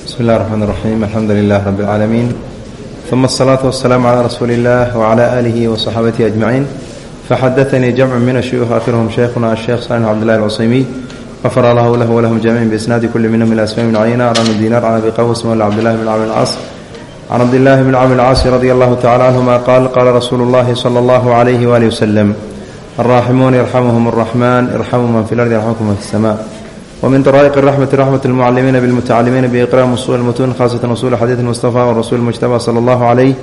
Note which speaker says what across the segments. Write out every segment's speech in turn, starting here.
Speaker 1: bismi اllah الرحman الرaxيim alxamdu lilah rab اlcaalamiin ثuma الصlaaةu waالsalaam عlى rasuuli اllah وعlى alihi وصaxaabatihi أجmaciin faxadaanii jamcu min ashuyuuh akhirhm sheikhuna asheekh salix cabdillahi alcusaymiy غafar allahu lahu walahum jamiعin biisnaadi kuli minhum ila asma bn cayna can dinar can abi qaws mawla cabdillahi bn camr اlcaas can cabdillahi bn camr اlcaasi radi allahu tacala canhuma qaal qaala rasuulu اllahi slى اllahu عalayh walih waslem alraaximuun yarxamuhum الraxman irxamu man fi lardi yarxamkum man fi الsma wmin daraa'iq raxmati raxmat lmucalimiina bilmutacalimiina biiqraam usul lmutuun khaasatan usul xadiid mustafa warasul mujtaba sala allahu calayh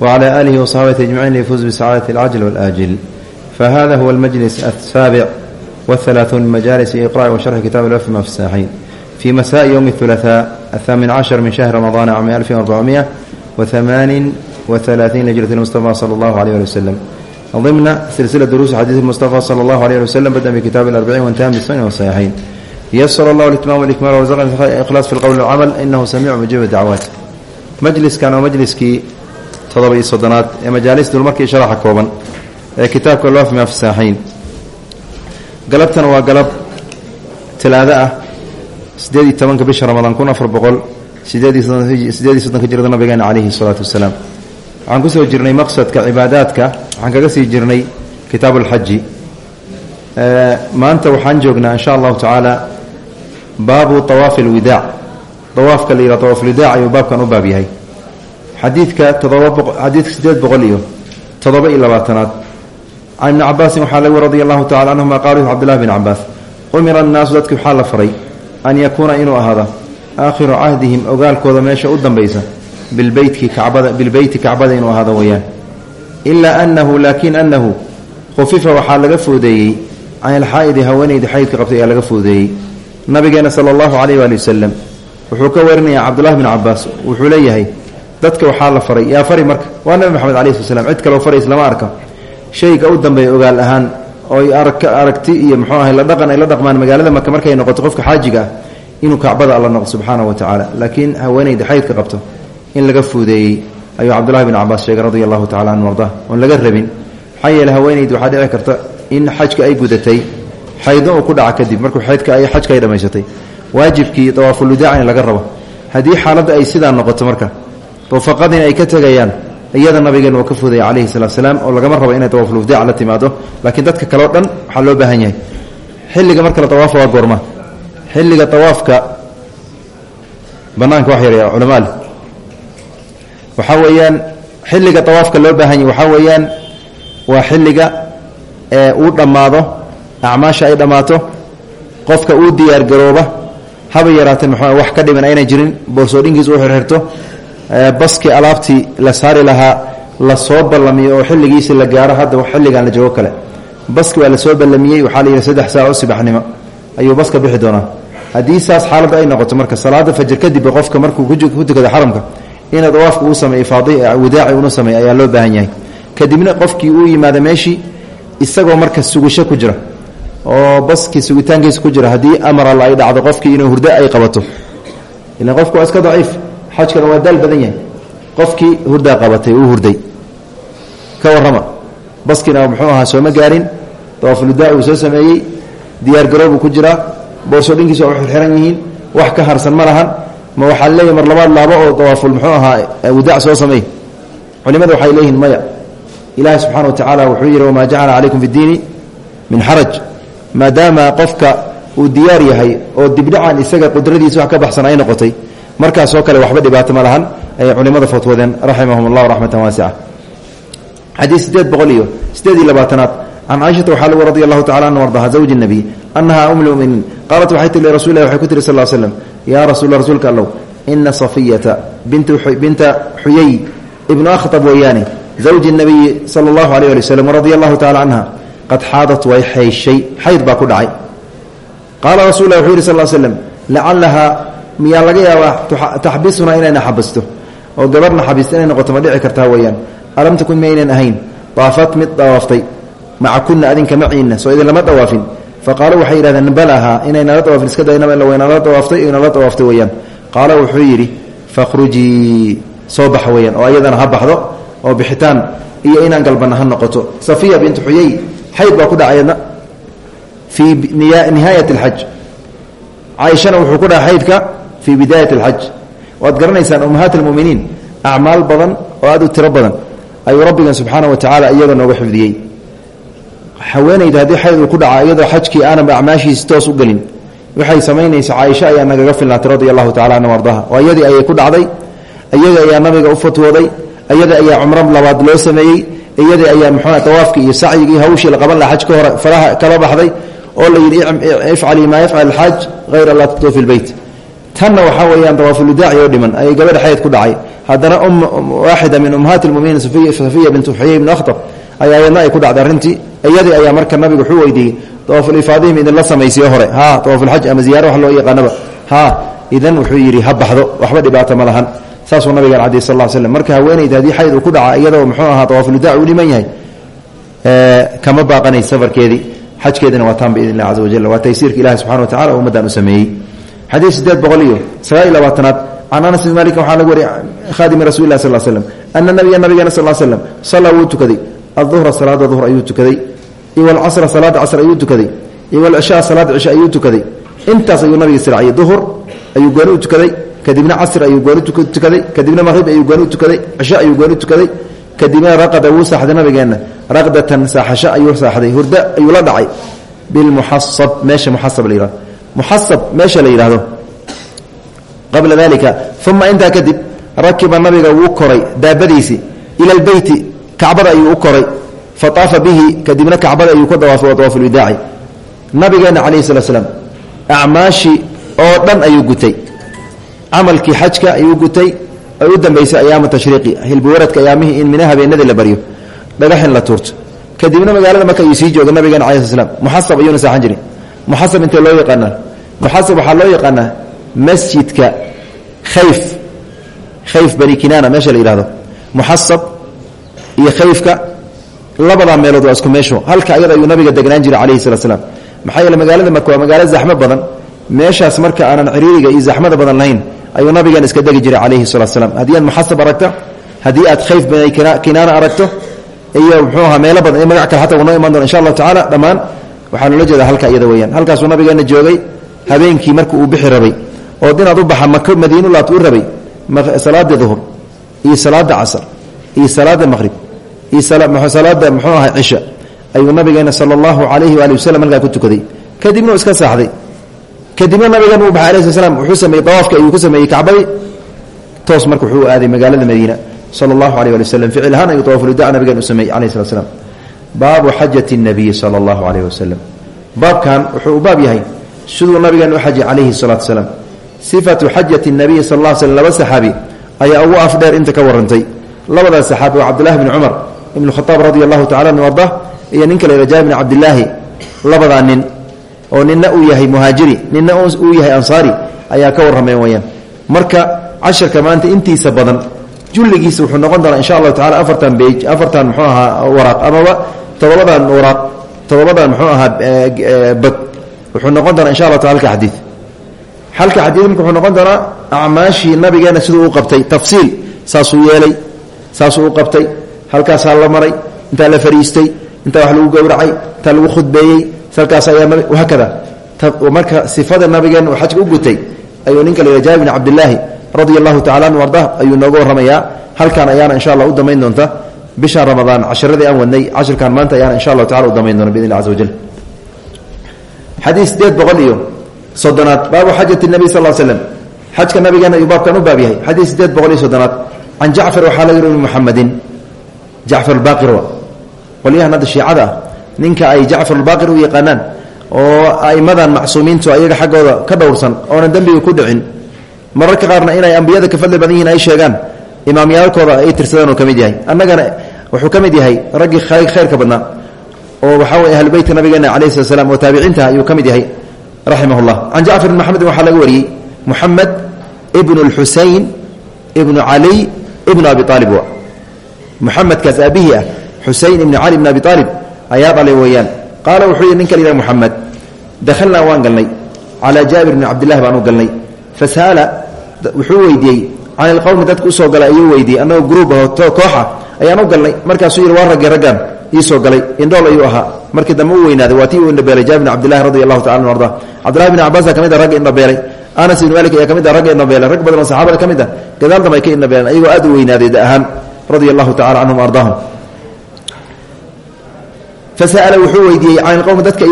Speaker 1: wcala aalihi wasaxaabati ajmaciin liyafuuz bisacaadati alcajl walaajil fahada huwa almajlis asaabic wahalaatuun min majaalis iqra'i wa sharxi kitab alwafi ma fi saaxiin fii masaai yowmi اhulaثaa athaamin cashar min shahri ramadaana cami alfi arbacumiya wahamaanin wahalaaثiin hijrat mustafa sala allahu aleyh ali waslem ضمن سلسلة دروس xadيiث المصطفى صلى الله عليه وسلم بدأ بkتاب الأربعين وانتهى بسنن وصحيحين ysr allah itmaam ikmaal wrزqni ikhlaas fi lqowl wcamal inahu samiicu mujiib dacwaat majliskan oo majliskii todoba iyo soddonaad ee majaalis dulmarkii sharaxa kooban ee kitaabka loo fima fasaaxiin galabtan waa galab talaado ah sideed iyo tobanka bisha ramadaan kun afar boqol sideed iyo soddonka jirada nabigeena calayhi salaatu wasalaam waxaan ku soo jirnay maqsadka cibaadaadka waxaan kaga sii jirnay kitaab alxaji maanta waxaan joognaa in sha allahu tacaala baabu awaafi alwidaac. Awaafka la yihah awaafulwidaac ayuu baabkan u baab yahay. Xadiidka todobaxadiidka sideed boqol iyo toddoba iyo labaatanaad. Can ibni cabaasin waxaa lagu radia allahu tacala canhuma qaala cabdillahi bn cabaas umira annaasu dadki waxaa la faray an yakuuna inuu ahaada aakhiru cahdihim ogaalkooda meesha u dambaysa bilbeytki kacbada bilbeyti kacbada inuu ahaado weyaan ilaa anahu laakin anahu khufifa waxaa laga foodeeyey can ilxaa'idi haweenayda xaydka qabtay ayaa laga foodeeyey nabigeena sala allahu calayh waali wasalam wuxuu ka warinayaa cabdullahi bn cabaas wuxuu leeyahay dadka waxaa la faray. Yaa fari marka. Waa nabi maxamed alai sl slam cid kaloo faray islama arka. Shayga u dambeeya ogaal ahaan ooy aragti iyo muxuu ahay la dhaqan ay la dhaqmaan magaalada marka markay noqoto qofka xaajiga ah inuu kacbada alla noqdo subxaanahu wa tacaala laakiin haweenayda xaydka qabto in laga fuudeeyey ayuu cabdullahi bn cabaas sheegay radia allahu tacala anhu arda oon laga rabin. Maxaa yeele haweenayda waxaa dhici karta in xajka ay gudatay xaydna uu ku dhaca kadib. Markuu xajka ay dhammaysatay. Waajibkii dawaafuludaac in laga rabo. Haddii xaaladda ay sidaa noqoto marka rufaqadiina ay ka tegayaan iyada nabigeena uu ka fudaya calayhi salatu salaam oo lagama rabo inay dawaafuludaac la timaado. Laakiin dadka kaleo dhan waxaa loo baahan yahay. Xilliga marka la dawaafa waa goorma. Xilliga dawaafka banaanka wax yarya culamaal waxaa weeyaan xilliga dawaafka loo baahan yahay. Waxaa weeyaan waa xilliga uu dhammaado acmaasha ay dhammaato qofka uu diyaargarooba haba yaraatee mxu wax ka dhiman ayna jirin boorsoodhinkiis u xirxirto baskii alaabtii la saari lahaa la soo ballamiyo oo xilligiisi la gaaro hadda xilligan la joogo kale. Baski waa la soo ballamiyey waxaa la yidhi saddex saac oo subaxnimo. Ayuu baska bixi doonaa. Haddii saas xaaladda ay noqoto marka salaada fajir kadibba qofka markuu ku tukado xaramka inuu dawaafka uu sameeyo wadaaci unu sameeyo ayaa loo baahan yahay. Kadibna qofkii uu yimaado meeshii isagoo marka sugisho ku jira oo baskii sugitaankiisa ku jira haddii amar alla ay dhacdo qofkii inuu hurdo ay qabato. Ilan qofku waa iska daciif xajkana waa daal badan yahay. Qofkii hurdaa qabatay uu hurday. Ka warrama baskiina muxuu ahaa sooma gaarin dawaafuludaa uu soo sameeyey diyaargaroobuu ku jiraa boorsodhinkiisa waa xirxiran yihiin wax ka harsan ma lahan ma waxaa leeyahy mar labaad laabo oo dawaaful muxuu ahaa wadaac soo sameey culimada waxay leeyihiin maya. Ilaahi subxana wa tacaala wuxuu yidhi wamaa jacala calaykum fi ddiini min xaraj maadaama qofka uu diyaar yahay oo dibdhacan isaga qudradiisa wax ka baxsan ay noqotay markaasoo kale waxba dhibaato ma lahan ayay culimada fatwoodeen raximahum allah raxmatan waasica xadiid sideed boqol iyo sideed iyo labaatanaad can caaishata waxaa lagu radi allahu tacala an ardaha anaha um lmuminiin qaalat waxay tii lirasuul lah waxay ku tiri sal slam yaa rasuul rasuulka allow ina safiyata binta xuyay ibnu akhtab weeyaane zawji nabiyi sala allahu alayh ali waslm radia allahu tacala canha qad xaadat way xayshay xayd baa ku dhacay. Qaala rasul lah wuxuu yidhi sal slm lacalahaa miyaa laga yaabaa taxbisuna inayna xabisto oo gabarna xabiista inay noqoto ma dhici kartaa weeyaan. Alam takun maynan ahayn. Daafat mid dawaaftay maca kuna adinka maciina soo idin lama dawaafin. Faqaaluu waxay yidhahdeen balahaa inaynala dawaafin iska daynaba ila waynala dawaaftay inala dawaaftay weeyaan. Qaala wuxuu yidhi fakhrujii soo bax weeyaan. Oo ayadana ha baxdo oo bixitaan iyo inaan galbanna ha noqoto. Safiya bintu xuyay xayd baa ku dhacayadna fii nihaayat alxaj caaishana wuxuu ku dhaca xaydka fii bidaayat alxaj waad garanaysaan ummahaat almuminiin acmaal badan oo aad u tiro badan ayuu rabbigan subxaana wa tacaala iyaga nooga xifdiyey. Haweenayda haddii xayd uu ku dhaca iyadoo xajkii aananba acmaashiisi toos u gelin waxay samaynaysa caaisha ayaa nagaga filnaatay radia allahu tacala anha ardaha. Waa iyadii ayay ku dhacday iyada ayaa nabiga u fatwooday ayaa cumro labaad loo sameeyey iyada ayaa muxua tawaafkii iyo sacyigii hawshii la qaban laha xajka hore faraha kala baxday oo la yidhi ifcalii maa yafcal alxaaj hayra laa tatuufi lbeyt tanna waxaa weeyaan dawaafuludaaci oo dhiman ayay gabadha xayd ku dhacay. Haddana waaxida min ummahaati lmuminiin safiya bintu xuyay bn akhtab ayaa iyadna ay ku dhacday arrintii iyadii ayaa marka nabiga wuxuu weydiiyey dawaafulifaadihim idinla samaysiyo hore. Ha dawaafulxaj ama ziyaaro wax loo yaqaanaba. Ha idan wuxuu yidhi ha baxdo waxba dhibaato ma lahan saasuu nabigan cadi sal l slm marka haweenayda haddii xayd uu ku dhaca iyadoo muxuu ahaa dawaafuludaaci u dhiman yahay kama baaqanay safarkeedii. Xajkeedina waa taan biidn illahi caza wajal waa taysiirka ilahi subxana wa tacala ummaddan u sameeyey. Xadiid sideed boqol iyo sagaal iyo labaatanaad can anas bn malikin waxaa lagu wariyay khadimi rasuli lah sal slm ana nabiya nabigeena sal slm sallaa wuu tukaday. Aduhra salaada duhr ayuu tukaday. Iyo alcasra salaada casr ayuu tukaday. Iyo alcishaa salaada cisha ayuu tukaday. Intaas ayuu nabiga siraciyay duhur ayuu gooni u kadibna casr ayuu gooni tukaday kadibna maqrib ayuu gooni tukaday cisho ayuu gooni tukaday kadibna raqada wuu saaxday nabigeenna. Raqdatan saaxasho ayuu saaxday hurdo ayuu la dhacay. Bilmuxasab meesha muxasab la yihahdo muxasab meesha la qabla dalika uma intaa kadib rakiba nabiga wuu koray daabadiisii ila lbeyti kacbada ayuu u koray. Faaafa bihi kadibna kacbada ayuu ka dawaafay waa dawaafulwidaaci nabigeenna calayhi slat slam acmaashii oo dhan ayuu gutay camalkii xajka ayuu gutay ay u dambaysay ayaamu tashriiqi hilbiwaradka ayaamihii in mina habeenadii la baryo dhagaxin la tuurto. Kadibna magaalada marka ayuu sii jooga nabigeena cala sl slam muxasab ayuuna saaxan jiray. Muxasab intee loo yaqaanaa? Muxasab waxaa loo yaqaanaa masjidka khayf khayf bani kinaana meesha la yidhahdo muxasab iyo khayfka labadaa meelood waa isku meesho. Halka ayada ayuu nabiga degnaan jiray calayhi salat slam maxaa magaalada marka waa magaalo badan. Meeshaas marka aanan ciriiriga iyo zaxmada badan lahayn ayuu nabigan iska degi jiray calayhi salatu slam haddii aad muxasab aragto haddii aad khayf bani kinaana aragto iyo muxuu ahaa meelo badan iyo magac kale xataa unoo iman doona insha allahu tacala dhammaan waxaa loola jeeda halka iyada weyaan halkaasuu nabigeena joogay habeenkii marka uu bixi rabay oo dinaad u baxa maka madiinulaat u rabay salaada duhur iyo salaada casr iyo salaada maqhrib iyo salaada muxuu ahaa cisha ayuu nabigeena sala allahu calayhi waali wasalam halkaa ku tukaday. Kadibna iska saaxday kadibna nabigeena uu baxay alayh sl slam wuxuu sameeyey dawaafki ayuu ku sameeyey kacbadii toos marka wuxuu aaday magaalada madiina sala allahu aleyh ali waslem ficil ahaan ayuu dawafulwida nabigeena u sameeyey alayh slat slam baabu xajati nabiyi sala allahu aleyh wasalam baabkan wuxuu u baab yahay siduu nabigeena u xajay calayhi salaatu wasalaam sifatu xajati nabiyi sal alla slm laba saxaabi ayaa ugu afdheer inta ka warantay labadaas saxaabi waa cabdillahi bni cumar ibn khaaab radi allahu tacala an arda iyo ninka la jaabir bn cabdilaahi nin oo nina uu yahay muhaajiri nina uu yahay ansaari ayaa ka warrameen weyaan marka casharka maanta intiisa badan julligiisa wuxuu noqon doonaa insha allahu tacala afartan bej afartan muxuu ahaa waraaq amaba todobadan waraaq todobadan muxuu ahaa bad. Wuxuu noqon doonaa insha allah taala halka halka xadiid wuxuu noqon doonaa acmaashii nabigeena siduu u qabtay tafsiil saasuu yeelay saasuu u qabtay halkaasaa la maray intaa la fariistay intaa wax lagu gowracay intaa lagu khudbeeyey hakada marka sifada nabigeena uu xajka u gutay ayuu ninka la jaabir bn cabdilaahi radia allahu tacala anhu ardah ayuu nooga warramayaa. Halkan ayaana insha allah u damayn doonta. Bishan ramadaan casharadii aan wadnay cashirkan maanta ayaana insha allahu tacala u damayn doona illahi caza wajal xadiid sideed boqol iyo soddonaad baabu xajati nabiy sal slem xajka nabigeena ayuu baabkan u baab yahay. Xadiid sideed boqol iyo soddonaad. Can jacfar waxaa laga yiri muxamedin jacfar albaqir qolyahan hadda shiicada ah ninka ay jacfar albaqir u yaqaanaan oo aimadan macsuumiintu ayaga xaggooda ka dhowrsan oonan dembiga ku dhicin. Mararka qaarna inay ambiyada ka fadli badan yihiin ay sheegaan imaamyaalkooda ay tirsadaan oo ka yahay. Annagana wuxuu ka mid yahay raggii khayrka badnaa oo waxaa weye ahlubeytka nabigeena calayhi slat slam oo taabiciinta ayuu ka yahay raximah llah can jacfar bn maxamedin waxaa laga wariyey muxamed ibnu lxusein ibnu caliy ibnu abi aalib muxamedkaas aabihii ah xusein ibnu cali ibn abi ayaa dhalay weeyaan. Qaala wuxuu yidhi ninka layidhaha muxamed dakhalnaa waan galnay. Calaa jaabir bni cabdillahi baan u galnay. Fasa'ala wuxuu weydiiyey can ilqowmi dadka u soo galay ayuu weydiiyey. Annagoo gruub aho kooxa ayaan u galnay. Markaasuu yidhi waa raggii raggan iisoo galay. Indhool ayuu ahaa. Markii dambe u weynaaday waa uu indhabeelay jaabir bn cabdillahi radi allahu tacala anu arda. Cabdillahi bn cabbaasa ka mid a ragga indhabeelay. Anas ibn malik ayaa ka mid ah ragga indhabeelen rag badan saxaabada ka ah gadaal dambe ay ka indhabeeleen ayagoo aad weynaaday da ahaan radia allahu ardaahum fasa'ala wuxuu weydiiyey can ilqowmi dadka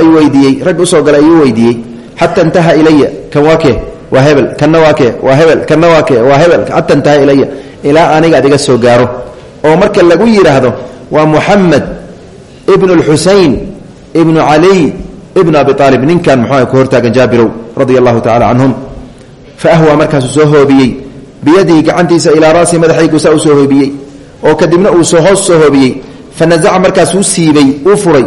Speaker 1: ay weydiiyey rag u soo galay ayuu weydiiyey xata intaha ilaya kan waa hebel kanna waa kee hebel kanna waa kee hebel xata intaha ilaya ilaa aniga ad soo gaaro oo marka lagu yidhaahdo waa muxamed ibnu lxusayn ibnu caliy ibnu abi aalib ninkan muxuu ku hortaagan jaabirow radia allahu tacala canhum fa ahwaa markaasuu soo hoobiyey biyadihi gacantiisa ilaa ra'si madaxaygu saa u soo hoobiyey oo kadibna uu soo hoos soo hoobiyey fa nazaca markaasuu siibay uu furay.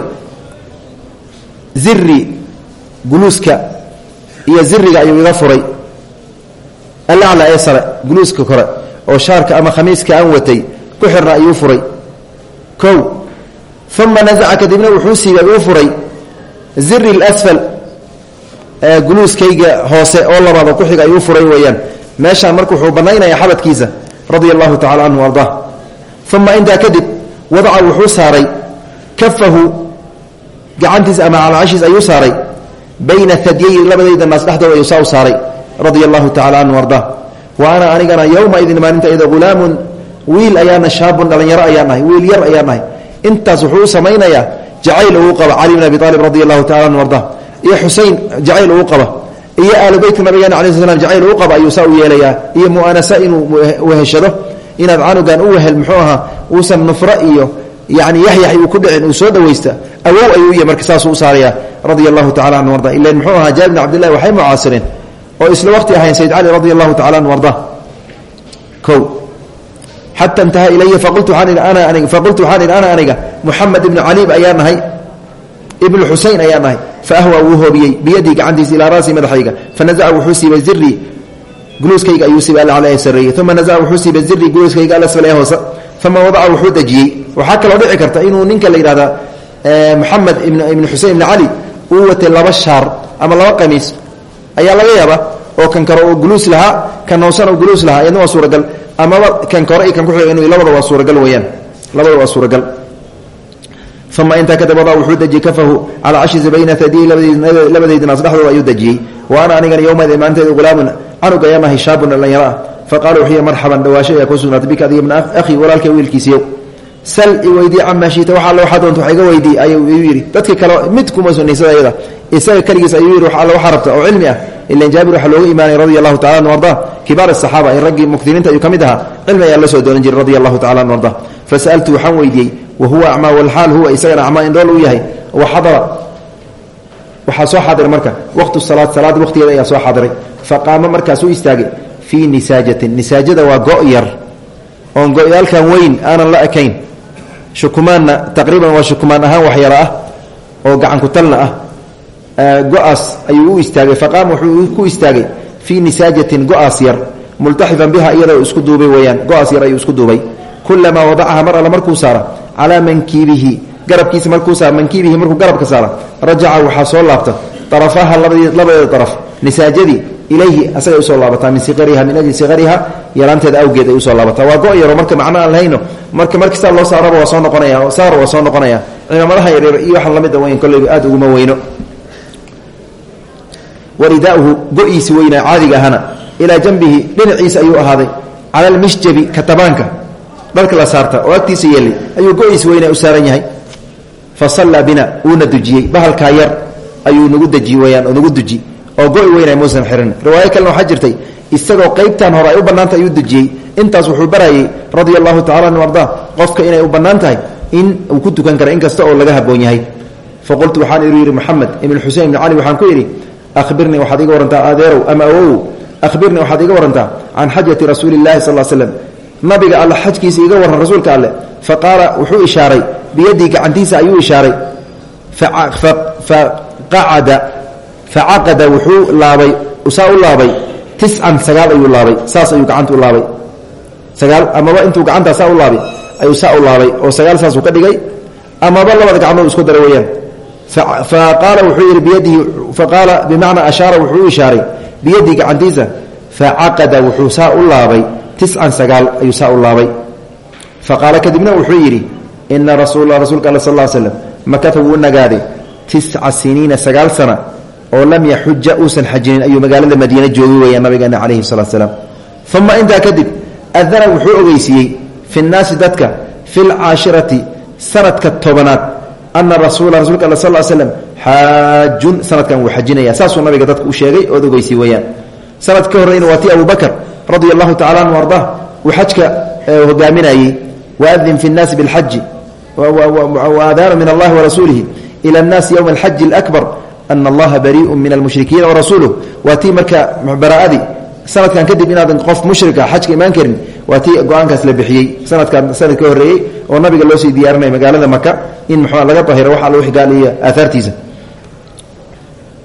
Speaker 1: Ziri guluuska iyo ziriga ayuu iga furay. Alacla ee sare guluuska kore oo shaarka ama khamiiska aan watay ku xirna ayuu furay. Kow uma nazaca kadibna wuxuu siibay uu furay. Ziri lsfal guluuskayga hoose oo labaad oo ku xiga ayuu furay weeyaan. Meeshaan marka wuxuu bannaynaya xabadkiisa radia allahu tacala canhu ardaa uma intaa kadib wadaca wuxuu saaray kafahu gacantiisa ama calcashiis ayuu saaray bayna hadyay labadayda naas dhexdooda ayuu saa u saaray radia allahu tacala canhu ardaa. Wa ana anigana yowmaidin maalinta ida hulaamun wiil ayaana shaabun dhallinyaro ayaan nahay wiil yar ayaan nahay. Intaas wuxuu u samaynayaa jacayl uu qaba cali bn abi aalib radi allahu tacala anhu arda iyo xusein jacayl uu qaba iyo aalu beytka nabigeena ala sl slam jacayl uu qaba inaad canugan u wehel muxuu ahaa uusan nufro iyo yani yaxyax uu ku dhicin uu soo dhawaysta awow ayuu y marka saasuu u saaraya radia allahu tacala anhu arda ilan muxuu ahaa jaabir bn cabdillahi waxay mucaasireen oo isla waqti ahayn sayd cali radi allahu tacala anhu arda o xata intaha ilaya faqultu waxaan idhi ana aniga muxamed ibnu caliib ayaa nahay ibnu xusein ayaa nahay faahwa wuu hoobiyey biyadii gacantiisa ilaa raasi madaxayga fanazaca wuxuu siibay ziri guluuskayga ayuu siibay alla al sareeyey uma nazaca wuxuu siibay ziri guluuskayga alasfal ee hoose uma wadaca wuxuu dejiyey. Waxaa kaloo dhici karta inuu ninka la yidhahda muxamed ibnu xusein ibni cali uu watay laba shaar ama laba qamiis. Ayaa laga yaaba oo kan kore oo guluus lahaa kan hoosena oo guluus lahaa iyadna waa suuragal. Amaba kan kore iyo kan kuxiga inu labada waa suuragal weeyaan. Labada waa suuragal. Uma intaa kadib wada wuxuu dejiyey kafahu calaa cashiisa bayna hadiyi labadaydi naas dhexdooda ayuu dejiyey wa ana anigana yowmaidin maalinteeda hulaamun canug ayaan ahay shaabun dhallinyaro ah faqala wuxuu marxaban dhawaasho ayaa ku sugnaatay bika adiga ibna akhii walaalkay wiilkiisiiyow sal i weydii camaa shiita waxa alle waxaa doonta wax iga weydii ayuu igu yidhi dadka kale mid kuma sunaysada iyada isaga keligiis ayuu yidhi wax alle waxaa rabta oo cilmi ah ilan jaabir waxaa looga imaanay radia allahu tacala anu arda kibaar asaxaaba ee raggii muktiriinta ayuu ka mid ahaa cilmi ayaa la soo doonan jiray radia allahu tacala anu arda fasa'altu waxaan weydiiyey waxaa soo xaadiray marka waqtu salaad salaad waqtigeeda ayaa soo xaadiray faqaama markaasuu istaagay fii nisaajatin. Nisaajada waa go' yar. Oon go-yaalkan weyn aanan la ekayn. Shukumaanna taqriiban waa shukumaan ahaan waxyaro ah oo gacankutalna ah. Go'aas ayuu u istaagay. Faqaama wuxuu ku istaagay fii nisaajatin go'aas yar. Multaxifan biha iyadoo isku duubay weyaan go'aas yar ayuu isku duubay. Kulamaa wadacaha mar alle markuu saara calaa mankiibihi garabkiisa markuu saara mankiibihi markuu garabka saara rajaca waxaa soo laabta. Arafaha labadeeda araf nisaajadii ilayhi asagay u soo laabataa min min ajli siqariha yaraanteeda awgeed ay u soo laabataa. Waa go yaro marka macno aan lahayno marka markastaa loo saaraba waa soo noqonaya saar waa soo noqonaya. Cimaamadaha yaryar iyo waxaan la mid a weyn kolleyba aad uguma weyno. Waridaahu go-iisi caadiga ahana ilaa janbihi dhinaciisa ayuu ahaaday cala almishjabi katabaanka. Dharka la saarta oo agtiisa yeelay ayuu go-iisi weynaa u saaran yahay fa sallaa bina wuuna dujiyey. Bahalkaa yar ayuu nagu deji oo nagu duji. Oo go-i weynaa muusan xirin. Riwaayo kalena waxaa jirtay isagoo qaybtan hore ay u bannaantay ayuu dejiyey intaas wuxuu barayey radia allahu tacala arda qofka inay u bannaan tahay in uu ku tukan kara in oo laga haboon yahay. Faqultu waxaan iu yidhi moxamed ibn xusein ibn cali waxaan ku yidhi ahbirnii waxaad iga warantaa adeerow ama awow ahbirnii waxaad iga warantaa can xajati rasuuli llahi sal slam nabiga alle xajkiisa iga warran rasuulka alleh fa qaala wuxuu ishaaray biyadii gacantiisa ayuu ishaaray. Facaqada wuxuu laabay saa u laabay tiscan sagaal ayuu laabay saas ayuu gacanta u laabay. Sagaal amaba intuu gacantaa saa u laabay ayuu saa u laabay oo sagaal saasuu ka dhigay amaba labada gacmood isku dara weeyaan. Faqaala wuxuu yidhi biyadihi faqaala bimacnaa ashaara wuxuu ishaaray biyadii gacantiisa facaqada wuxuu saa u laabay tiscan sagaal ayuu ina rasuula rasuulka alla sal l slam makata wuu nagaaday tisca siniina sagaal sana oo lam yaxuja uusan xajinin ayuu magaalada madiine joogay weeyaan nabigeena calayhi salatu salaam uma intaa kadib adana wuxuu ogeysiiyey fi nnaasi dadka fi lcaashirati sanadka tobanaad ana rasuula rasulka all sal slm xaajun sanadkan wuu xajinaya saasuu nabiga dadka u sheegay ood ogeysiy weeyaan sanad ka horreyna waa tii abu bakr radia anhu arda uu xajka hogaaminayey waadin fi nnaasi bilxaji waadaana min allahi warasuulihi ila nnaasi yowma alxaji alakbar ana allaha bariiun min almushrikiina warasuuluh waa tii marka bara'adii sanadkan kadib inaadan qof mushrika xajka imaan karin waa tii go'aankaas la bixiyey. Sanadkan sanad ka horreeyey oo nabiga loo sii diyaarinaya magaalada maka in mxua laga ahiro wax alla wix gaaliya aahaartiisa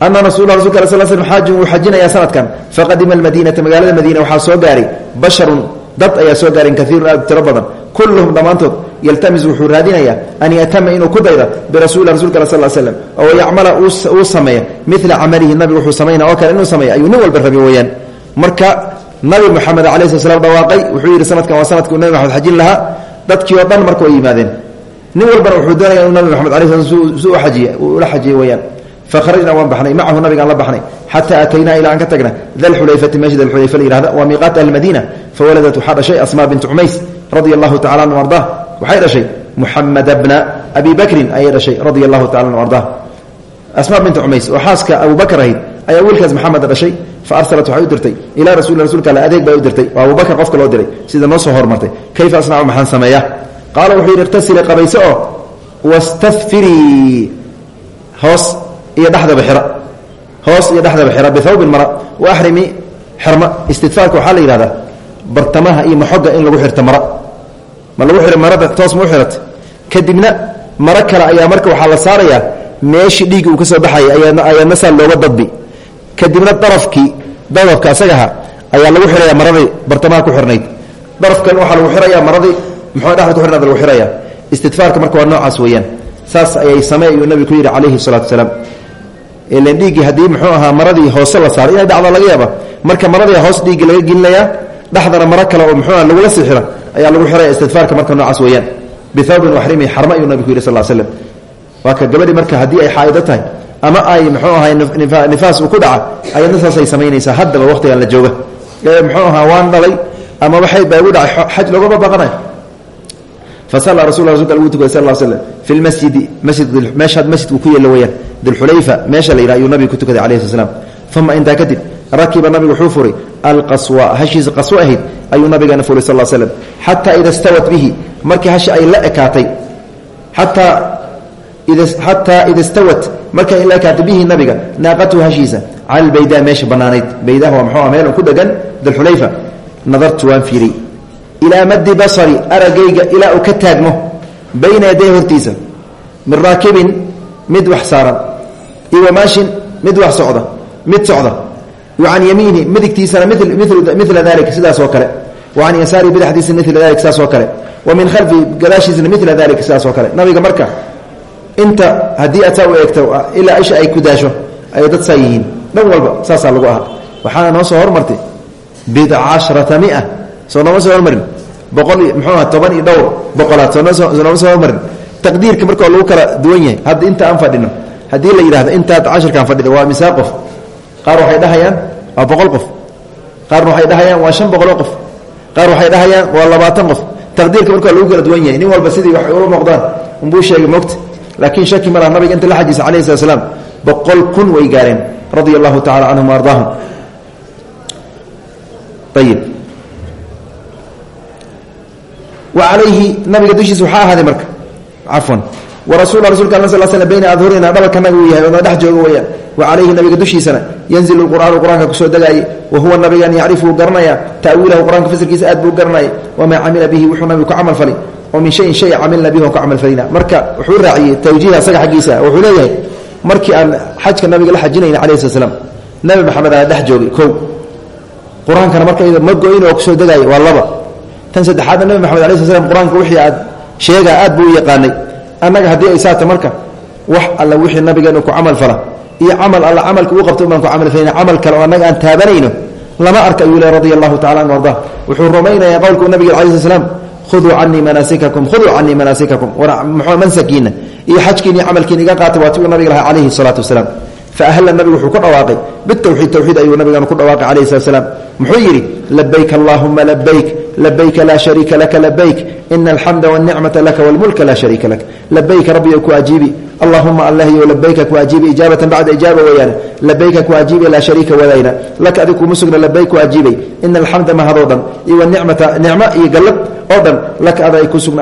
Speaker 1: ana rasuula rasulka al sl slm xaajun wuu xajinayaa sanadkan faqadima almadiinata magaalada madiina waxaa soo gaaray basharun dad ayaa soo gaarin kaiirun aad tiro badan. Kulluhum dhammaantood yaltamisu wuxuu raadinayaa an yatama inuu ku dayda birasuuli rasulka al sl slm oo yacmala uu sameeya mila camalihi nabigu wuxuu samayna oo kale inuu sameeya ayuu nin walba rabi weyaan marka nabi moxamed alai sl slam dhawaaqay wuxuu yidhi sanadkan waa sannadkii nabi maxamed xajin lahaa. Dadkii oo dhan marka way yimaadeen. Nin walbana wuxuu doonaya inuu nabi moxamed ala sl su ajiy ula xajiye weyaan fakharajnaa waan baxnay. Macahu nabigaan la baxnay. Xataa ataynaa ilaa aan ka tagna dalxulayfati meesha dalxulayfa la yihahda waa miiqaat ahlimadiina fawaladat waxaa dhashay asmaa bintu cumays radia allahu tacala anhu ardah waxay dhashay muxamada bna abi bakrin ayay dhashay radia allahu tacala anhu ardah asmaa bintu cumays oo xaaska abu bakr ahayd ayaa wiilkaas maxameda dhashay fa arsalat waxay u dirtay ilaa rasuli rasuulka alle adeeg bay u dirtay. Oo abubakr qofka loo diray sida noo soo hormartay kayfa asnacu maxaan sameeya? Qaala wuxuu yidhi iqtasili qabayso oo wastadfirii hoos iyo dhexdaba xira. Hoos iyo dhexdaba xira bihawbin mara wa axrimi xirma. Istidfaarka waxaa la yidhahdaa bartamaha iyo maxoga in lagu xirto mara ma lagu xira marada? Toos mau xirata kadibna maro kale ayaa marka waxaa la saarayaa meeshii dhiigga uu ka soo baxaya ayaa nasaa looga dadbi. Kadibna darafkii dadafka asagaha ayaa lagu xiraya maradii bartamaha ku xirnayd. Darafkan waxaa lagu xiraya maradii muxuu dhexda ku xirnayd lagu xiraya. Istidfaarka marka waa noocaas weeyaan. Saas ayay ayuu nabigu ku yidhi calayhi salaatu wasalaam ilan dhiiggii haddii muxuu ahaa maradii hoose la saaray inay dhacda laga yaaba. Marka maradii hoos dhiiggi laga gelinayaa dhexdana maro kale oo muxuu aha lagula sii xira ayaa lagu xiraya istidfaarka marka noocaas weeyaan. Bihawbin waxrimi xarma ayuu nabigu ku yidhi sal l slam waa ka gabadhi marka haddii ay xaaido tahay ama ay muxuu ahay nifaas uu ku dhaca ayadna saasay samaynaysaa. Haddaba waqtigan la jooga. Muxuu ahaa waan dhalay ama waxay baa igu dhacay xaj loogama baqanay. Fasala rasul rasulka lagu tukaday sal slm fi lmasjidi masjid meeshaad masjidku ku yeelo weyaan dilxulayfa meesha la yidhaha ayuu nabiga ku tukaday alayhi sl slam uma intaa kadib rakiba nabigu wuxuu furay alqaswa hashiisa qaswo ahayd ayuu nabigeena furay sal slm xataa ida stawat bihi markii hashi ay la ekaatay xataa xataa ida stawat markay ay la ekaatay bihi nabiga naaqatuhu hashiisa. Cala lbayda meesha banaanayd baydaha waa mxuu meelun ku dhegan dilxulayfa nadartu waan fiiriy ilaa madi basari aragayga ilaa uu ka taagmo. Bayna yaday hortiisa. Min raakibin mid wax saaran. Iyo wamaashin mid wax mid socda can yamiini midigtiisana mila dalika sidaas oo kale. Wa can yasaari bidxdiisa mila dalik sidaas oo kale. Wa min khalfi gadaashiisana mila dalika sidaas oo kale. Nabiga marka inta haddii aad saa u eegto ilaa isha ay ku daasho ay dad saa yihiin dhan walba saasaa lagu ahaa. Waxaana noo soo hormartay bidca casharata mia. Soo nooma soo hormarin. Boqol mxuu aha toban iyo dhowr boqolaad. Sonooma soo hormarin. Taqdiirka marka lagu kala duwan yahay hadda inta aan fadhino haddii la yidhahdo intaad cashirkaan fadhida waa misaa qof. Qaar waxay dhahayaan waa boqol qof. Qaarna waxay dhahayaan waa shan boqoloo qof. Qaar waxay dhahayaan waa labaatan qof. Taqdiirka marka lagu kala duwan yahay nin walba sidii wax ula muuqdaan unbuu sheegay mogta laakiin shaki ma laha nabiga inta la xajiisa calayhi slat slaam boqol kun way gaareen radia allahu tacala canhum wa ardaahum. Ayib wa calayhi nabiga dushiisa waxaa ahaaday marka. Cafwan wa rasul rasulka al sal sl bayna adhurina dhabalkanaga uu yahay oona dhex jooga weyaan wa calayhi nabiga dushiisana yanzilu lqur'aanu qur'aanka ku soo degaaye wa huwa nabigan yacrifuu garanaya ta'wiilahu qur'aanka fasirkiisa aad buu garanaya wamaa camila bihi wuxuu nabigu ku camal falay. Oo min shayin shay camilna bihi on ku camal falina marka wuxuu raaciyey tawjiiha isaga xaggiisa wuxuu leeyahay markii aan xajka nabiga la xajinayna alayh slat slam nabi maxamed aa dhex joogay kow. Qur'aankana marka ma go-in oo ku soo degaaya waa laba. Tan saddexaadna nabi maxamed alay sl slam qur'aanka wixii aad sheegaa aad buu u yaqaanay annaga haddii ay saata marka wax alla wixii nabigeenu ku camal fala iyo camal alla camalka uu qabto baan ku camal falina camal kale oo annaga aan taabanayno lama arka ayuu le radia allahu tacala wuxuu rumaynayaa qowlkuu nabiga alay sl slam khuduu canii manaasikakum khuduu canii manaasikakum war mansakiina iyo xajkiina iyo camalkiina iga qaata waa tiuu nabiga lahaa calayhi salaatu wasalaam. Faahla nabigu wuxuu ku dhawaaqay bitawxiid tawxiid ayuu nabigan ku dhawaaqay calayhi salat slam muxuu yidhi labayk allahuma labayk labayka laa shariika laka labayk ina alxamda wاnicmata laka wاlmulka laa shariika lak labayka rabbiga ku ajiibi allahuma allahyo labayka ku ajiibi ijaabatan bacda ijaaba weeyaane labayka ku ajiibi laa shariika wadayna laka adig kuma sugna labayk ku ajiibay ina alxamda mahadoo dhan iyo wanicmata nicmo iyo gallad oo dhan laka ad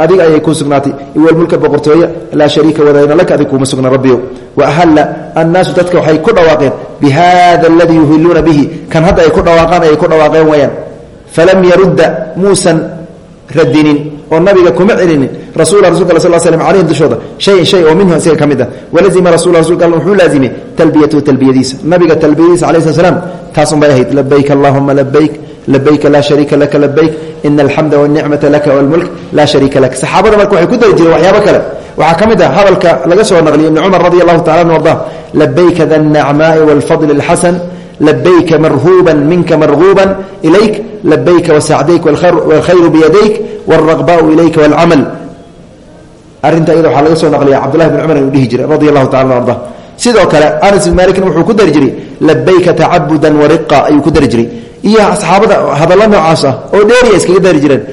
Speaker 1: adiga ayay ku sugnaatay iwalmulka boqortooye laa shariika wadayna laka adig kuma sugna rabbiyo waahalla annaasu dadka waxay ku dhawaaqeen bihada aladii yuhiluuna bihi kan hadda ay ku dhawaaqaan ayay ku dhawaaqeen weyaan falam yarudda muusan radinin oo nabiga kuma celinin rasuula rasulka al sal slam alayhim dushooda shayan shay oo minhu asiga ka mid ah walazima rasul rasulka al wuxuu laazimay talbiyatahu talbiyadiisa nabiga talbiyadiisa calayi slat slam taasum bay ahayd labayk allahuma labayk labayka laa shariika laka labayk ina alxamda wanicmata laka walmulk laa shariika lak saxaabada marka waxay ku dari jireen waxyaabo kale waxaa ka mid ah hadalka laga soo naqliyay ibni cumar radi allahu tacala an arda labayka da nacmaai walfadli اlxasan labayka marhuuba minka marguuba ilayk labayka wasacdayk wاlkhayru biyadayk wاlraqbaau ilayka wاlcamal arinta iyada waxaa laga soo naqliya cabdullahi bn cumar inuu dhihi jiray radi allahu tacala an arda sidoo kale anas bin malikna wuxuu ku dari jiray labayka tacabuda wariqa ayuu ku dari jiray iyo asxaabada hadalla noocaas ah oo dheeriya iskaga dari jireen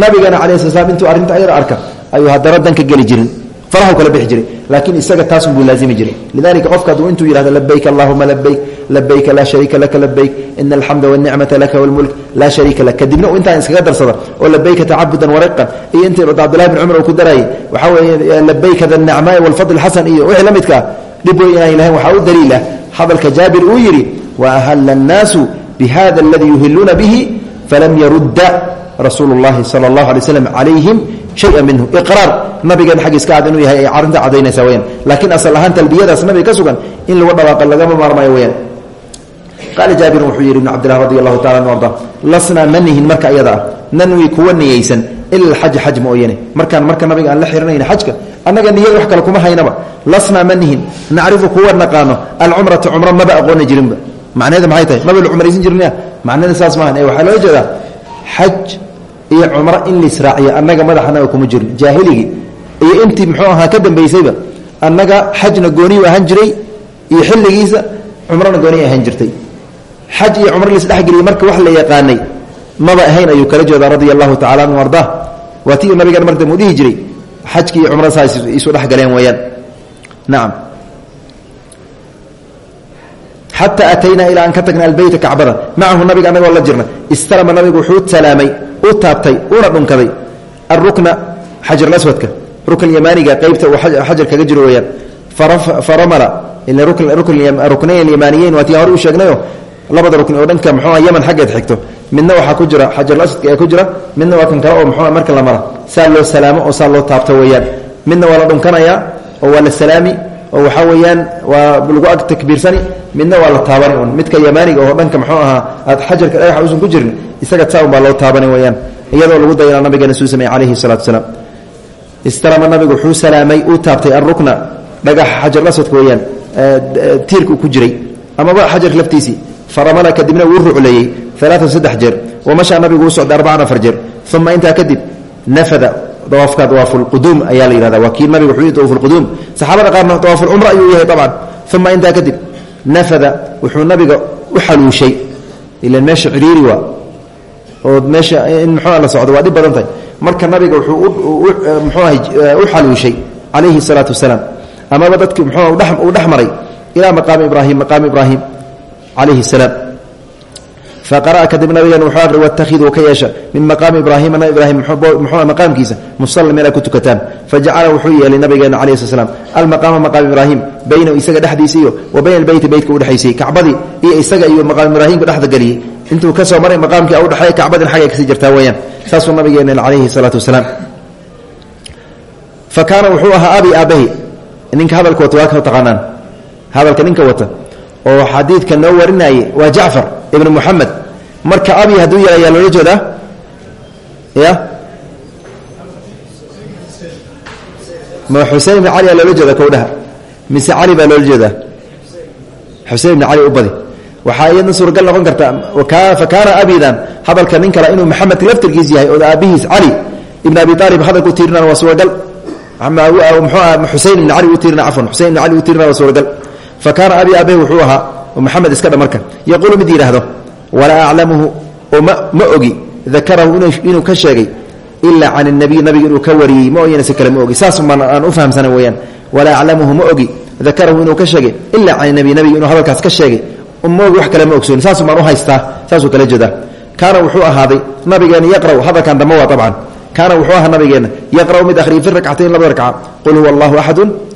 Speaker 1: nabigana cala sla slam intuu arrinta ayada arka ayuu haddana danka geli jirin farahu kala bixi jiray laakiin isaga taasun buu laazimi jiray. Lidalika qofka hadduu intuu yidhahdo labayk allahuma labayk labayka laa shariika laka labayk ina alxamda walnicmata laka walmulk laa shariika lak kadibna uu intaan iskaga darsada oo labayka tacabudan wariqan iyo intii cabdullahi bin cumar uu ku darayay waxaa weeye labayk hada nacmaai walfadl xasan iyo wixii la midkaa dhib wey inaan ilahayn waxaa u hadalka jaabir uu yidhi wa ahalla annaasu bihada aladii yuhiluuna bihi falam yarudda rasuulu اllahi sala اllahu alay shaya minhu iqraar nabigeena xaggiis ka cad inuu yahay ay arrinta cadaynaysa weyaan laakiin asal ahaan talbiyadaas nabiga ka sugan in lagu dhawaaqa lagama maarmayo weyaan qaala jaabirun wuxuu yidhi ibn cabdillah radi allahu tacala anu arda lasnaa ma nihin marka iyada ah nanwi kuwa niyeysan ila alxaj xaj mooyane markaan marka nabiga aan la xiranayna xajka annaga niyad wax kale kuma haynaba lasnaa ma nihin nacrifu kuwa naqaano alcumrata cumro maba aqooni jirinba macnaheeda maxay tahay maba la cumraysan jirina macnaheeda saas maahan ee waxaa loola jeedaa xaj iyo cumro in laisraaciyo annaga madaxanaga kuma jirin. Jaahiligii iyo intii muxuu ahaa ka dambaysayba annaga xajna gooniyu ahaan jiray iyo xilligiisa cumrona gooniy ahaan jirtay. Xaj iyo cumro laisdhexgeliyey marka wax la yaqaanay maba ahayn ayuu kala jeedaa radia allahu tacala anhu arda waa ti nabigan marta muu dhihi jiray xajki iyo cumrada saa isu dhexgaleen weeyaan xata ataynaa ilaa aan ka tagna albeyta kacbada macahu nabiga annagoo la jirna istalama nabigu wuxuu salaamay u taabtay una dhunkaday arukna xajarulaswadka rukn yamaaniga qeybta uu xajar kaga jiro weyaan faramala ruknayn yamaaniyeyn waa tii hore u sheegnayo labada rukni oo dhanka mxua yaman xaggeed xigto midna waxaa ku jira xajarulaswadka ee ku jira midna waa kan kale oo mxua marka la mara saa loo salaamo oo saa loo taabto weeyaan midna waa oo waxaa weeyaan waa lagu ag takbiirsani midna waa la taabani un midka yamaaniga oo dhanka mxuu ahaa aad xajarka dhagaxa usan ku jirin isaga saa baa loo taabani weyaan iyadoo lagu dayana nabigeena suu samey calayhi salatu salaam. Istalama nabigu wuxuu salaamay uu taabtay arukna dhagaxa xajarulaswadka weyaan tiirka ku jiray. Amaba xajarka laftiisii faramala kadibna wuu rucleeyey alaaan saddex jeer wamashaa nabigu uu socday arbacan afar jeer. Uma intaa kadib nafada dawaafka dawaafuulquduum ayaa la yihahda waa kii nabiga dawaafuulquduum saxaabada qaarna dawaafulcumra ayuu yahay dabcan. Uma intaa kadib nafada wuxuu nabiga u xaluushay. Ilan meesha ciriiri waa. Oo meesha in muxua la socdo waa dhib badan tahay. Marka nabiga wuxuu muxuaha u xaluushay calayhi salaatu wasalaam. Amaba dadki muxua uu dhex maray. Ilaa maqaami ibraahim maqaami ibraahim calayhi salaam faqara'a kadib nabigeena wuxuu aqri wattakhiduu ka yeesha min maqaami ibraahima nabi ibraahim muxuu maqaamkiisa musalla meel ay ku tukataan fajacala wuxuu yeelay nabigeena calayhi slat slam almaqaama maqaam ibraahim baynahu isaga dhexdiisa iyo wa bayna albeyti beytka udhexaysay kacbadii iyo isaga iyo maqaam ibraahimka dhexda geliyey intuu ka soo maray maqaamkii udhexeeya kacbadin xaggay ka sii jirtaa weeyaan saasuu nabigeena calayhi salaatu wasalaam fa kaana wuxuu ahaa abi wata oo xadiidka noo warinayay waa jacfar ibn muxamed marka abi hadduu yar ayaa loola jeedaa? Ya? Ma xusein ibn cali aa loola jeeda kowdhaha? Mise cali baa loola jeedaa? Xusein ibn cali u badi. Waxaa iyadna suuragal noqon karta fa kaana abidan hadalka nin kale inuu maxamed laftirkiis yahay oo aabihiis cali ibn abi aalib hadalka u tiirinaan waa suuragal. Mxuu xusein ibn cali u tiirina cafwan xusein ibn cali u tiirina waa suuragal fa kaana abi aabeh wuxuu ahaa maxamed iska dha marka yaquulu mid yidhaahdo walaa aclamuhu oo ma ogi dakarahu inuu ka sheegay ilaa can nabiy nabiga inuu ka wariyey ma oyana si kale ma ogi. Saas aan u fahamsana weyaan walaa aclamuhu ma ogi dakarahu inuu ka sheegay ilaa can nabiy nabiga inuu hadalkaas ka sheegay ma ogi wax kale ma ogsooni saas maan u haystaa saasuu kala jeedaa. Kaana wuxuu ahaaday nabigeena yaqra'u hadalkan dambe waa abcan kaana wuxuu ahaa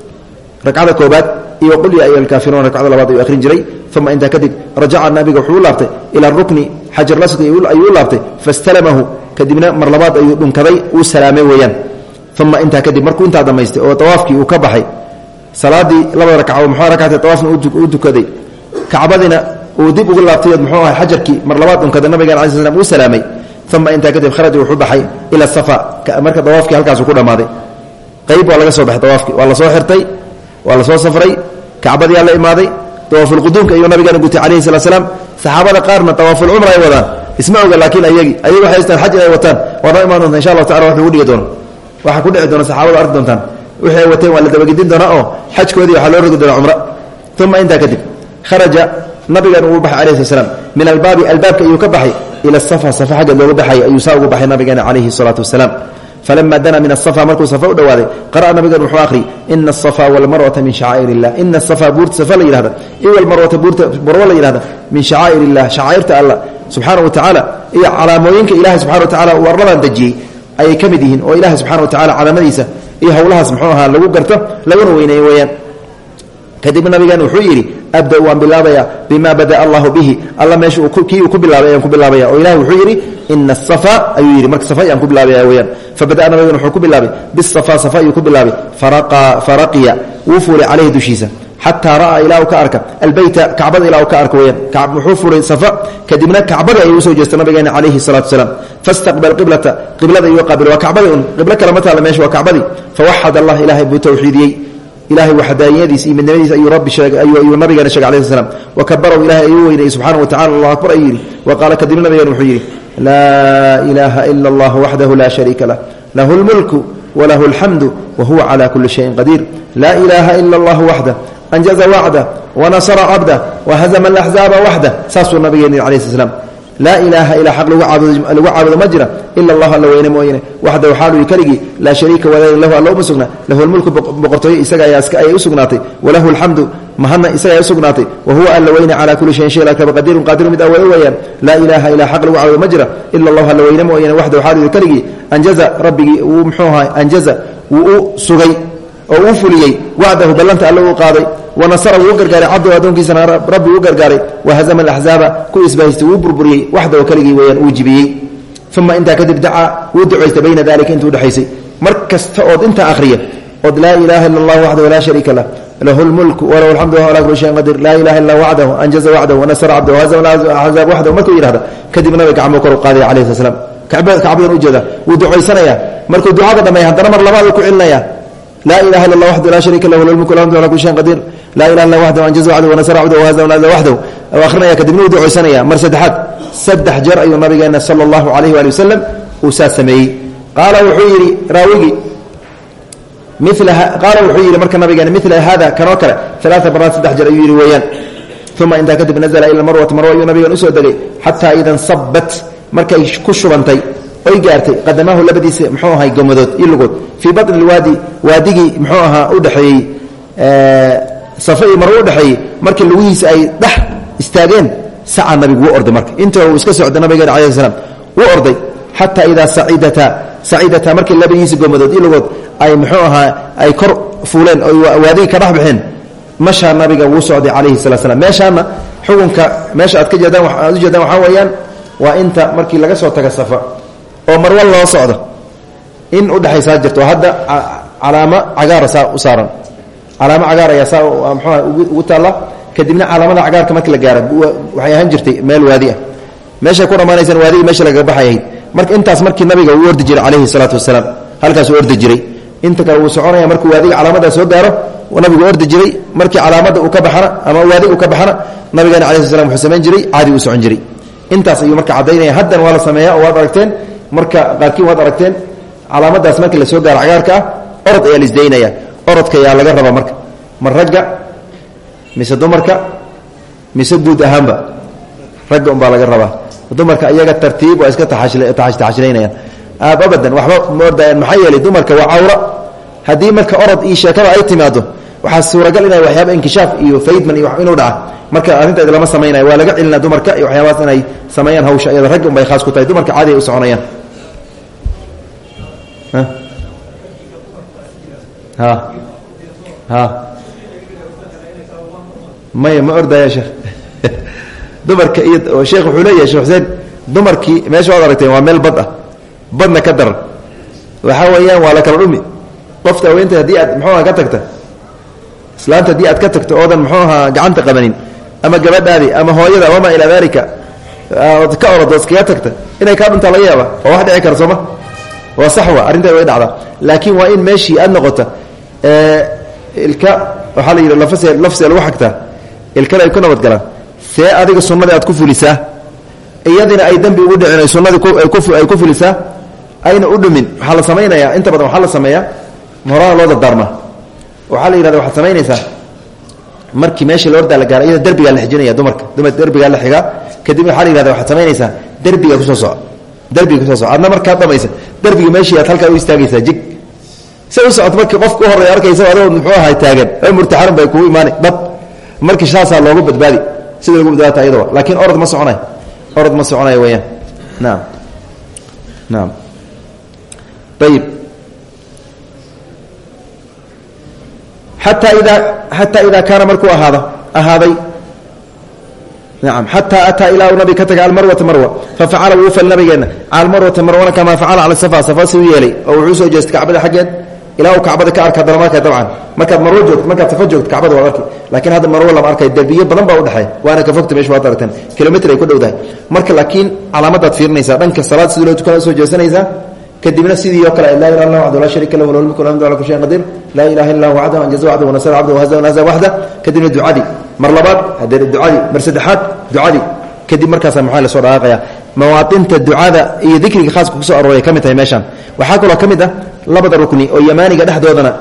Speaker 1: ragcada koobaad iyo qul ya ayuha alkaafiruun ragcada labaad ayuu akhrin jiray. Uma intaa kadib rajaca nabiga wuxuu u laabtay ila rukni xajar lasdi ayuu u laabtay. Fastalamahu kadibna mar labaad ayuu dhunkaday uu salaamay weeyaan. Uma intaa kadib markuu intaa dhammaystay oo awaafkii uu ka baxay salaadii labada ragcadood muxuu rakcatay awaafna u tukaday kacbadina uu dib ugu laabtay muxuu ahay xajarkii mar labaad dhunkaday nabigan ala sl uu salaamay. Uma intaa kadib kharaja wuxuu baxay ila qayb waa soo baxay dawaafkii waa soo xirtay waa la soo safray kacbadiyaa la imaaday dawaafulquduumka ayuu nabigeena gutay calayhi sala slaam saxaabada qaarna dawaafulcumra ay wadaan. Isma oga laakiin ayagi waxay haystaan xaj inay wataan. Waa noo imaan doonta insha allahu tacala wax lagu dhigi doono waxaa ku dhici doona saxabadu arki doontaan. Wixii ay wateen waa la dabagedin doonaa oo xajkoodii waxaa loo rogi doonaa cumra. Uma intaa kadib kharaja nabigan uu baxay alayhi sala slam min albaabi albaabka ayuu ka baxay ila safa. Safa xagga looga baxay ayuu saa ugu baxay nabigeena calayhi salaatu wasalaam falama dana min asafa markuu safa u dhawaaday qara'a nabigan wuxuu akhri ina asafa walmarwata min shacaa'ir illah ina asafa buurta safa la yihahda iyo walmarwata buurta marwo la yihahda min shacaa'ir illah shacaa'irta allah subxaana wa tacaala iyo calaamooyinka ilahay subxana wa tacala uu arladan dejiyey ayay ka yihiin oo ilahay subxana wa tacala calaamadiisa iyo howlahaas muxuu ahaa lagu garto laguna weyneeyo weeyaan kadibna nabigan wuxuu yidhi abda waan bilaabaya bima bada allahu bihi. Alla meesha kii uu ku bilaabay ku bilaabaya. Oo ilahi wuxuu yidhi ina asafa ayuu yidhi. Marka safa ayaan ku bilaabaya weyaan fabada'a nabigan wuxuu ku bilaabay. Bisafa safa ayuu ku bilaabay. Faraqiya. Wuu fuulay caleyhi dushiisa. Xataa ra'aa ilaa ka arka. Albeyta kacbada ilaa ka arka weyaan wuxuu fuulay safa. Kadibna kacbada ayuu u soo jeestay nabigeena calayhi salatu wasalaam. Fastaqbal qiblata. Qiblada ayuu qaabil waa kacbadii un. Qiblo kale ma taalla meesha waa kacbadii. Allah ilahay buu tawxiidiyey ilahay waxdaaniyadiisa iyo midnimadiisa ayuu nabigeena sheegay alayhi slam wa kabarahu ilahay ayuu weynayey subxaana wa tacala allahu akbar ayuu yidhi. Wa qaala kadibna nabigeena wuxuu yidhi laa ilaaha ila allah waxdahu laa shariika lah. Lahu lmulku walahu alxamdu wa huwa cala kuli shayin qadiir. Laa ilaaha ila allah waxdah anjaza wacda wanasara cabda wahazama alaxzaaba waxda saasuu nabigeena yidhi alayh sl slam laa ilaaha ilaa xaq lagu caabudo ma jira. Ila allah alla weyne mooyane waxdahu xaaluyi keligii laa shariika wadayn lahu alla uma sugna. Lahu lmulku boqortooyo isaga ayay u sugnaatay. Walahu alxamdu mahadna isaga ay u sugnaatay. Wa huwa alla weyne calaa kulli shayin shay lakaba qadiirun qaadiru mid awoodo weeyaan. Laa ilaaha ilaa xaq lagu caabudo ma jira. Ila allah alla weyne mooyane waxdahu xaaluyi keligii anjaza rabbigii wuu muxuu ahaa anjaza wuu u sugay oo uu fuliyey wacdahu ballanta alle uu qaaday wanasara wuu u gargaaray cabdahu addoonkiisana rabbi uu gargaaray wahazama alaxzaaba ku isbahaystay wuu burburiyey waxdahu keligii weeyaan uu jibiyey. Uma intaa kadib dacaa wuu ducaystay bayna dalika intuu udhexaysay mar kasta ood akhriya ood laa ilaaha illa allah waxdahu laa shariika lah lahu lmulku walahu alxamdu wahuwa ala kuli shayin qadiir laa ilaha illa wacdahu anjaza wacdahu wanasara cabdahu wahazama alaxzaab waxdahu markuu yidhahda kadib nabiga gacmuu kor u qaadaya calayhi sala slam kacbadan ujeeda wuu ducaysanayaa markuu ducada dhameeya haddana mar labaad uu ku celinaya laa shariika lahu lahu lmulku alxamdu ala kuli shayin qadiir laa ilaha illa waxdahu anjaza wacdahu wanasara cabdahu wahazama waxdahu akhrinaya kadibna uu ducaysanaya mar saddexaad saddex jeer ayuu nabigeena sala allahu calayhi waali wasalam uu saa sameeyey qaala wuxuu yidhi raawigii qaala wuxuu yidhi marka nabigeena mila hada kanoo kale alaaa maraat saddex jeer ayuu yidhi weeyaan uma intaa kadib nazla ila marwata marwo ayuu nabigan u soo degay xataa ida nsabat markay ku shubantay oy gaartay qadamaahu labadiisa muxuu ahay gomadood iyo lugood. Fii baطni lwaadi waadigii muxuu ahaa udhexeeyey safa iyo marwo udhexeeyey markii lugihiisa ay dhex istaageen saca nabigu wuu orday marka. Inta uu iska socda nabigeena alayh slam wuu orday. Xataa idaa sacidata sacidata markii labadiisa gomadood iyo lugood ay muxuu ahaa ay kor fuuleen oy waadigii ka dhex baxeen nabiga wuu socday calayhi salaa slam meeshaana xukunka meesha aad ka jeedaan aad u jeedaan waxaa weeyaan waa inta markii laga soo taga safa oo marwa loo socdo in udhexaysaa jirto. Hadda calaamo cagaara saa u saaran. Calaamo cagaar ayaa saa mxuuha ugu taalla. Kadibna calaamada cagaarka marki la gaara waxay ahaan jirtay meel waadi ah. Meeshay ku dhammaanaysaan waadigii meesha lagaga baxay marka intaas markii nabiga uu ordi jiray calayhi salaatu wasalaam halkaasuu ordi jiray. Inta kale wuu soconaya markuu waadiga calaamadaa soo gaaro nabigu ordi jiray. Markii calaamada uu ka baxana ama waadiga uu ka baxana nabigeena alai sl wuxuu samayn jiray caadi uu socon jiray. Intaas ayuu marka caddaynaya haddan waa la sameeya oo waad aragteen marka qaarkiin waad aragteen calaamadaas markii la soo gaaro cagaarka orod ayaa laisdaynaya orodka ayaa laga rabaa marka. Mar ragga mise dumarka mise guud ahaanba ragga unbaa laga rabaa. Dumarka iyaga tartiib waa iska taxashilaynayaan abadan waxba ma ordayaan maxaa dumarka waa cawra. Haddii marka orod iyo sheekada ay timaado waxaa suuragal ina waxyaaba inkishaaf iyo faydman iyo inuu dhaca marka arrinteeda lama samaynayo waa laga celina dumarka iyo waxyaabahaas inay sameeyaan hawsha iyada raggi un bay khaas ku tahay dumarka caadi ay u soconayaan maya ma ordaya sheekh? Dumarka iyo sheekh wuxuu leeyahay shekh xuseen dumarkii meesha waad aragteen waa meel bad ah. Badna ka daran. Waxaa weeyaan waa la kala dhumi. Qofta haweenta haddii aad muxuu aha ka tagta? Islaanta haddii aad ka tagto oodan muxuu ahaa gacanta qabanin ama gabadhaadii ama hooyada wamaa ilaa daalika ood ka orod tagta inay kaa dhuntaa laga yaaba oo wax dhici kara sooma waa sax wa arrinteeda way dhacdaa. Laakiin waa in meeshii aad noqota ilka waxaa la yidhi lafase lafsee lagu xagtaa ilkana ay ku nabadgalaan see adiga sunnadii aad ku fulisaa. Iyadina ay dembi ugu dhicin sunnadii ay ku fulisaa ayna u dhumin. Waxaa la samaynayaa inta badan waxaa la sameeyaa horaha loo dardaarmaa waxaa la yidhahda waxaad samaynaysaa. Markii meeshii la gaara iyada derbigaa la xijinaya dumarka. Dumar derbigaa la xigaa kadibna waxaa la yihahda waxaad samaynaysaa. Derbiga ku soo soco derbiga ku soo soco adna markaad dhamaysa derbiga meeshii aad halkaa u istaagaysaa jig. Say u socoto markii qofka u horreeya arkaysa adoo muxuu ahay taagan. Oo murtaxaran bay kugu imaanay dhab. Markii saasaa loogu badbaadi sida lagu badbaadata ayadaba laakiin orod ma soconayo orod ma soconayo weeyaan. Naam. Naam. Ayib xataa idaa xataa idaa kaana markuu ahaado ahaaday naam xataa ataa ilaa uu nabi ka taga almarwata marwa fafacala wuu fal nabigeenna cala almarwata marwana kamaa facala cala safa safa si u yeelay oo wuxuu soo jeestay kacbada xaggeed. Ilaa uu kacbada ka arka haddana markay dabcan. Markaad marwo joogto markaad safa joogto kacbada waad arki laakiin hadda marwo lama arkay derbiyo badan baa udhexeeya waana ka fogta meesha waad aragteen. Kilomitr ay ku dhowdahay marka laakiin calaamadaad fiirinaysaa dhanka salaad sidii loo tukana soo jeesanaysaa kadibna sidii oo kale laa ilaha illa wxdu laa sharika lah lahu lmulk walhamdu ala kuli shayin qadiir laa ilaha illa hu waxdahu anjaza wxdahu wanasara cabdahu wahza wanahza waxda kadibna ducadii mar labaad haddee ducadii mar saddexaad ducadii kadib markaasaa maxaa la soo dhaqaaqaya mawaatinta ducada iyo dikriga khaaska ku soo arooray ka mid tahay meeshaan waxaa kaloo ka ah labada rukni oo yamaaniga dhexdoodana.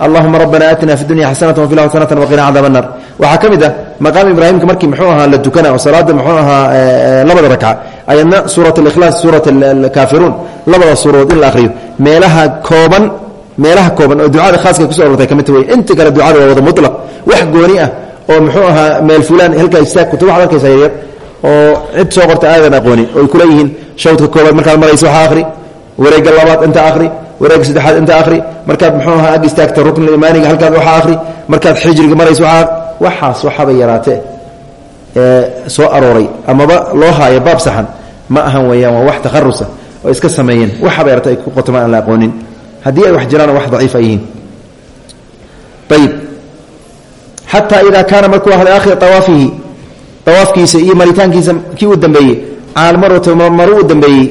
Speaker 1: Allahuma rabbana aatina fi dunya xasanata wafi xasanata waqina cadaab annar waxaa ka mid ah maqaam ibraahimka markii muxuu ahaa la dukana oo salaada muxuu ahaa labada rakca ayadna suurat alikhlaas suurat alkaafiruun labada suuradood in la akhriyo. Meelaha kooban meelaha kooban oo ducada khaaska kuso arortay ka mid wey inta kale ducada wada mulaq wax gooni ah oo muxuu ahaa meel fulaan halkaa istaag kutub waxad arkaysa yaryar oo cid soo qorta aadan aqoonin oo ay kula yihiin shawdka koobaad markaad maraysa waxaa akhri wareegga labaad inta akhri wareegga saddexaad inta akhri markaad muxuu ahaa ag istaagta imaaniga halkaad waxaa akhri markaad xijriga maraysa waxaa waxaas waxabay yaraatee ee soo arooray amaba loo haayo baab saxan ma ahan weeyaan waa wax takharusa oo iska sameeyeen waxaba yarata ay ku qotomaan aan la aqoonin haddii ay wax jiraan wax daciif ay yihiin xataa idaa kaana markuu ahday akhir awaafihi awaafkiisa iyo maritaankiisa kii u dambeeyey caalmarwata maru u dambeeyey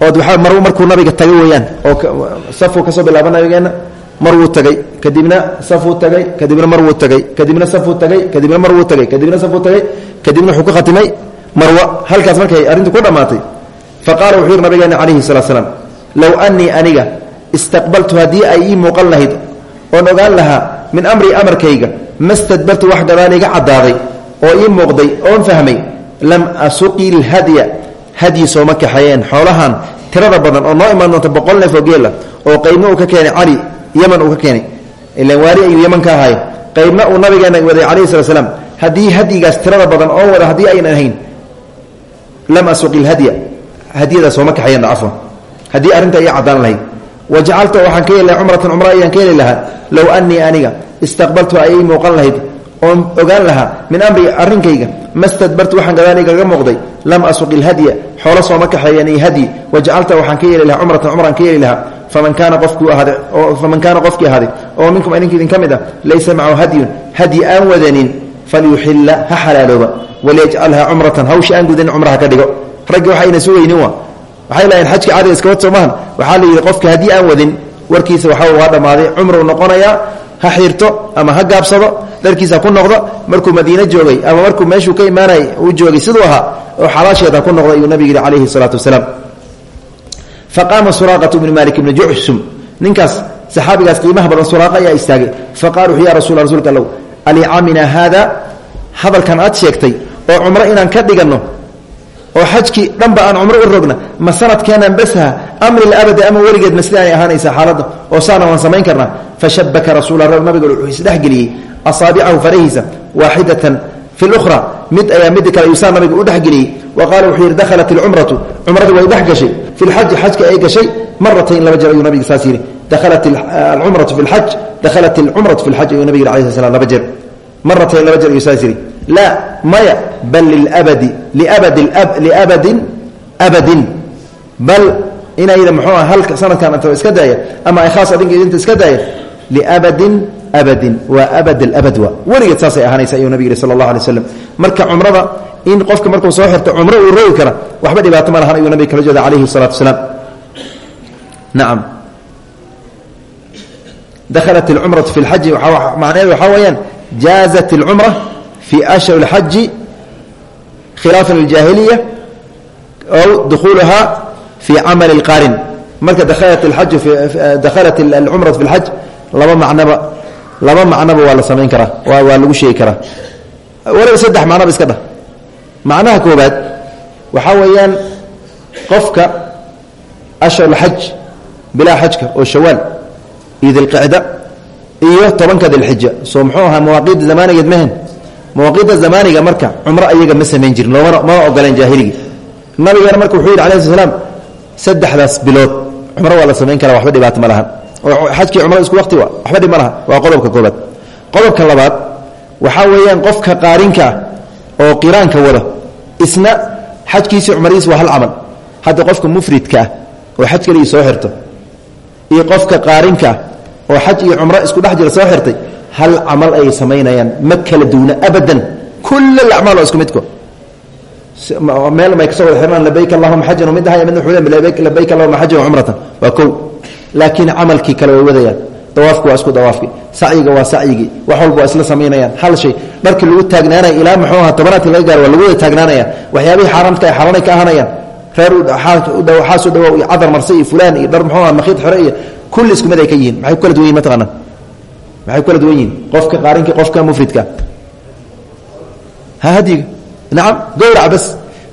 Speaker 1: ood waa mar markuu nabiga tagay weeyaan oo safuu ka soo bilaaba nabigeenna marwuu tagay. Kadibna safuu tagay kadibna marwuu tagay. Kadibna safuu tagay kadibna marwuu tagay. Kadibna safuu tagay kadibna wuxuu ka khatimay marwa. Halkaas markay arrintu ku dhammaatay fa qaala wuxuu yidhi nabigeena calayhi salatu slam low annii aniga istaqbaltu haddii ay ii muuqan lahayd oon ogaan lahaa min amrii amarkayga ma stadbartu wax gadaan iga caddaaday oo ii muuqday oon fahmay lam asuqi lhadya hadyi sooma kaxeeyeen. Xoolahan tirada badan oo noo imaan doonta boqol neef oo geela oo qaybna uu ka keenay cali yaman uu ka keenay ilan waari ayuu yaman ka ahaay qaybna uu nabigeena waday calayhi slat slam haddii hadyigaas tirada badan oo wada haddii aynan ahayn lam asuqi lhadya hadyada sooma kaxeeyeen cafwan. Haddii arrinta ii caddaan lahayd wajacalta waxaan ka yeeli lahay cumratan cumra ayaan ka heli lahaa. Low annii aniga istaqbaltu ay ii muuqan lahayd oon ogaan lahaa min amri arrinkayga. Ma stadbartu waxaan gadaanigaga muuqday. Lam asuqi lhadya xoolo sooma kaxeeyan hadyi. Wajacalta waxaan ka yeeli lahaa cumratan cumraan ka yeeli lahaa. Faman kaana qofkuu ahaaday faman kaana qofkii ahaaday oo minkum idinka idin ka mid ah laysa macahu hadyun. Hadyi aan wadanin falyuxilla ha xalaalooba. Waliyajcalha cumratan hawsha aan gudanin cumraha ka dhigo. Raggi waxayna sugaynin wa waxay lahayn xajka caadiga iska wad soomahan la yidhi qofka haddii aan wadin warkiisa waxaa waa dhammaaday cumruu noqonayaa ha xiirto ama ha gaabsado dharkiisa ku noqdo markuu madiine joogay ama markuu meeshuu ka imaanay uu joogay siduu ahaa oo xalaasheeda ku noqday ayuu nabigu calayhi salaatu wasalaam. Faqaama suraaqatu bnu malik ibni jucsum ninkaas saxaabigaas qiimaha badan suraaqa ayaa istaagay. Faqala wuxuu ya rasul rsulka allow alicamina haada? Hadalkan aad sheegtay oo cumro inaan ka dhiganno oo xajkii dhanba aan cumro u rogna ma sanadkeenan basha am lilabadi ama weligeed ma sidaanay ahaanaysaa xaaladda? oo saana waan samayn karnaa. Fashabaka rasuula nabiga wuxuu isdhexgeliyey asaabicahu farahiisa waaxidatan fi lukhra mid ayaa mid kale ayuu saa nabiga u dhexgeliyey wa qaala wuxuu yidhi dakhalat ilcumratu cumradii way dhex gashay. Fi lxaji xajka ay gashay maratayn laba jeer ayuu nabiga saas yidhi dakhalat alcumratu fi lxaj dakhalat alcumratu fi lxaj ayuu nabig yidhi alayhi slam laba jeer maratayn laba ayuu saas yidhi laa maya bal lilabadi liabadi liabadin abadin bal inayda muxuu ah halka sanadkan inta iska daaya ama ay khaas adinka inta iska daaya liabadin abadin waa abad alabad waa weligeed saasay ahaanaysa ayuu nabig yihi sala allah alay slam marka cumrada in qofka markuu soo xirto cumro uu rogi kara waxba dhibaato ma lahan ayuu nabiga kala jeeda calayhi salaatu wasalaam. Nacam dakhalat alcumratu fi lxaji waxaa weeyaan jaazat alcumra fi ashhur اlxaji khilaafan liljaahiliya ow dukhuuluhaa fi camali اlqaarin marka dakhalat alcumratu fi lxaj laba macnoba laba macnoba waa la samayn karaa waa lagu sheegi karaa waliba saddex macnoba iska dhah macnaha koobaad waxaa weeyaan qofka ashhurulxaj bilaa xajka oo shawaal iyo dilqicda iyo tobanka dilxija soo muxuu ahaa mawaaqiidda zamaanigeed mahen mawaaqiidda zamaaniga marka cumro ayaga ma samayn jirin loomana mana ogoleen jaahiligii nabigeena marka wuxuu yidhi alayhi salaam saddexdaas bilood cumro waa la samayn waxba dhibaato ma lahan oo xajkii cumrada isku waqti wa waxba dhib laha waa qodobka koobaad qodobka labaad waxaa weeyaan qofka qaarinka oo qiraanka wada isna xajkiisii cumradiis waa hal camal. Hadda qofka mufridka ah oo xaj soo xirto iyo qofka qaarinka oo xaj iyo cumro isku dhex jira soo xirtay hal camal ay samaynayaan ma kala duuna abadan. Kul acmaal waa isku midko. Meel ka soo wada xirnaan labayk allahuma mid ahaya midna wuxuu le labayk allahuma xajan cumratan. Waa kow. Laakiin camalkii kale way wadayaan. Isku dawaafkii. Sacyiga waa sacyigii. Wax walba isla samaynayaan. Hal shay. Dharkii lagu taagnaanaya ilaa muxuu aha tobanaadki laga gaaro waa lagu taagnaanaya waxyaabihii xaaraamka ay xaaraanay ka ahanayaan. Reer xaas u dhawow iyo cadar marse iyo iyo dhar muxuu aha makiid xore kulli isku mid ay ka yihiin maxay ku kala duwan yihiin mataqaanaa maxay ku kala duwan yihiin qofka qaarinkii qofka mufridka ha hadiga nacam gowrac bas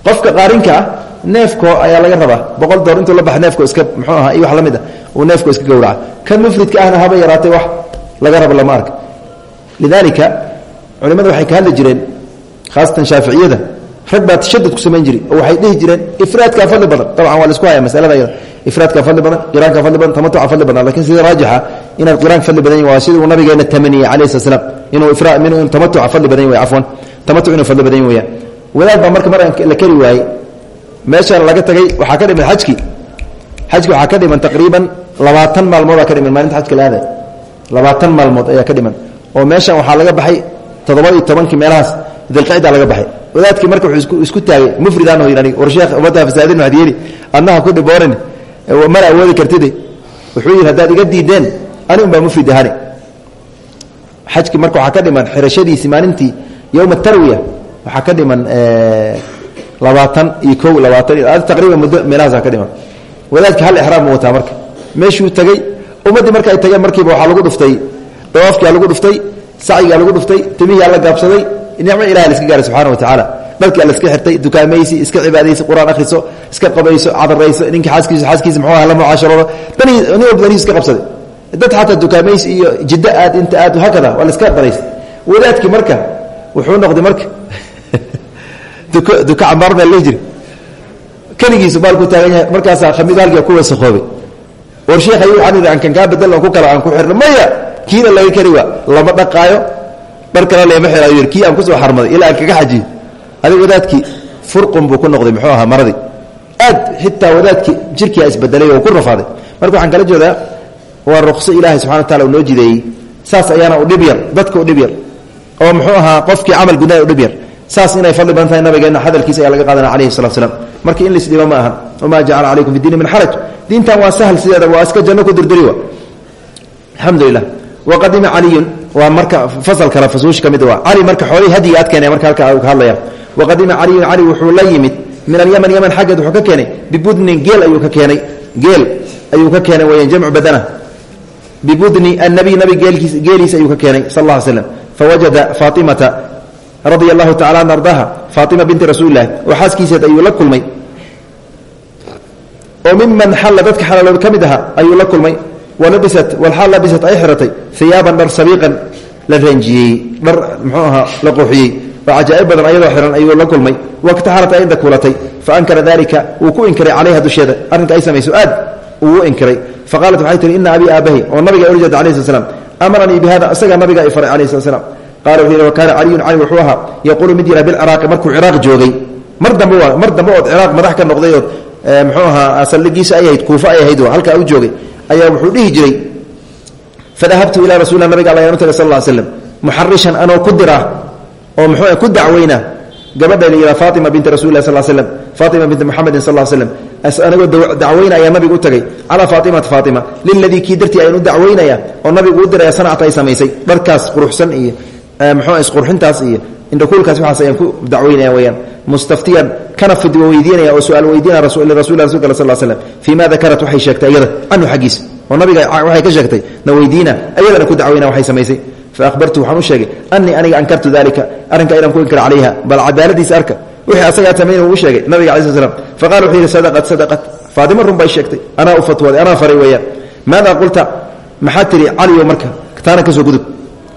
Speaker 1: qofka qaarinka ah neefko ayaa laga rabaa boqol door intuu la baxa neefko iska muxuu ahaa iyo wax la mid a uu neefko iska gowraca kan mufridka ahna haba yaraatay wax laga rabo lama arka lidaalika culimmada waxay ka hadli jireen khaasatan shaaficiyada rag baa tashadud ku samayn jiri oo waxay dhihi jireen ifraadkaa fadli badan. Dabcan waa la isku haya masalada iyada. Ifraadkaa fadli badan qiraankaa fadli badan tamatuca fadli badan laakiin sida raajixa inaad qiraan fadli badan waa sida uu nabigeena tamaniyey calayhi slat slam inuu tamatuca fadli badan way cafwan tamatuc inuu fadli badan weeyaan wadaad baa marka mar la keri waayey meeshaan laga tagay waxaa ka dhiman xajkii. Xajki waxaa ka dhiman taqriiban labaatan maalmoodaa ka dhiman maalinta xajka laaaday labaatan maalmood ayaa ka dhiman. Oo meeshan waxaa laga baxay toddoba iyo tobankii meelahaas dilqicda laga baxay. Wadaadkii marka wuxuu isku taagay mufridaan yidhi aniga war sheekh ummadda fasaadin waxad yeeli adnaha ku dhiboorin mana awoodi kartide wuxuu yidhi haddaad iga diideen ani un baa mufrid ahani xajkii marka waxaa ka dhiman xirashadiisii maalintii yowma tarwiya waxaa ka dhiman labaatan iyo ko labaatan iyo taqriiban muddo meelahaasaa ka dhiman. Wadaadki hal exraam ma wataa marka. Meeshuu tegey ummaddii marka ay tageen markiiba waxaa lagu dhuftay dawaafkiaa lagu dhuftay sacyigaa lagu dhuftay timihiaa la gaabsaday nicmo ilaha la iska gaaray subxana wa tacaala dharkia la iska xirtay dukaamaysi iska cibaadaysa qur'aan akhriso iska qabayso cadarayso ninka xaaskiisa xaaskiisa muxuu aha la mucaasharoodo. Dani nin walba danihiis iska qabsaday. Dad xataa dukaamaysi iyo jiddo aad inta aad hakada waa la iska daraystay wadaadkii marka wuxuu noqday marka duka cambaar baa la jiri keligiisu baalku taagan yahay markaasaa khamiis halkia ku wasakhoobay. War sheekh ayuu waxaan yidhi ankan kaa bedel on ku kala aan ku xirno maya kiina laga kari waa lama dhaqaayo dhar kale leema xiraayo kii aan ku soo xarmaday ilaa aan kaga xajiyo adiga wadaadkii furqun buu ku noqday muxuu ahaa maradii aad xitaa wadaadkii jirkiia isbedelay oo ku rafaaday. Marka waxaan kala jeedaa waa ruqso ilaahay subxana wa tacala uu noo jideeyey. Saas ayaana u dhib yar dadka u dhib yar. Oo muxuu ahaa qofkii camal gudaha u dhib yar. Saas inay fadli badan tahay nabigeenna hadalkiisa ayaa laga qaadana alayhi salatu slam marka in laisdhiba ma ahan. Wamaa jacala calaykum fi diini min xaraj. Diintan waa sahl sideeda waa iska janno ku dirdiri wa. Alxamdulilah waqadima caliyun waa marka fasal kale fasuush ka waa cali marka xoolihii hadiga aad keenay marka halka ka hadlaya waqadima caliyun cali wuxuu la yimid min alyaman yaman xaggeed wuxuu ka keenay bibudnin geel ayuu ka keenay. Geel ayuu ka keenay weyaan jamcu badana. Bibudni annabiy nabi geelkiis geeliisa ayuu ka keenay sal alla slam fawajada faatimata radia allahu tacala an binti rasuulilahi oo xaaskiiseed ayuu la kulmay. Oo miman xalla dadka xalaalooda ayuu la kulmay walabisat walxaal labisat ay xiratay. Iyaaban dhar sabiiqan la reenjiyey dhar muxuu ahaa la qooxiyey oo cajaa'ib badan ayadoo xihan ayuu la kulmay. Waktaxarat ay inda kuulatay. Fa ankara dalika wuu ku inkiray calayha dusheeda. Arrinka ay samayso aad uu inkiray. Faqaalat waxay tihi ina abii aabahi oo nabiga ula jeeda alai sl slam amaranii bi hada isagaa nabiga i faray alayh slat slam qala wuxuu yidhi wa kaana caliyun cali wuxuu ahaa yaquulu mid yidha bilciraaqi markuu ciraaq ayaa wuxuu dhihi jiray fadahabtu ilaa rasulilah nabiga alla ayaan u tagay sal muxarishan anoo ku dira oo muxuu ku dacweyna gabadha la yidhaha faatima binti rasuli lah sal slam faatima binti muxamedin sal slam anagoo dacweyna ayaa nabigu u tagay calaa faatimata faatima liladii kii dartii ayaan u dacweynaya oo nabigu u diraya sanacta ay samaysay dharkaas quruxsan iyo muxuu isqurxintaas iyo indhakuulkaas waxaas ayaan ku dacweynaya weyaan mustaftiyan kana fidwa weydiinaya oo su'aal weydiinaya lirasuli rasulka al sal slam fii ma dakarat waxay sheegtay iyada canhu xaggiisa oo nabiga waxay ka sheegtay na weydiina. Ayadana ku dacweyna waxay samaysay. Faahbartu waxaan u sheegay anii aniga ankartu dalika arrinka inaan ku inkira calayha. Bal cadaaladiisa arka. Wixii asagaa samayn uu sheegay nabiga alai sl slam faqala wuxuu yidhi sadaqat sadaqat. Faatima run bay sheegtay. Anaa u fatwooday anaa faray weeyaan. Maada qulta maxaa tihi caliyo marka taana ka soo gudub.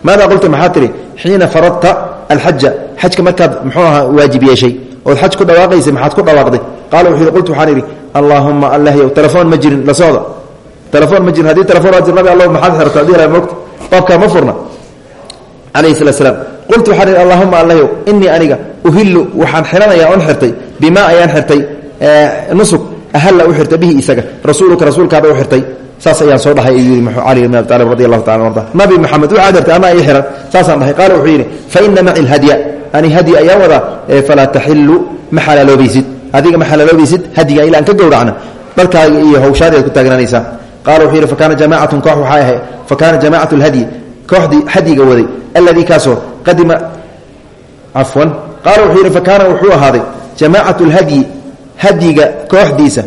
Speaker 1: Maada qulta maxaa tihi xiina faradta alxaja xajka markaad muxuu ahaa waajib yeeshay ood xaj ku dhawaaqaysay maxaad ku dhawaaqday qaala wuxuu yidhi qultu waxaan idhi allaahuma allahyow telefoon ma jirin la socda telefoon ma jirin haddii telefoon waa jir nabi allah maxaad xirta haddii la mogta baabkaa ma furna calayhi salatu slam qultu waxaan idhi allahuma allahyow inii aniga uhillu waxaan xiranayaa oon xirtay bimaa ayaan xirtay nusuk ahalla u xirtay bihi isaga rasuuluka rasuulkaada u xirtay saas ayaan soo dhahay yidhi cali bn abi taalib radi allahu taala arda nabi maxamed waxaad xirtay ama ii xiran. Saasaan dhahay. Qaala wuxuu yidhi fa ina maci lhadya ani hadyi ayaan wadaa falaa taxilu ma xalaaloobaysid adiga ma xalaaloobaysid hadyiga ilaan ka gowracna. Dharkaaga iyo hawshaadaad ku taagnaanaysaa qaala wuxuu yidhi fakaana jamaacatun koox waxaa ahay fakaana jamaacatu lhadyi kooxdii hadyiga waday alladii kaasoo qadima cafwan qaala wuxuu yidhi fakaana wuxuu ahaaday jamaacatu lhadyi hadyiga kooxdiisa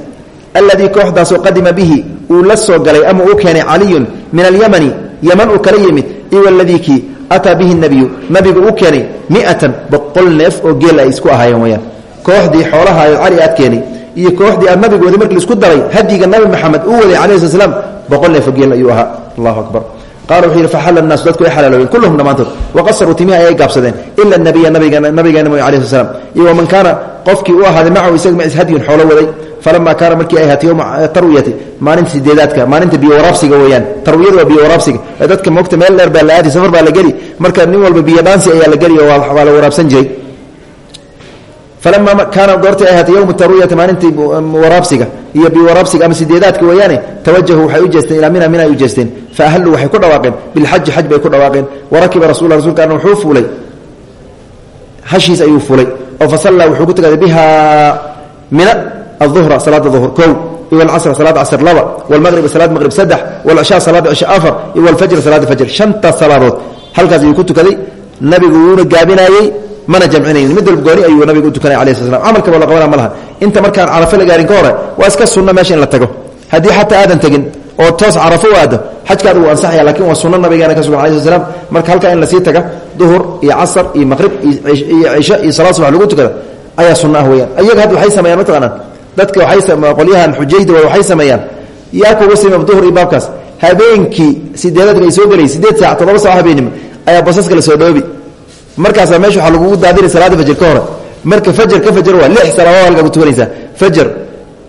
Speaker 1: alladii kooxdaasoo qadima bihi uu la soo galay ama uu keenay caliyun min alyamani yaman uu kala yimid iyo aladii kii ataa bihi nabiyu nabigu uu keenay miatan boqol neef oo geel ay isku ahaayeen weyaan kooxdii xoolaha cali aad keenay iyo kooxdii aad nabigu waday markii la isku daray hadyiga nabi maxamed uu waday calayi sl slam boqol neef oo geel ayuu ahaa. Allahu akbar qala wuxuu yidhi faxala naasu dadku ay xalaaloobeen kulluhum dhammaantood waqasaruu timihi ayay gaabsadeen. Ila nabiya nabigeena moy alayh sl slam iyo waman kaana qofkii u ahaaday macahu isaga macis hadyun xoolo waday. Falama kaana markii ay ahaatay yowma tarwiyati maalinta sideedaadka maalinta biyowaraabsiga weeyaan. Tarwiyada waa biyowaraabsiga dadka mogta meel dheer baa la safar baa la geli. Marka nin walba biyo dhaansi ayaa la geli oo waa la waraabsan falama kaana goortii ay haatay yowm taruyati maalintii waraabsiga iyo biwaraabsiga ama sideedaadka weeyaane tawajahuu waxay u jeesteen ilaa mina minay u jeesteen fa ahalluu waxay ku dhawaaqeen bilxaji xaj bay ku dhawaaqeen warakiba rasul rasulka ana wuxuu fuulay hashiis ayuu fuulay oo fasallaa wuxuu ku tagaday biha mina aلظuhra salaada duhur kow icasr salaada casr laba wlmaqriba salaad maqrib saddex wlcishaa salaada cisha afar iyo wlfajr salaada fajr shanta salaadood halkaas ayuu ku tukaday nabigu wuuna gaabinaayey mana jamcinaynin mid walba gooni ayuu nabigu u tukanay alayh sl camalkaba la qabana ma inta markaan carafo la gaarin ka waa iska sunno meesha in la tago. Haddii xataa aadan tegin oo toos carafo u aado wuu ansaxaya laakiin waa sunno nabigeena ka sugan alai sl marka halkaa in la sii taga duhur iyo casr iyo maqrib iyo cisho iyo salaad subax lagu tukada ayaa sunno ah weyaan iyaga hadda waxay sameeyaan mataqaanaa dadka qolyahan xujayda waxay sameeyaan. Yaa kuga sima duhur iyo baabkaas. Habeenkii ay soo gelay? Sideed saac toddoba sac habeenimo. Ayaa basaska la soo dhoobi markaasaa meesha waxaa lagugu daadinay salaada fajr ka hore. Marka fajar ka fajar waa lix salaadood halkaa ku tukanaysaa fajar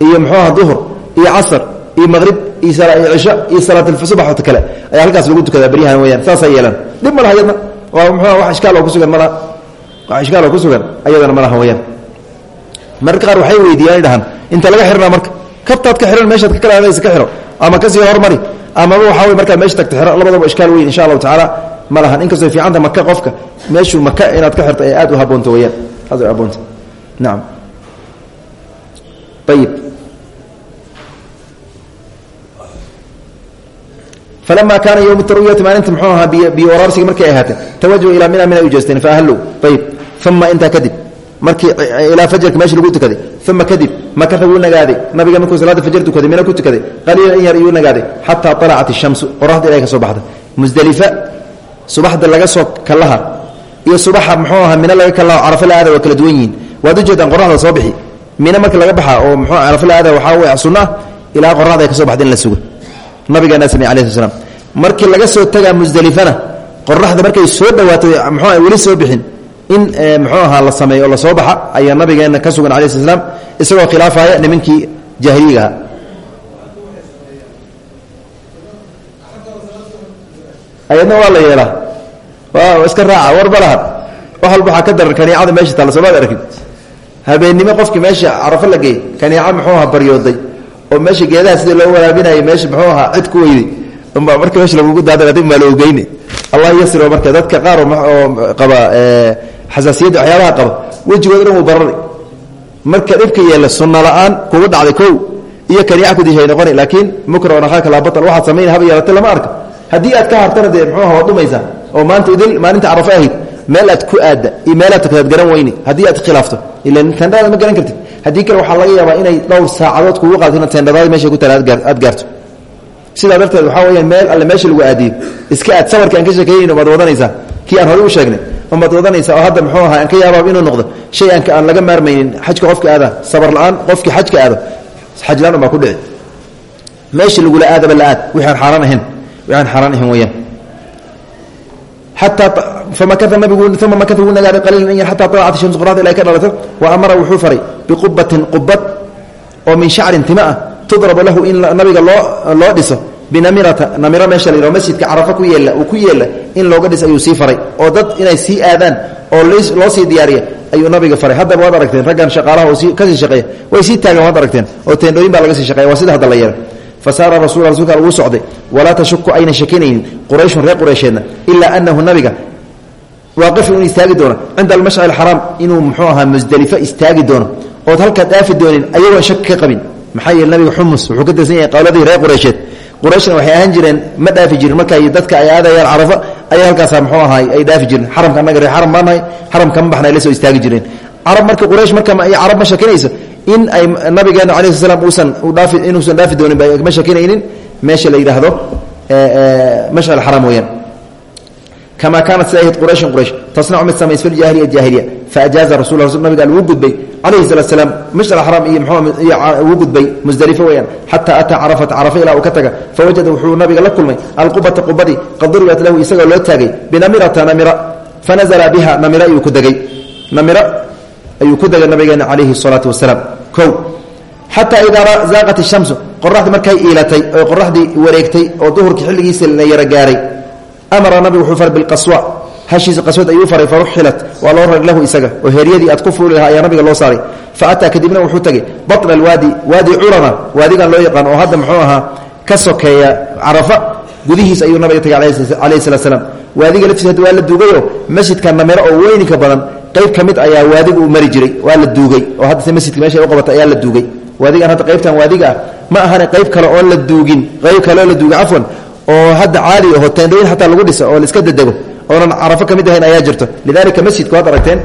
Speaker 1: iyo muxuu aha duhur iyo casr iyo maqrib iyo cisho iyo salaatsubaxoota kale ayaa halkaas lagu tukadaa beryahan weyaan saasay yeelaan. Dhib ma laha yadna waa muxua wax ishkaal oo kusugan malaha wax ishkaal oo ku sugan ayadana ma laha weyaan mararka qaar waxay weydiiyaan dhahaan inta laga xirnaa marka? Kabtaad ka xihan meeshaad ka kalaadaysa ka xiro. Ama ka sii hormari amaba waxaa wey markaad meesha tagta xiro labadaba ishkaal weyn insha allahu tacaala. Ma lahan inkastoo fiicanta maka qofka meeshuu maka inaad ka xirto ay aad u haboonto weyaan aad u haboonta nacam ayib falama kaana ywm tarwiyati maalinta mxuu ahaa biyo waraarsiga markay ahaatee tawajahu ilaa mina mina u jeesteen faahalluu ayib uma intaa kadib markii ilaa fajarka meesha lagu tukaday uma kadib makata wuu nagaaday. Nabiga markuu salaada fajar tukaday mina ku tukaday qaliilan in yar iyuu nagaaday. Xataa alacat ishamsu qoraxda ilahay ka soo baxda musdelifa subaxda laga soo kalaha iyo subaxa muxuu aha mina laga kala carafo la aada waa kala duwan yihiin. Qoraxda soo bixi. Mina marka laga baxa oo mxuu carafo la aada waxaa sunna ilaa qoraxda ka soo baxda la sugo. Nabigeena samey alai sl slam markii laga soo tagaa musdelifana qoraxda markay soo dhawaato mxuu weli soo bixin in mxuu ahaa la sameeyo oo la soo baxa ayaa nabigeena ka sugan alai sl slam isagoo khilaafaya nimankii jaahiliyigaha ayadna waa la yeelaa. Iska raaca warbalaha wax walba waxaa ka daran kaniicada meesha taalla soomaad arkin habeennimo qofkii meesha carafo la geey kaniica muxuu aha baryooday oo meesha geedaha sidii loo waraabinayo meesha muxuu ahaa cid ku weyday. Unbaa marka meesha lagugu daadan adig maa laogeyne allah yasiro marka dadka qaar oo qaba xasaasiyadda waxyaabaha qaba wejigooda dhan wuu marka dhibka yeela sunna la'aan kugu dhacday kow iyo kaniica kudishay noqoni laakiin mukra nakhaaka laa batal waxaad samayn haba yeelata lama arka haddii aad ka hartana dee muxuu aha waad dhumaysaa oo maanta idil maalinta carafo ahayd ku aadda iyo meelaad tagtaad garan weyne haddii aad khilaafto ila tendhadaada ma garan kartid. Haddii kale waxaa laga yaabaa inay dhowr saacadood kugu qaadto inaad tendhadaada meesha ku tala aad gaarto. Sidaa darteed waxaa weyaan meel alle meesha lagu aadiyo iska aad sabarki aan ka sheekeynayno baad wadanaysaa kii aan horey u sheegnay. Unbaad wadanaysaa oo hadda muxuu ahaa aan ka yaabaaba inuu noqdo? Shay aan aan laga maarmaynin xajka qofka aada sabar la'aan qofkii xajka aado xaj la'aan unbaa ku dhici meesha lagula aadaba la aad wixi aan xaaraan ahayn wixi aan xaaraan ahayn weyaan xataa famakata nabigu uma makata wuu nagaaday qaliilan yar xataa talacat shamsu qoraxda ilaa ka dhalato wa amara wuxuu faray biqubatin qubad oo min shacrin tima ah tudrabu lahu in nabiga loo loo dhiso binamirata namiro meesha la masjidka carafa ku yeella uu ku yeella in looga dhis ayuu sii faray. Oo dad inay sii aadaan oo loo sii diyaariya ayuu nabiga faray. Haddaba waad aragteen raggan shaqaalaha oo ka sii shaqeeya. Way sii taagan waad aragteen. Oo teendhooyin baa laga sii shaqeya waa sida hadda la yeelay. Fasaara rasul rasulka al wuu socday walaa tashuku ayna shakinaynin. Qurayshun reer quraysheedna ilaa anahu nabiga. Waaqifun inuu istaagi doono. Cinda almashcari alxaraam inuu muxuu ahaa musdelifo istaagi doono. Ood halkaa dhaafi doonin ayagoon shaki ka qabin. Maxaa yeele nabiga xumus wuxuu ka tirsan yahay qowladii reer qurayshna waxay ahaan jireen ma dhaafi jirin. Markay dadka ay aadayaan carafo ayaa halkaasa muxuu ahaay ay dhaafi jireen xaramka annaga reer xaram baanahay xaram kama baxna la soo istaagi jireen. Carab marka quraysh marka carab ma shakinayso. In ay nabigeena ala sl slam uusan inuusan dhaafi doonin ma shakinaynin. Meesha la yidhaahdo mashcal xaram weyaan kama kaanat sida ahayd qurayshin quraysh tasnacu mid samays fi ljahiliya jahiliya faajaaza rasul nabiga wuu gudbay calayhi salatu salaam mashcal xaram iyo muu gudbay musdelifo weyaan xataa ataa carafata carafa ilaa uu ka taga fawajada wuxuu nabiga la kulmay alqubata qubadii qad duribat lahu isagoo loo taagay binamirata namira fanazla biha namira ayuu ku degay namira ayuu ku degay nabigeena calayhi salaatu wasalaam o xataa idaa zaaqat ishamsu qoraxdii markay iilatay oo qoraxdii wareegtay oo duhurkii xilligiisa la yaro gaaray amara nabigu wuxuu faray bilqaswa hashiisa qaswad ayuu faray faruxilat waa loo rari lahu isaga oo heeryadii aad ku fuuli lahaa ayaa nabiga loo saaray fa ataa kadibna wuxuu tegey batna alwaadi waadi curana waadigan loo yaqaan oo hadda muxuu ahaa ka sokeeya carafa ayuu nabiga tegay calayhi salat slam waadiga waa la duugayo masjidka namiro oo weyninka badan qayb ka ayaa waadiga uu mari jiray waa la duugay oo hadda masjidka meesha u qabata ayaa la duugay waadigan hadda qaybtan waadiga ma ahane qayb kale oon la duugin qayb kale oo la duugay cafwan oo hadda caadi aho teendhooyin xataa lagu dhiso oo laiska dedego oonan carafo ka mid ahayn ayaa jirto. Lidalika masjidku waad aragteen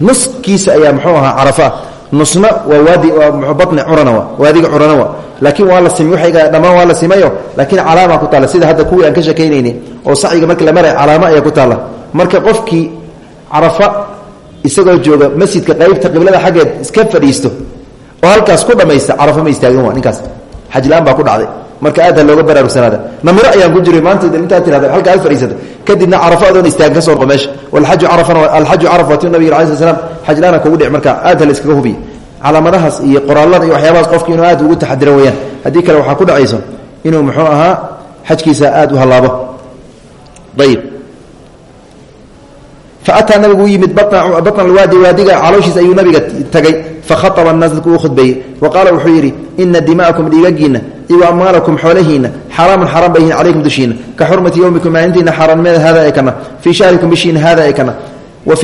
Speaker 1: nuskiisa ayaa muxuu ahaa carafoah nusna waa waadi waa batni curana wa waadiga curana wa laakiin waa la simi waxayga dhammaan waa la simayo. Laakiin calaama ku taalla sida hadda kuwii aan ka sheekaynayni oo sacyiga markii la maray calaamo ayaa ku taalla. Marka qofkii carafa isagoo jooga masjidka qaybta qiblada xaggeed iska fadhiisto oo halkaas ku dhammaysta carafo ma istaagin waa ninkaas. Xajlaan baa ku dhacday marka aad looga baraarugsanaada namiro ayaan ku jiray maanta intaad tirahda halka aad fadhiisato kadibna carafo adoon istaagin ka soo noqo meesha. Walxaju carafana alxaju caraf waati nabiga alai sl slam xajlaana kugu dhic marka aad ha la iskaga hubiya calaamadahaas iyo qoraalada iyo waxyaabahaas qofki inuu aad ugu taxadiro weyaan haddii kale waxaa ku dhacayso inuu muxuu ahaa xajkiisa aad u hallaabo. Ayib faataa nabigu u yimid bana alwaadi waadiga calooshiisa ayuu nabiga tagay. Fakhaaba naas dadku uu khudbeeyey wa qaala wuxuu yidhi ina dima'akum dhiigagiinna iyo amwaalakum xoolahiinna xaraamun xaaraan bay yihiin calaykum dushiina ka xurmati yowmikum maalintiina xaaraanimada hada ay kana. Fii shahrikum bishiina hada ay kana. Wa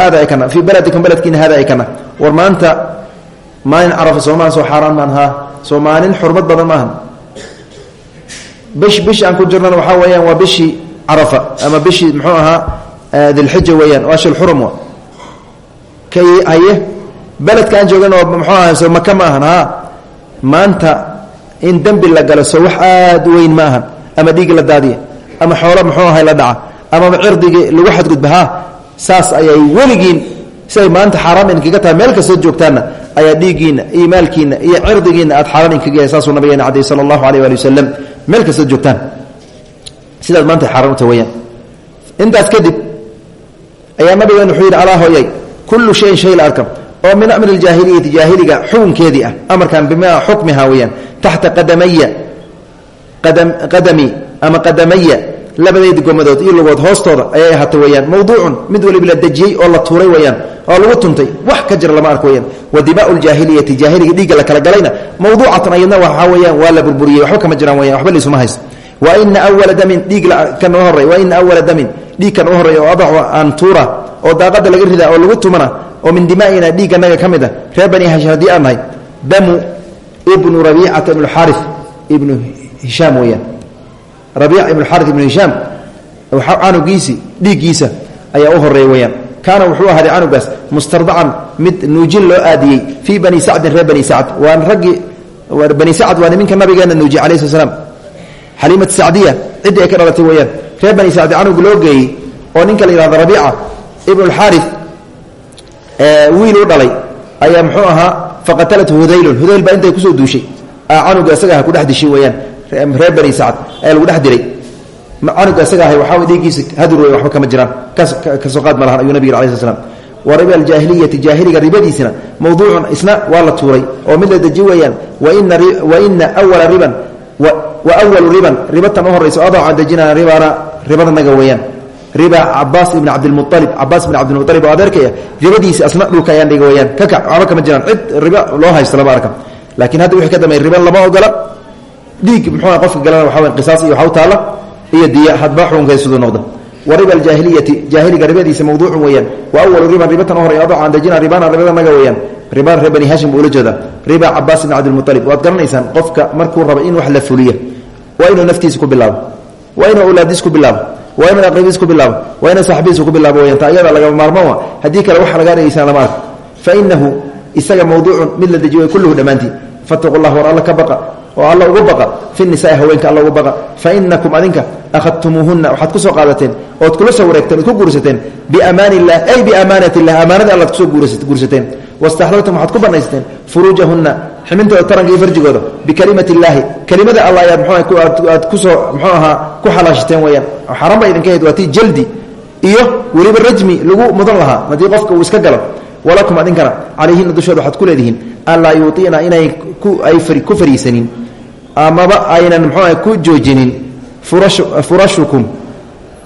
Speaker 1: hada ay kana. Fii baladikum beledkiina hada ay kana. War maanta maalin carafa soomaan soo xaaraan maan haa. Soo maalin xurmad badan maahan. Bish bish aan ku jirnana waxaa weeyaan waa bishii carafa ama bishii muxuu ahaa dilxija weeyaan. Waa shil xurum kay haye beledka aan joogan oo muxuu aha soo maka ma ahan haa. Maanta in dembi la galo wax aad weyn ma ahan ama dhiig la daadiya ama xoolo muxuu ahay la dhaca amaba cirdigii lagu xadgudba haa saas ayay weligiin siay maanta xaaraam idinkaga tahay meel kastoo joogtaanna ayaa dhiiggiinna iyo maalkiinna iyo cirdigiinna aad xaaraan idinkaga yahay saasuu nabigeena cadey sala allahu aleyh waali wasalam meel kastoo joogtaan. Sidaad maanta xaaraan u tawayaan intaas kadib ayaa nabigeena wuxuu yidhi kullu shayin shay la arkam oo min amri ljaahiliyati jaahiliga xukunkeedii ah amarkan bimaa xukmiha weeyaan taxta qadamaya qadami ama qadamaya labadaydi gomadood iyo lugood hoostooda ayay ahaata weyaan mawduucun mid waliba la dejiyey oo la tuuray weyaan oo lagu tuntay wax ka jira lama arko weyaan wa dimaau ljaahiliyati jaahiliga dhiigga la kala galayna mawduucatan ayadna waxaa weyaan waa la burburiyey waxba kama jiraan weyan waxba laysuma haysto wa ina awala damin dhiig kan u horey wa ina awala damin dhiig kan u horey oo adacu aan tuura oo daaqada laga ridaa oo lagu tumana oo min dima'ina dhiigganaga ka mid a reer bani hashim haddii aan nahay damu ibnu rabiicata ibnu xaari ibnu hishaam weyaan rabiic ibnu xaari ibnu hishaam canugiisii dhiiggiisa ayaa u horreeya weyaan kaana wuxuu ahaaday canugaas mustardacan mid nuujin loo aadiyey fii bani sacdin reer bani sacd. Waa raggii bani sacd waa niminka nabigeena nuujiye alayh sl slam xaliimat sacdiya ciddii ay ka dhalatay weyaan reer bani sacdi canug loo oo ninka la yihahdo rabiica ibnu lxaari wiil u dhalay ayaa muxuu ahaa faqatalat hudaylun. Hudayl baa intay ku soo duushay. Canuga isaga ku dhex dishay weyaan reer bani lagu dhex dilay. Canuga isaga dhiigiisa hadur wey waxba kama jiraan. Kasoo qaad ma ayuu nabig alai sl slam wa riba ribadiisina mawduucun isna waa la tuuray oo mid la deji weeyaan. Wa ina awala riban wa awalu riban. Ribatan u horayso adaca dejinana ribana ribadanaga weeyaan riba cabaas ibn cabdilmualib cabaas ibn cabdilmualib oo adeerkaya. Ribadiisi asna dhulka ayaan dhiga weyaan ka kac waxba kama jiraan. Cid riba loo haysto lama arka laakiin hadda wixii ka dambeey riba lama ogola dhiig muxuua qofka galana waxa weya qisaas iyo waxa u taalla iyo diya hadba xukunkeeda siduu noqda. Wa riba aljaahiliyati jaahiliga ribadiisa mawduucun weeyaan wa awalu riban ribatan horay adaca aan dejina ribana ribadanaga weeyaan ribaan reer bani hashim buu ula jeedaa. Riba cabaas ibn cabdilmualib waad garanaysaan qofka markuu rabo in wax la fuliya waa inuu naftiisa ku bilaabo waa inuu awlaadiis ku bilaabo waa inuu aqribiis ku bilaabo waa inuu saaxibiis ku bilaabo weyaan ta iyada lagama maarmaan haddii kale wax lagaa dhegeysana lama arko fa inahu isaga mawduucun mid la dejiyo kulluhu dhammaantii fattaqu llah war alla ka baqa oo alla ugu baqa fi nisaai haweenka alla ugu baqa. Fa inakum adinka akhadtumuuhunna waxaad ku soo qaadateen ood kula soo wareegteen ood ku guursateen biamaani illah ay biamaanati illah amaanada allaad ku soo guursateen. Wastaxlaltum waxaad ku banaysateen furuujahunna ximintooda taranka iyo farjigooda bikalimati illaahi kelimada alla ayaad mxu aad ku soo mxuu ahaa ku xalaashateen weyaan xaran ba idinka hayd waa tii jaldi iyo weliba rajmi lagu mudan lahaa haddii qofka uu iska galo. Walakum adinkana calayhina dushooda waxaad ku leedihiin anlaa yuuiina inay ay ku fariisanin amaba aynan mxuuah ku joojinin furashukum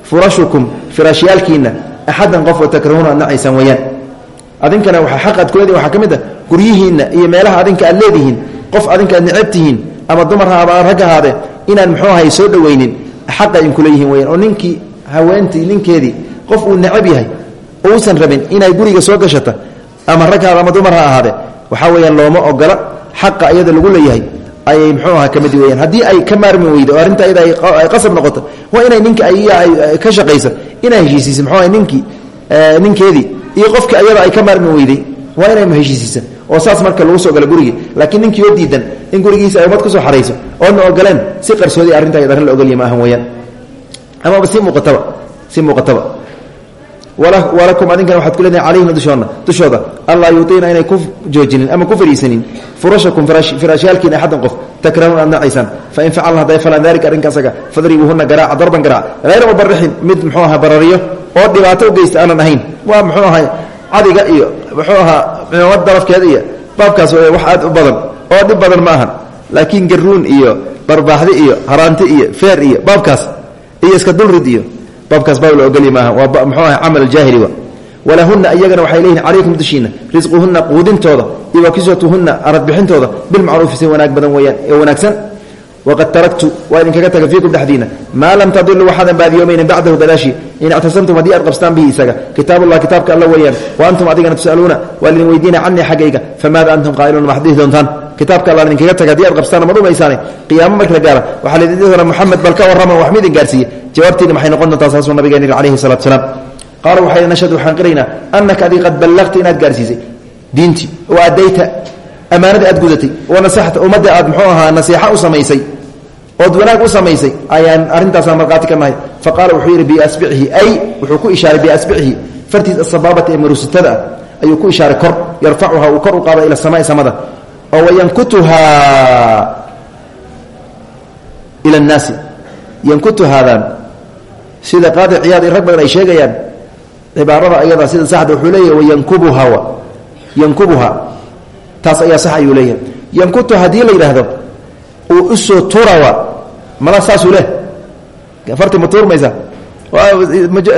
Speaker 1: furashukum firaashyaalkiina axadan qof oo takrahuuna aad nacaysaan weyaan adinkana waa xaq aad kuleedihin waxaa ka mid a guryihiinna iyo meelaha adinka aad leedihiin qof adinka aad necab tihiin ama dumar ha rag ahaade inaan muxuu ahay soo dhoweynin xaqa idin kuleeyihiin weyaan oo ninkii haweentii ninkeedii qof uu necab yahay uusan rabin inay guriga soo gashata ama rag haade ama dumar ha ahaade waxaa looma ogola xaqa iyada lagu leeyahay ayay mxuu aha ka mid weyaan haddii ay ka maarmi weydo oo arrinta iyada ay qasab noqoto waa inay ninka ka shaqayso inay heshiisiisa mxuu aha ninkii ninkeedii iyo qofki ayada ay ka maarmi weyday waa inay heshiisiisa oo saas marka lagu soo galo gurigii. Laakiin ninkii oo diidan in gurigiisa ay umad ku soo xarayso oona ogoleen si qarsoodi arrinta arrin la ogolya ma ahan weyaan amaba si muuqataba si muuqataba walakum adinkana waxaad ku leedahay calayhina dushoona dushooda. Allaa yuiina inay ku joojinin ama ku fariisanin furashakum firaashyaalkiina axadan qof takrahuun aad nacaysaan fain facalna hadday falaan dalika arrinka asaga fadribuuhuna garaaca darban garaac hayra mubarixin mid muxuu ahaa barariyo oo dhibaato u geysta aanan ahayn. Waa muxuu ahaa cadiga iyo muxuu ahaa cimaamad darafkeeda iyo baabkaas w wax aad u badan oo dhib badan ma ahan. Laakiin garuun iyo barbaaxdi iyo haraanti iyo feer iyo baabkaas iyo iska dulrid iyo baabkaas baab la ogolya maaha. Waa mxuu aha camal jaahili wa walahunna iyagana waxay leeyihiin calaykum dushiina risquhunna quudintooda iyo wa kiswatuhunna aradbixintooda bilmacruufi si wanaag badan weyaan ee wanaagsan waqad taraktu waa idinkaga taga fiikum dhexdiina maa lam tadilu waxaadan baadiyoomaynin bacdahu gadaashii in ictasamtum haddii aad qabstaan bihi isaga kitaabullah kitaabka alla weeyaan wa antum adigana tus'aluuna waa lidin weydiina canii xaggayga famaada antum qaa'iluuna maxad dhihi doontaan kitaabka alla idinkaga taga haddii aad qabstaan ma dhumaysaane qiyaamo marka la gaara waxaa laydin dhihi doonaa moxamed bal ka warrama wax ma idin gaarsiiye jawaabtiina maxay noqon doontaa saasuu nabigeena yidhi calayhi salatu salaam qaala waxay nashhadu waxaan qiraynaa annaka adig qad ballaqta inaad gaarsiisay diintii oo addayta ammaanada aad gudatay oo nasaxta ummadda aad muxuu ahaa nasiixa u samaysay ood wanaag u samaysay ayaan arrintaasaan markhaati ka nahay fa wuxuu yidhi biasbicihi ay wuxuu ku ishaaray biasbicihi fartiis asabaabati ee marusitada ah ayuu ku ishaaray kor yarfacuha uu kor u qaada ila samaai samada. Oo wayankutuhaa ila annaasi yankutuhaadaan sida qaadi ciyaad i rag badan ay sheegayaan cibaarada ayada sida saxda wuxuu leeyahy wayankubuha yankubuha taas ayaa sax ayuu leeyahay. Yankutu haddii la yidhaahdo uu u soo turawa mana saasuu leh farti ma tuurmaysa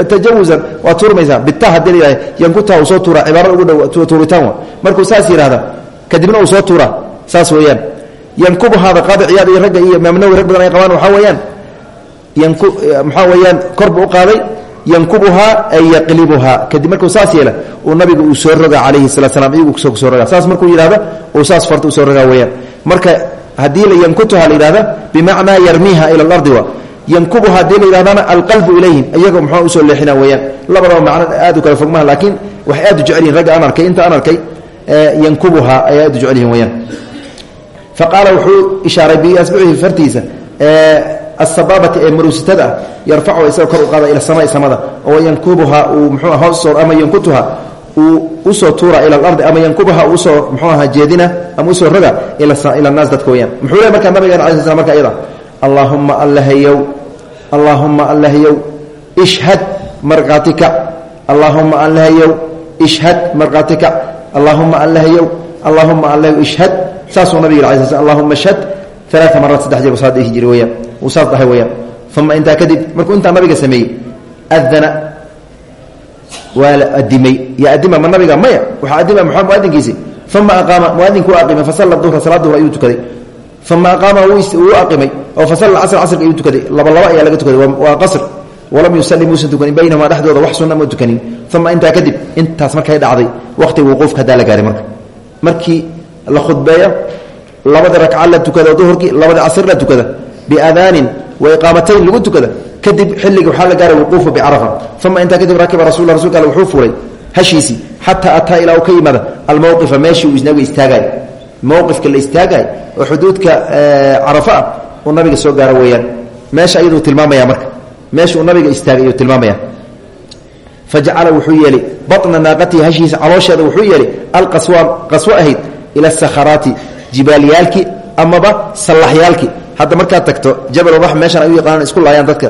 Speaker 1: tajawusan waa tuurmaysaa? Bita haddii la yihahdo yankutuha uu soo tuura cibaarada ugu dhow tuuritaan wa. Markuu saas yidhahda kadibna uu soo tuura saas weeyaan. Yankubuhaada qaadi ciyaad iyo ragga iyo imaam nawi rag badan ay qabaan waxaa weeyaan. Yanku maxaa weeyaan kor buu u qaaday yankubuhaa ay yaqlibuhaa kadib markuu saas yeela uu nabiga uu soo roga calayhi salatu slam iyagu soo roga saas markuu yidhahdo uu saas farta u soo rogaa weeyaan. Marka haddii la yankutuha la yidhahda bimacnaa yarmiiha ila alardi wa. Yankubuha haddii la yidhahdana alqalbu ilayhim iyaga muxuu u soo leexina weeyaan. Labadaba macno aad u kala fogmaha laakiin waxay aad u jecel yihiin ragga aan arkay inta aan arkay yankubuha ayay aad u jecel yihiin weyaan fa qaala wuxuu ishaaray biasbucihi fartiisa asabaabati ee maruusitada ah yarfacu isagoo kor u qaada ila samai samada oo yankubuha uu mxuu hoosoo ama yankutuha uu u soo tuura ila alardi ama yankubuha uu u soo mxuu ahaa jeedina ama u soo roga ila naas dadka weyaan muxuu le markaa nabigeena ala sl marka iyada allaahumma allahayow allaahumma allahayow ishhad markaatika allaahumma allahayow ishhad markaatika allaahumma allahayow allaahumma allahayow ishhad. Saasuu nabiga ala sl allahuma shhad alaa maraat saddex jeer saa dhihi jiri weyaan uu saas dhahay weyaan uma intaa kadib markuu intaa nabiga sameeyey adana waa la adimay yaa adima ma nabiga maya waxaa adima maxamed muadinkiisi uma aqaama muadinkuu aqimay fasalla duhra salaad duhr ayuu tukaday uma aqaama wuu aqimay oo fasalla casr casrka ayuu tukaday laba laba ayaa laga tukaday waa qasr walam yusalli muusan tukanin baynahumaa dhexdooda wax sunna ma tukanin uma intaa kadib intaas markay dhacday waqti wuquufka haddaa la gaaray marka markii la khudbeeyo labada ragca la tukada duhurkii labada casr la tukada biadaanin wa iqaamatayn lagu tukada kadib xilliga waxaa la gaaray wuquufu bicarafa uma intaa kadib rakiba rasul rasulka wuxuu fuulay hashiisii xataa ataa ilaa uu ka yimaada almowqifa meeshii uu nabiga istaagaay mowqifka la istaagaay oo xuduudka carafa ah nabiga soo gaaro weeyaan. Meesha ayaduu tilmaamaya marka. Meesha uu nabiga istaagay ayuu tilmaamaya. Fajacala wuxuu yeelay bana naaqatihi hashiisa caloosheeda wuxuu yeelay alqaswa qaswo ahayd ila asakharaati jibaalyaalkii amaba sallaxyaalkii. Hadda markaad tagto jabal rax meeshaan ay u isku laayaan dadka.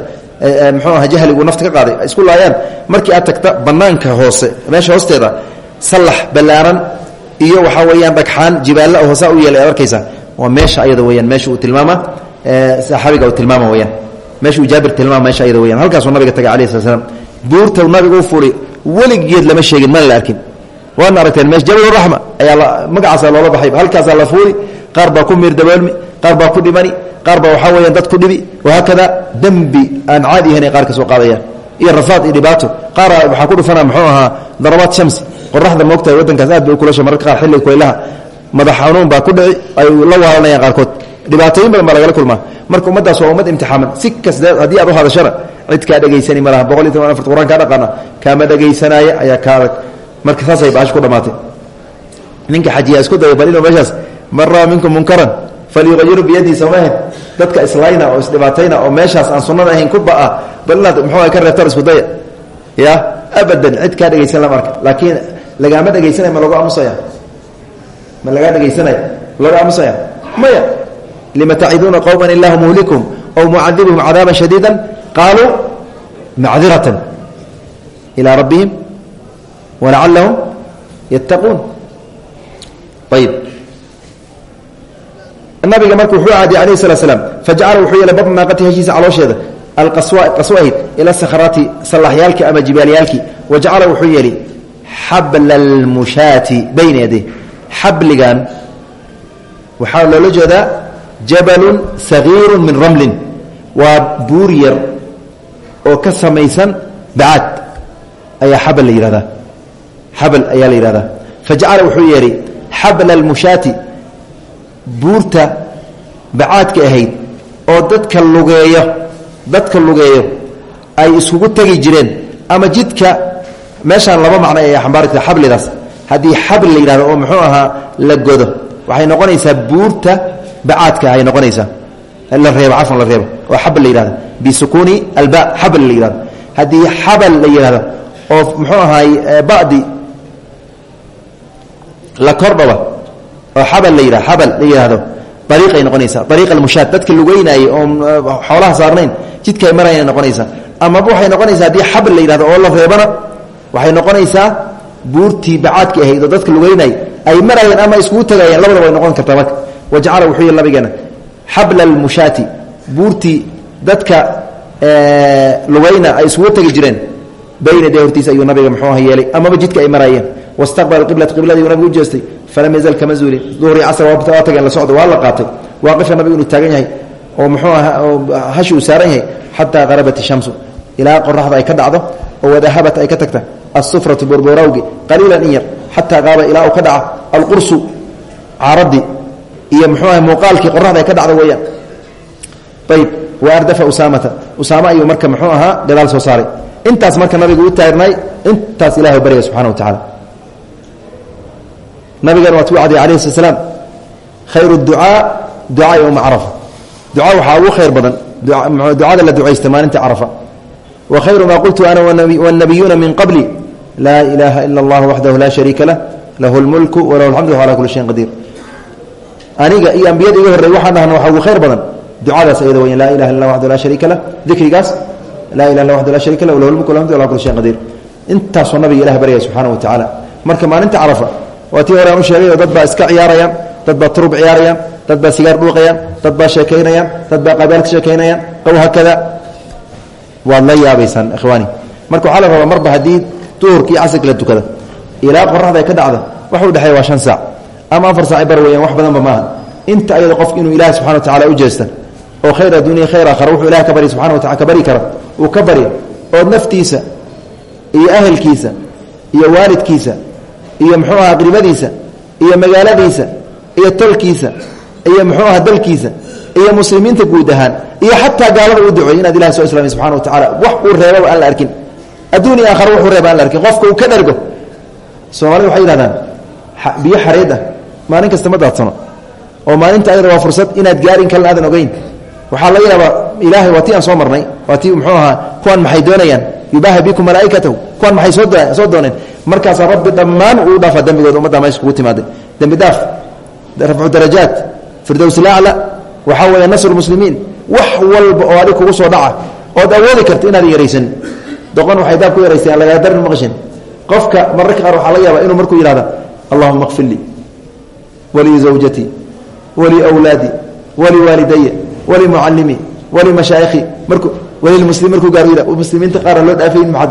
Speaker 1: Muxuu aha jahligu nafta ka qaaday isku laayaan. Markii aad tagta bannaanka hoose meesha hoosteeda sallax ballaaran iyo waxaa weeyaan dhagxaan jibaalla oo hoosaa u yeelay aad waa meesha ayada weyaan meesha uu tilmaama saxaabiga uu tilmaama weyaan meesha uu jaabir tilmaama meesha ayada weyaan halkaasuu nabiga tagay alayhi sala slam buurta nabiga u fuulay weligeed lama sheegin mana la arkin waadna aragteen meesha jabaluraxma ayaa magacaasa loola baxay halkaasaa la fuuli qaar ku miir daboolmi qaar baa ku dhimani qaar baa waxaa dad ku dhibi wahaakada dembi aan caadi ahayn ay qaar soo qaadayaan. Iyo rafaad iyo dhibaato waxaa ku dhufana muxuu ahaa darabaad shamsi. Qoraxda moogtahay waddankaas aad bay u kulasha mararka qaar xilliga kulaylaha madax xanuun baa ku dhici ay la waalanayaan qaarkood. Dhibaatooyin badan baa lagala marka ummaddaas waa ummad imtixaaman. Si kasta haddii aad u hadashana cid kaa dhegaysani malaha boqol iyo toban afart quraan kaa ayaa kaa marka saasay baash ku dhammaatay ninka xajiyaa isku daya bal inuu meeshaas minkum munkaran falyuqayiru biyadii soomaahen dadka islayna oo isdhibaatayna oo meeshaas aan sunnada ahayn ku ba'a bal muxuu ka reebtaan isku daya? Ya abadan cid kaa dhegaysan lama arka laakiin lagaama dhegaysanaya ma lagu aamusaya ma lagaa dhegaysanaya lagu aamusaya maya. Lima taciduuna qowman illahu muhlikum ow mucadibuhum cadaaban shadiida qaaluu macdiratan ilaa rabbihim walacalahum yattaquun ayib nabiga marka wuxuu caadiyay alayh slat slam fajacala wuxuu yeelay badna naaqati heshiisa caloosheeda alqaswo ahayd ila sakharaati sallaxyaalki ama jibaalyaalkii wa jacala wuxuu yeelay xabla almushaati bayna yaday xabligan waxaa loola jeedaa jabalun sagiiru min ramlin waa buur yar oo ka samaysan bacaad ayaa xabal la yihahdaa xabal ayaa la yihahdaa fajacala wuxuu yeelay xabla almushaati. Buurta bacaadka ahayd oo dadka lugeeyo dadka lugeeyo ay iskugu tegi jireen ama jidka meeshaan laba macno ay xambaari karta xablidaas. Haddii la yidhahdo oo muxuu ahaa la godo waxay noqonaysaa buurta bacaadka ay noqonaysaa. La reebo cafwan la reebo. Oo xabl la yihahdo bisukuuni alba xabl la yihahdo haddii xabal la yidhahdo oo muxuu ahaay badi la kordhaba oo xabal la yidhah xabal la yidhaahdo. Ariiqay noqonaysaa. Ariiq almushaad dadka lugeynaayey oon xoolaha saarnayn jidkaay marayna noqonaysaa. Amaba waxay noqonaysaa haddii xabal la yidhahdo oo la reebana waxay noqonaysaa buurtii bacaadki ahayd dadka lugeynay ay marayeen ama iskugu tagayeen labadaba way noqon kartaa marka. Wajacala wuxuu yidhi nabigeena xabla almushaati buurtii dadka lugayna ay isugu tegi jireen. Bayna dee ayuu nabiga muxuu aha yeelay. Jidka ay maraayeen wastaqbala qiblat qibladii nabigu u jeestay falam yazal kama zuulin duhri casr waa tageen la socda waa la qaatay waaqifka nabigu inuu taagan yahay oo muxuu aha hashi uu saaran yahay xataa qarabat ishamsu ilaa qoraxda ay ka dhacdo oo wadahabat ay ka tagta asufratu borborawgi qaliilan in yar xataa qaaba ilaa uu ka dhaca alqursu caaradii iyo muxuu aha muuqaalkii qoraxda ay ka dhacdo weeyaan ayb wa ardafa usaamata usaama ayuu marka muxuu ahaa gadaal soo saaray intaas marka nabigu u taagnay intaas ilahay baryay subxana wa tacaala nabigana waa tuu cadiy alayh slat slaam khayru ducaa ducaa yowma carafa ducaa khayr badan ducada la ducaysta maalinta carafa wa khayru maa qultu ana wannabiyuuna min qabli. Laa ilaaha ila allah waxdahu laa shariika lah lahu lmulku walahu alxamdu ala kuli shayin qadiir aniga iyo ambiyada iga horrey waxaan dhahna waxaa ugu khayr badan ducadaas ayada weya laa ilaha illa waxdahu laa shariika lah dikrigaas laa ilah illa waxdahu laa sharika lah lahu lmulku walhamdu ala kuli shayin qadiir intaasoo nabiga ilah baryaya subxana wa tacaala marka maalinta carafa waa tii hore aan sheegay oo iska ciyaarayaan dad baa turub ciyaarayaan dad sigaar dhuuqayaan dad baa sheekaynayaan dad baa qabaal ka sheekaynayaan qow hakada. Waad la yaabaysaan ikhwaani. Marka waxaa la marba haddii duhurka iyo casirka la tukada ilaa qoraxda ay ka dhacda waxa u dhexeeya waa shan saac ama afar saac bar weeyaan wax badanba maaha inta ayada qofka inuu ilahi subxana wa tacala u jeesta oo khayr adduuniya khayr aakhara wuxuu ilahi ka subxana wa tacala ka kara uu ka barya oo naftiisa iyo ahelkiisa iyo waalidkiisa iyo muxuu aha qribadiisa iyo magaaladiisa iyo tolkiisa iyo muxuu aha dalkiisa iyo muslimiinta guud ahaan iyo xataa gaalada u duceey inaad ilahi soo islaamay subxana wa tacala wax uu reebaba aan la arkin. Adduun iyo aakhara wuxuu reeba aan la arkin. Qofka uu ka dhargo soomaalida waxay yidhahdaan biyo xareed ah maalin kasta ma daadsano oo maalinta ayada waa fursad inaad gaarin kalena ogeyn waxaa laga yaabaa ilaahay waa aan soo marnay waa ti muxuu ahaa maxay doonayaan? Yubaaha bikum malaaikatahu. Kuwan maxay soo dooneen? Markaasaa rabbi dhammaan uu dhaafa dembigooda ummadda meesha kugu timaaday dembi dhaaf rafcu darajaat firdowslacla waxaa weeya nasru muslimiin. Wax walba oo adig kugu soo dhaca ood awoodi karta inaad yaraysan. Doqon waxay daab ku yaraysteen lagaa darin maqashin. Qofka mararka qaar waxaa laga yaabaa inuu markuu yihahda allahuma kfir lii walii zawjatii walii wlaadii waliwaalidaya walimucallimii walimashaaikhii markuu walilmuslim markuu gaar muslimiinta qaara loo dhaafayn maxad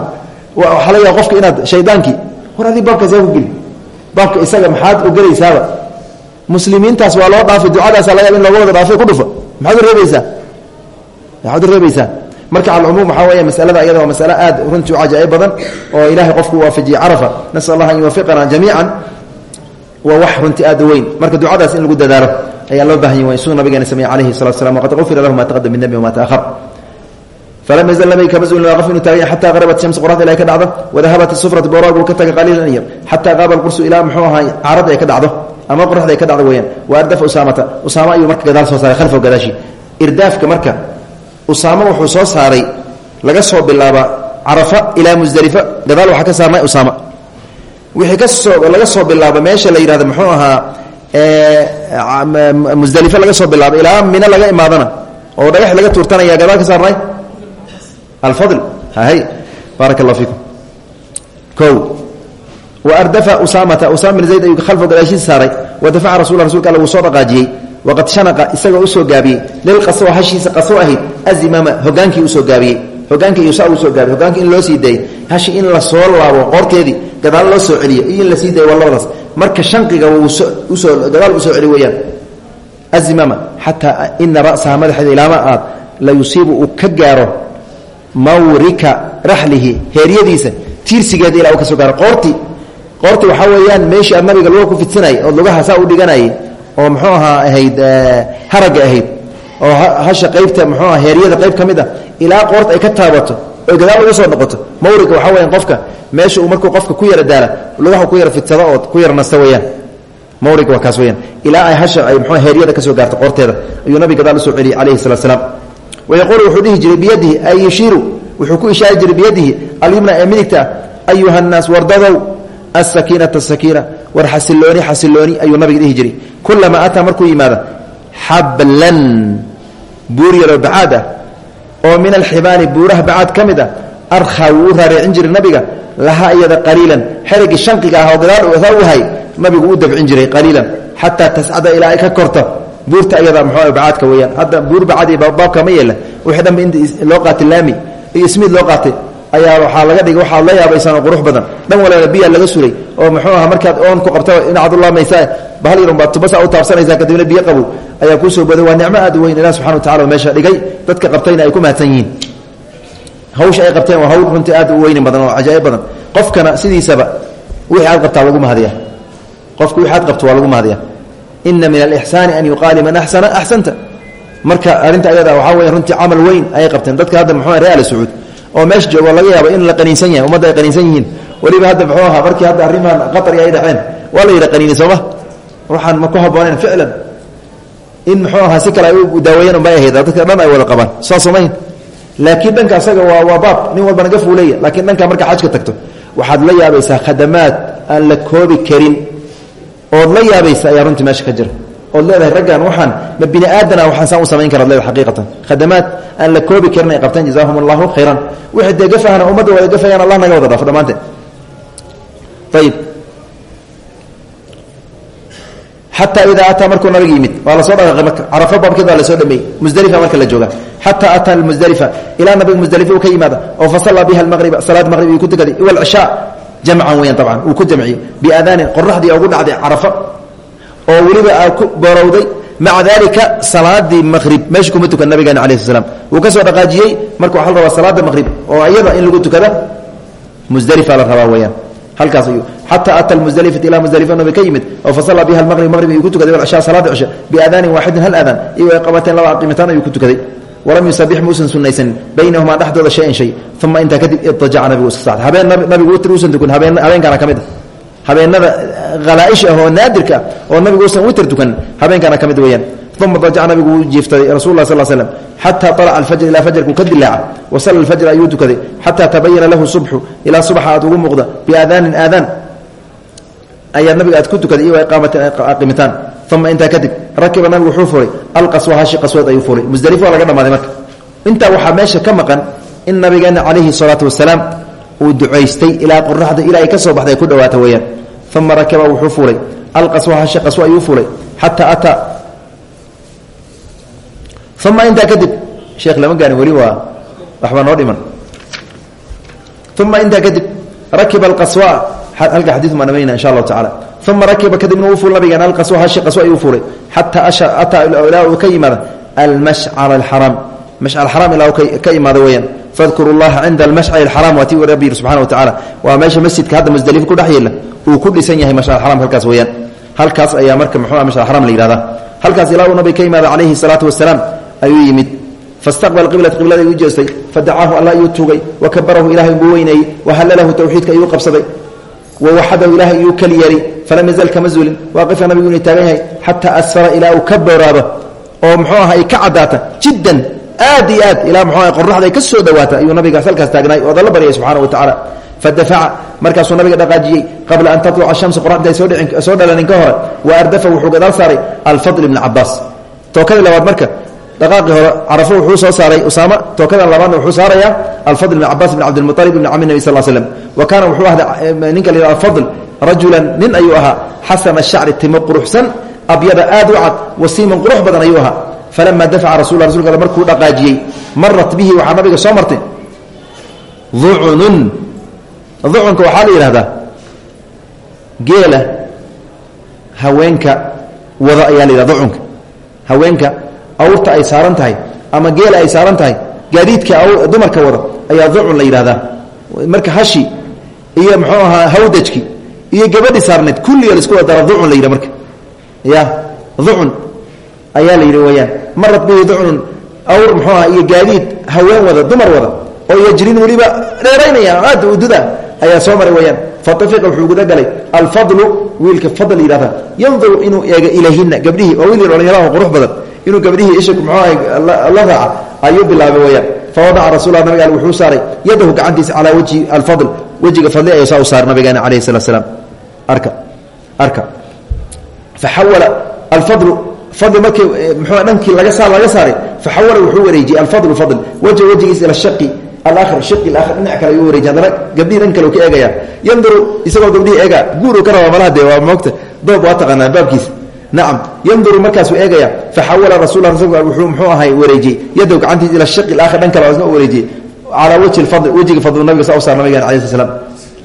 Speaker 1: waxaa laga yaaba qofka inaad shaydaankii war adii baabkaas yaa ku geli baabka isaga maxaad u gelaysaaba muslimiintaas waa loo dhaafay ducadaasa laga yaaba in looga wada dhaafay ku dhufa maxaad u reebaysaa maxaad u reebaysaa marka calcumuum waxaa weeye masalada iyada waa masale aad runtii u cajaa'ib badan oo ilaahay qofku waafajiyey carafa nasal allah an yuwafiqana jamiican waa wax runtii aad weyn marka ducadaas in lagu dadaalo ayaa loo baahan yahy suu nabigeena sameye alayhi salatu slam waqad ufira lahu ma taqadam min dembi wama taahar falam yazal nabiga kama zuulin waaqif inuu taagay xataa qarabat shamsu qoraxda ilahay ka dhacdo wadahabat isufratu booraaguu ka taga qaliilan yar xataa qaaba alqursu ilaa muxuu ahaa caarada ay ka dhacdo ama qoraxda ay ka dhacdo weeyaan. Wa ardafa usaamata usaama ayuu marka gadaal soo saaray khalfahu gadaashii irdaafka marka usaamo wuxuu soo saaray laga soo bilaaba carafa ilaa musdelifa gadaal waxaa ka saarnay usaama. Wixii ka soo laga soo bilaabo meesha la yidhahdo muxuu ahaa musdelifo laga soo bilaabo ilaa mino laga imaadana oo dhagax laga tuurtanaya gadaal ka saarnay alfadl hahay baaraka allah fiikum. O wa ardafa usaamata usaama bin zayd ayuu khalfo gadaashiisa saaray wa dafaca rasul rasulka alla wuu soo dhaqaajiyey waqad shanaqa isagoo u soo gaabiyey lilqaswa hashiisa qaswo ahayd azimaama hogaankii u soo gaabiyey hogaanka iyo saa uu soo gaabiyey hogaanka in loo sii daayey hashi in la soo laabo qoorteedii gadaal loo soo celiyo iyo in la sii daayo waa labadaas. Marka shanqiga u soo gadaal u soo celi weeyaan. Azimama xataa ina ra'saha madaxeeda ilaama aad la yusiibu uu ka gaaro mawrika raxlihi heeryadiisa tiirsigeeda ilaa uu ka soo gaaro. Qoorti qoorti waxaa weeyaan meeshii nabiga luga ku ood lugaha saa u dhiganayay oo muxuu ahaa ahayd haragga ahayd oo hasha qaybta muxuu aha heeryada qayb ka mid ah ilaa qoorta ay ka taabato oy gadaal ugu soo noqoto. Mawriga waxaa weyaan qofka meesha uu markuu qofka ku yara daala lugaha ku yara fidsado oo ku yara nasta weyaan mawriga waa kaas ay hasha ay mxuu heeryada ka soo gaarto qoorteeda ayuu nabiga gadaal u soo celiyey calayhi salatu salaam. Wayaquulu wuxuu dhihi ay yushiiru wuxuu ku ishaari jiray biyadihi alyumna ee midigta ayuha nnaas wardadow asakiinata sakiina war xasilooni xasilooni ayuu nabiga dhihi jiray. Kulamaa ataa markuu yimaado xablan buur yaroo ah oo min alxibaali buuraha bacaad ka mid ah arkhaa wuu raaricin jiray nabiga lahaa iyada qaliilan. Xerigii shanqiga ah oo gadaal u hay nabigu u dabcin jiray qaliilan. Xataa tascada ilaa ay ka korto buurta ayada mxuu bacaadka weyaan hadda buur bacaad iyo baabka ma yeela. Wixii dhanba in loo qaatay laami iyo ismiid loo qaatay ayaa waxaa laga dhigay waxaad la yaabaysanoo qurux badan. Dhan waleeda biyaa laga sulay oo muxuu aha markaad oon ku qabtaba dhinacaad u laamaysaa bahal yarun baad tubasa u taabsanaysaa kadibna biyo qabow ayaa kuu soo booday waa nicmo aad weyn ilah subxana wa tacala meesha dhigay. Dadka qabtayna ay ku mahadsan yihiin. Hawsha ay qabteen waa hawl runtii aad u weyni badan oo cajaa'ib badan. Qofkana sidiisaba wixii aad qabtaa lagu mahadiya qofku wixi aad qabto waa lagu mahadiya ina min alixsaani an yuqaal liman axsana axsanta marka arrinta ayada waxaa weya runtii camal weyn ayay qabteen. Dadka hadda muxuu real sacuud oo meesha joogo laga yaabo in la qaniinsan yahay ummadda ay qaniinsan yihiin. Weliba hadda muxuu ahaa markii hadda arrimahan qatari ay dhaceen waa la yidha qaniini waxaan ma ku habboonayn ficlan in muxuu ahaa si kale ay daaweeyeen unbay ahayd. Dadka dhan ay wada qabaan. Saas somayn laakiin dhanka asaga waa waa baab. Nin walba naga fuuleya laakiin dhanka marka xajka tagto waxaad la yaabaysaa khadamaad aan la koobi karin. Ood la yaabaysa ayaa runtii meesha ka jira. Ood leedahay raggan waxaan ma bini aadana waxaan saan u samayn kara ad leedahay xaqiiqatan. Khadamaad aan la koobi karin ay qabteen jazahum allahu khayran. Wixii dee gafahana ummadda wada gafayaan allah naga wada dhaafo dhammaanteen ayib xataa idaa ataa markuu nabiga yimid. Waa la soo dhaqaaqay marka carafo baabkeed waa la soo dhameeyey. Musdelifa marka la jooga xataa ataa almusdelifa ilaa nabiga musdelifa uu ka yimaada. Oo fasallaa biha almaqriba salaad maqrib uu ku tukaday iwa alcishaa jamcan weyan tabcan uu ku jamciyey. Biaadaanin qoraxdii ugu dhacday carafo oo weliba aa ku borowday maca dalika salaadii maqrib meesha kuma tukan nabigeena alayh sl slam wuu ka soo dhaqaajiyey. Marka waxaa la rabaa salaada maqrib oo iyada in lagu tukada musdelifa la rabaa weyaan halkaas ayuu xataa ata almusdelifata ilaa musdelifa nabi ka yimid oo fasallaa biha almaqrib maqrib ayuu ku tukaday walcishaa salaada cisha biaadaanin waaxidin hal aadaan iyo ay qabateen laba aqiimitaan ayuu ku tukaday walam yusabix muusan sunaysanin baynahumaa dhexdooda shayan shay uma intaa kadib idajaca nabigu iska sacday habeen nabigu witr uusan tukun habeen habeenkaana ka mid a habeenada halaa'ish ah oo naadirka ah oo nabigu uusan witr tukan habeenkaana ka mid weeyaan uma dajaca nabigu wuu jiiftaday rasul lah sal slm xataa alaca alfajr ilaa fajrkuu ka dilaaca wasalla alfajr ayuu tukaday xataa tabayana lahu subxu ilaa subaxa aad ugu muuqda biaadaanin aadaan ayaa nabiga aad ku tukaday iyo iqaamatin aqimitaan uma intaa kadib rakiba nabigu wuxuu furay alqaswa hashi qasweed ayuu furay. Musdelifo waa laga dhamaaday marka. Intaa waxaa meesha ka maqan in nabigeena calayhi salaatu wasalaam uu ducaystay ilaa qoraxda ilaa ay ka soo baxday ay ku dhawaata weeyaan. Uma rakiba wuxuu fuulay alqaswa hashi qaswa ayuu fuulay xataa ataa uma intaa kadib sheekh halka xadiiu maan dhamayna insha allahu tacala uma rakiba kadibna uu fuul alqaswa hashi qaswa ayuu fuulay xataa ataa ilaa uu ka yimaada almashcar alxaraam mashcar xaraam ilaa uu ka imaado weeyaan. Fadkuru llaha cinda almashcar alxaraam waa tii uu rabbi yidhi wa tacala waa meesha masjidka hadda ku dhex yeela ku dhisan yahay mashcar xaraam halkaas weeyaan. Halkaas ayaa marka muxuu mashcar xaraam la yihahdaa halkaas ilaa uu nabiga ka yimaada calayhi salaatu yimid. Fastaqbal qiblat qiblada ayuu jeestay fadacaahu alla ayuu tuugay wakabarahu ilahay buu weyneeyey wawaxadahu ilahay ayuu keli yeelay falam yazal kama zuulin waaqifka nabigu inuu taagan yahay xataa asfara ilaa uu ka booraado oo muxuu aha ay ka caddaata jiddan aad iyo aad ilaa muxuu aha qoraxda ay ka soo dhawaata ayuu nabigaas halkaas taagnaay oo dalla baryay subxana wa tacaala fadafaca markaasuu nabiga dhaqaajiyey qabla an tatluca shamsu qoraxda soo dhalanin ka hore wa ardafa wuxuu gadaal saaray alfadl ibni cabaas tookadii labaad marka dhaqaaqii hore carafo wuxuu soo saaray usaama tookadan labaadna wuxuu saarayaa alfadl ibn cabaas bn ibn cami nebi sal slm wa kaana wuxuu ahda ninka la alfadl rajulan ahaa. Abyada aad u wasiiman qurux badan ayuu ahaa. Falama dafaca rasul rasulka markuu dhaqaajiyey. Marat bihi waxaa nabiga soo martay. Ducunun ducunka waxaa la yidhahdaa geela haweenka wada ayaa la yidhahda ducunka. Haweenka awrta ay saaran tahay ama geela ay saaran tahay gaadiidka dumarka wada ayaa ducun la yidhahdaa marka hashi iyo muxuu ahaa hawdajki iyo gabadhi saarneed kulliga la isku wada dara ducun la yidha marka. Ya ducun ayaa la yidhi weyaan marat bihi ducnun awr muxuu aha iyo gaadiid haween wada dumar wada oo yajrin weliba dheeraynaya aad ududa ayaa soo maray weyaan faifiqa wuxuu gudagalay alfadlu wiilka fadl yidhahda yanduru inuu eego ilayhina gabdhihii waa wiil yar dhalinyaraha qurux badan inuu gabdhihii isha muxuu ahay la raaca ayuu bilaabay weyaan fawadaca rasul nabig al wuxuu saaray yadahu gacantiisa calaa wajhi alfadl. Wejiga fadli ayuu saa u saaray nabigeena calayhi salatu slaam arka arka. Faxawala alfadlu fadli markii mxuu dhankii laga saa laga saaray faxawala wuxuu wareejiyey alfadlu fadl. Wajha wejigiisa ila shaqi alaakhir shaqi alaakhir dhinac kale ayuu wareejiy haddana gabdhihii dhan kale ka eegaya. Yanduru isagoo gabdhihii eega guuruu ka rabaa malaha doob waa taqaanaa baabkiisa nacam yanduru markaasuu eegaya faxawala rasul wuxuu muxuu ahay wareejiyey. Yadow gacantiisa ila shaqi alaakhir dhan kale u wareejiyey. Calaa wajhi lfadl wejiga fadlu nabiga saa u saar nabigeena alayh sl slam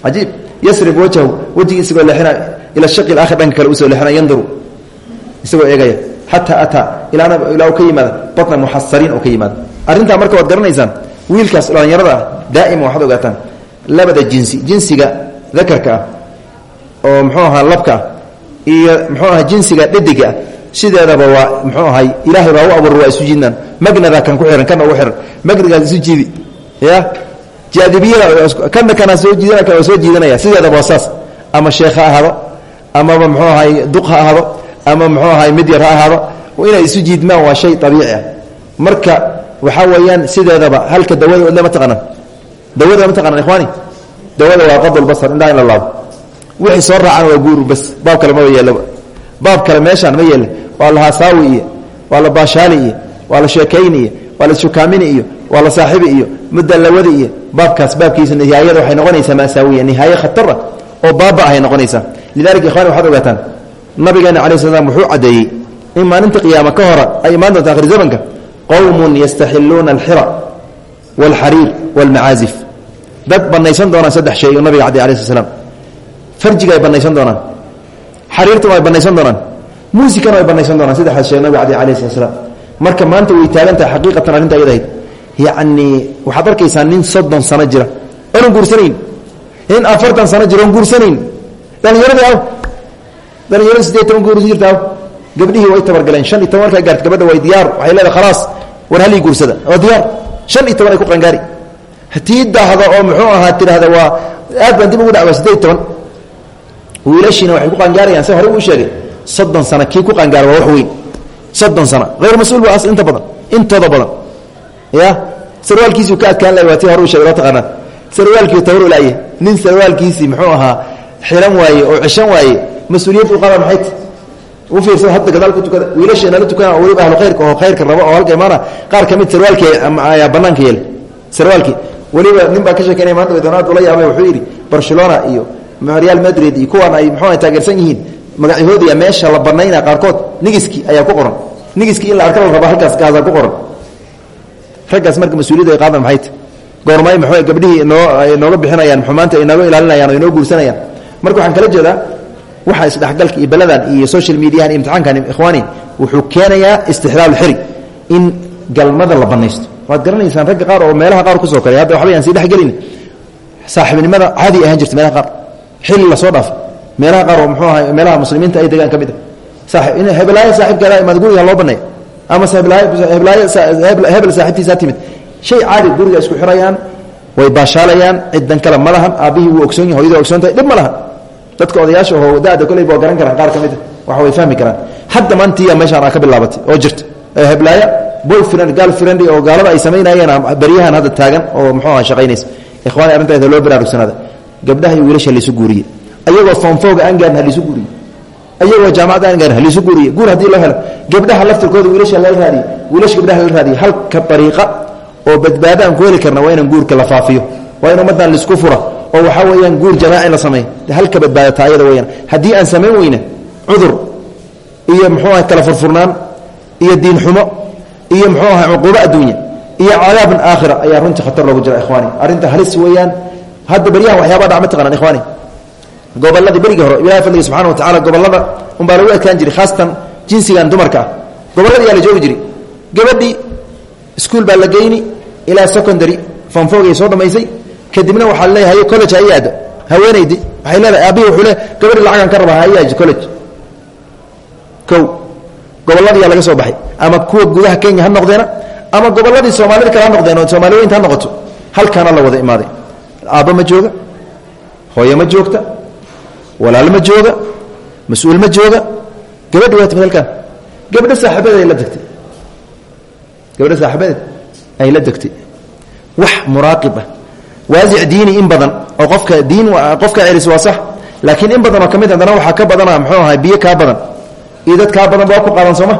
Speaker 1: cajiib. Yasrib wajhahu wejigii isagoo leexina ila shaqi alaakhir dhanka kale u soo leexina yanduru. Isagoo eegaya xataa ataa ilaa uu ka yimaada batna muxasariin oo ka yimaada. Arrintaa marka waad garanaysaan wiilkaas dhallinyarada ah daa'ima waxaad ogaataan labada jinsi jinsiga dakarka ah oo muxuu ahaa labka ah iyo muxuu aha jinsiga dhediga sideedaba waa muxuu ahay ilaahay baa u abuura waa isu jiidnaan. Magnadaa kan ku xihan kana ugu xihan magnigaas isu jiidi ya? Jaadibiyada kana kana soo jiidana kana soo jiidanaya. Sideedaba waa saas. Ama sheekh ha ahaado amaba muxuu ahay duq ha ahaado ama muxuu ahay mid yar ha ahaado inay isu jiidmaan waa shay abiici ah. Marka waxaa weeyaan sideedaba halka dawada odle ma taqaanaan. Dawada ma taqanan ikhwaani. Dawada waa qadulbasar indhaha in la laabo wixii soo raacana waa guuru bas baab kale maba yeelaba. Baab kale meeshaan ma yeele waa la haasaawi iyo waa la baashaali iyo waa la sheekayni iyo waa la shukaamini iyo waa la saaxibi iyo mudallawadi iyo. Baabkaas baabkiisa nihaayada waxay noqonaysaa maasaawiya nihaaye khatara oo baaba ahay noqonaysaa. Lidalika ikhwani waxaad ogaataan nabigeena cala sl slam wuxuu caddeeyey in maalinta qiyaama ka hora ay imaan doonta akhri zamanka qowmun yastaxiluuna alxira waalxariir waalmacaazif dad banaysan doonaan saddex shay oo nabiga cadey alai sl slam farjiga ay banaysan doonaan xariirtuna ay banaysan doonaan muusikana ay banaysan doonaan saddexdaas shay nabiga cadey alayh slat marka maanta way taagan xaqiiqatan arrinta ayadahayd yacni waxaad arkaysaa nin soddon sano jira onan guursanayn nin afartan sano jira oon guursanayn dhallinyaradii aw dhalinyarada sideed toban guursan jirta aw gabdhihii way tabargaleen shan iyo toban markaa gaarta gabadha way diyaar waxay leedahay khalaas war halii guursada oo diyaar shan iyo toban ay ku qangaari tii dahda oo muxuu ahaa tidhaahda waa aad baan dib ugu dhacba sideed toban wiilashiina waxay ku qangaarayaan se hore uu sheegay soddon sano kii ku qangaara waa wax weyn. Soddon sano hayr mas'uul as inta badan intooda badan. Ya? Sarwaalkiisuu ka adkaan lay waa tii hore uu shegay loo taqaanaa. Sarwaalkii tawar laaye nin sarwaalkiisii muxuu ahaa xiran waaye oo cishan waaye mas'uuliyad u qaada maxay? U fiirsan hadda gadaal ku tukada wiilasheena la tukana weliba ahlu khayrka oo khayrka raba oo halka imaana qaar ka mid sarwaalkii ayaa banaanka yeela sarwaalkii weliba nin baa ka sheekeynaya maanta waydonaad ula yaabay wuxuu yidhi barcelona iyo real madrid iyo kuwan ay muxuu taageersan yihiin magacyahoodia meesha la banaynaa qaarkood nigiski ayaa ku qoran. Nigiski in la arka la raba halkaas gaasaa ku qoran. Raggaas marka mas'uuliyadda ay qaadan maxay? Ta goormay maxuu gabdhihii inoo ay nooga bixinayaan xumaanta ay inooga ilaalinayaan oo inoo guursanayaan. Marka waxaan kala jeedaa waxa isdhexgalka iyo beladan iyo social mediahan iyo imtixaankan ikhwaani wuxuu keenayaa istixlaal xiri in galmada la banaysto waad garanaysaan ragga qaar oo meelaha qaar ku soo koray hadda waxba yaan sii dhexgelin. Saaxibnimada caadi ahaan jirta meelaha qaar xilli la soo dhaafo meelaha qaar oo muxuu ahay meelaha muslimiinta ay degaan ka mid a saaib in hebelaayo saaxibkeeda imaad guriga loo baneeyo ama heblaayo hebel saaxibtiisaa timid. Shay caadi guriga isku xirayaan way baashaalayaan ciddan kale ma lahan aabbihii wuu ogsoon yahy hoyadii ogsoon tahay dhib ma lahan. Dadka odayaasha oo dada koleyba waa garan karaan qaar ka mida waxa way fahmi karaan. Hadda maantiya meeshaan aa ka bilaabatay oo jirta. Heblaaya boyfriend girlfriend oo gaalada ay samaynayeen baryahan hadda taagan oo muxuu aha shaqaynaysa. Ikhwaani arrintaada loo baraarugsanaada gabdhaha iyo wiilasha laysu guuriye ayagoo foonfooga aan gaarin halaysu guuriye ayagoo jaamacadda aan gaarin halaysu guuriye guur haddii loo helo gabdhaha laftirkooda wiilasha lala raadiye wiilasha gabdhaha lala raadiye halka dariiqa oo badbaado aan ku heli karna waa inaan guurka la faafiyo. Waa in ummaddan la isku fura oo waxaa weeyaan guur jamaaci la sameey halka badbaadata ayada weyaan haddii aan samayn weyne cudur iyo muxuu aha kala furfurnaan iyo diin xumo iyo muxuu aha cuquubo adduunya iyo cadaabun aakhira ayaa runtii khatar loogu jira ikhwaani. Arrinta halis weeyaan hadda beryahan waxyaaba dhac ma taqanaan ikhwaani. Gobolladii berigii hore ilahay fadliga subxana wa tacala gobollada unbaa lagu adkaan jiray khaasatan jinsigan dumarka ah. Gobolladii yaa la joogi jiray. Gabadhii iskuol baa la geyni ilaa secondary fonfogay soo dhamaysay. Kadibna waxaa leeyahay college hay aado haweenaydi waxay leedahay aabbihi wuxuu le gabadhi lacagan ka rabaa hay aado college. Kow gobolladiyaa laga soo baxay. Ama kuwa gudaha kenya ha noqdeena ama gobolladii soomaalida kale ha noqdeen oo soomaaliweynta ha noqoto. Halkaana la wada imaaday aabba ma jooga hooye ma joogta walaal ma jooga mas'uul ma jooga gabadhi waa timid halkaan gabdho saaxiibadeed ay la degtay. Gabdho saaxiibadeed ay la degtay. Wax muraaqib ah. Waasic diini in badan oo qofka diin qofka celis waa sax laakiin in badan oo ka mid haddana waxaa ka badana muxuu ahay biyo kaa badan. Iyo dad kaa badan baa ku qaadan sooma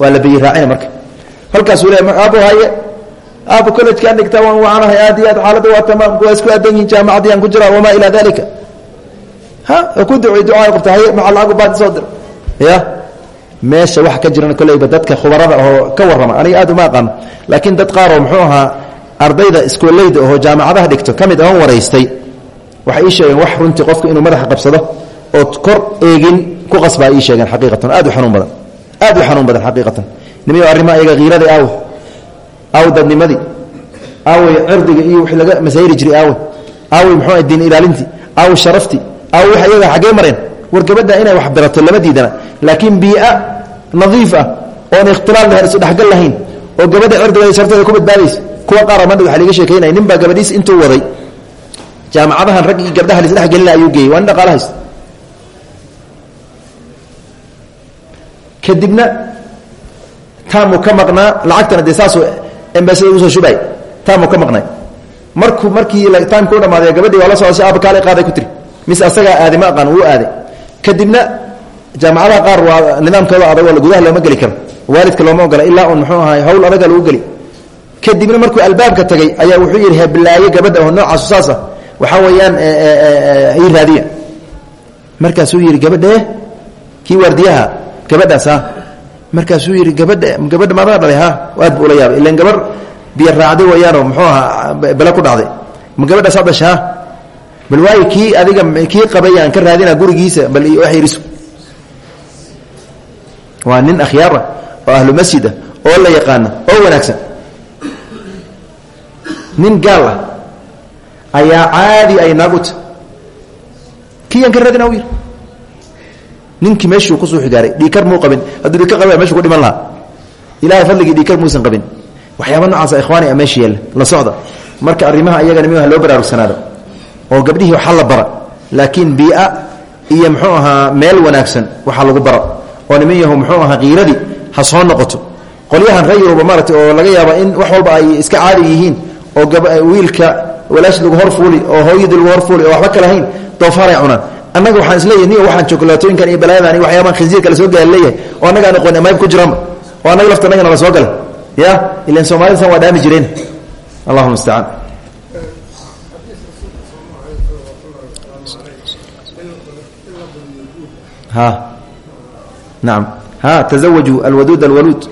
Speaker 1: waa la biyi raacina marka. Halkaasuu le aabo haye aabo collejkaan dhigtaa waan waanahay aad iyo aad xaaladda waa tamaam waa isku aadan yihiin jaamacadii aan ku jiraa wamaa ilaa dalika ha ku ducey ducaa qabta haye maca lacagu baad soo dir ya meesha wax ka jirana kolleyba dadka khubarada oo ka warrama aniga aad uma aqaano laakiin dad qaar oo muxuu ahaa ardayda iskooleyda oo jaamacadaha dhigto ka mid oon waraystay waxay ii sheegeen wax runtii qofku inuu madaxa qabsado ood kor eegin ku qasbaa ii sheegeen xaqiiqatan aad u xanuun badan aad u xanuun badan xaqiiqatan nimiyo arrimo ayaga hiiradii aawe aawe dadnimadii aawey cirdiga iyo wixii laga masayri jiray aawe aawey muxuu diin ilaalintii aawe sharaftii aawe wax iyaga xaggee mareen war gabadha inay wax birato lama diidana laakiin biia nadiif ah oon ikhtilaal lahayn isudhexgal lahayn oo gabadha cirdiga sharteeda ku badbaadaysa kuwa qaar madha waa liga sheekaynaya nin baa gabadhiis intuu waday jaamacadahan rag iyo gabdhaha lisdhexgelina ayuu geeyey waa nin dhaqaala haysta kadibna taamuu ka maqnaa lacagtana dee saasuu embasada ugu soo shubay taamuu ka maqnay. Markuu markii taamka u dhamaadaya gabadhii waa la socda si aaba kaale qaaday ku tiri. Mise asagaa aaday ma aqaan wuu aaday. Kadibna jaamacadaha qaar waa nidaamkooda adag oo gudaha looma geli karo. Waalidka looma ogola ilaa un muxuu ahay hawl adaga lagu geli. Kadibna markuu albaabka tagay ayaa wuxuu yidhi heblaaye gabadha oo noocaasu saas ah. Waxaa weeyaan ii raadiya. Markaasuu yidhi gabadhee kii waardiyaha gabadhaas ha markaasuu yidhi gabadha gabadha maadaa dhalay ha? Aad buu ula yaabay. Ilan gabar biyo raacday wayaanoo muxuu ahaa bele ku dhacday. Ma gabadhaasaa dhasha ha? Bal waayo kii adiga kii qabay aan ka raadina gurigiisa bal wax yarisu waa nin akhyaara oo ahlu masjid ah oo la yaqaana oo wanaagsan. Nin gaal ah ayaa caadi ay naaguta kii aan ka raadina u yidhi ninkii meeshuu ku soo xigaaray dhiikar muu qabin. Hadduu dhiikar qaba meshu ku dhiman lahaa. Ilahay fadligii dhiikar muusan qabin. Waxyaaba noocaasa ikhwaani a meesha yeella la socda. Marka arrimaha iyagana mi loo baraarugsanaado oo gabdhihii waxaa la bara. Laakiin biia iyo muxuu ahaa meel wanaagsan waxaa lagu bara. Oo niman muxuu ahaa kiiradii ha soo noqoto. Qolyahan rayowba maarata oo laga yaaba in wax walba ay iska caadi yihiin oo wiilka walaashi lagu hor fuuli oo hooyadii lagu hor fuuli waxba kalahayn doofaaray cunaan annaga waxaan isleeyahy niyo waxaan jokolaatooyinkan iyo balaayadan iyo waxyaabahan khinsiirka la soo gaala leeyahay. Oo annaga aan aqoon amayb ku jiraanba oo annaga lafta annagana la soo galay ya ilan soomaalida san waa dhaami jireen. Allahuma mustacaan ha. Naam. Ha tazawajuu alwaduud alwaluud.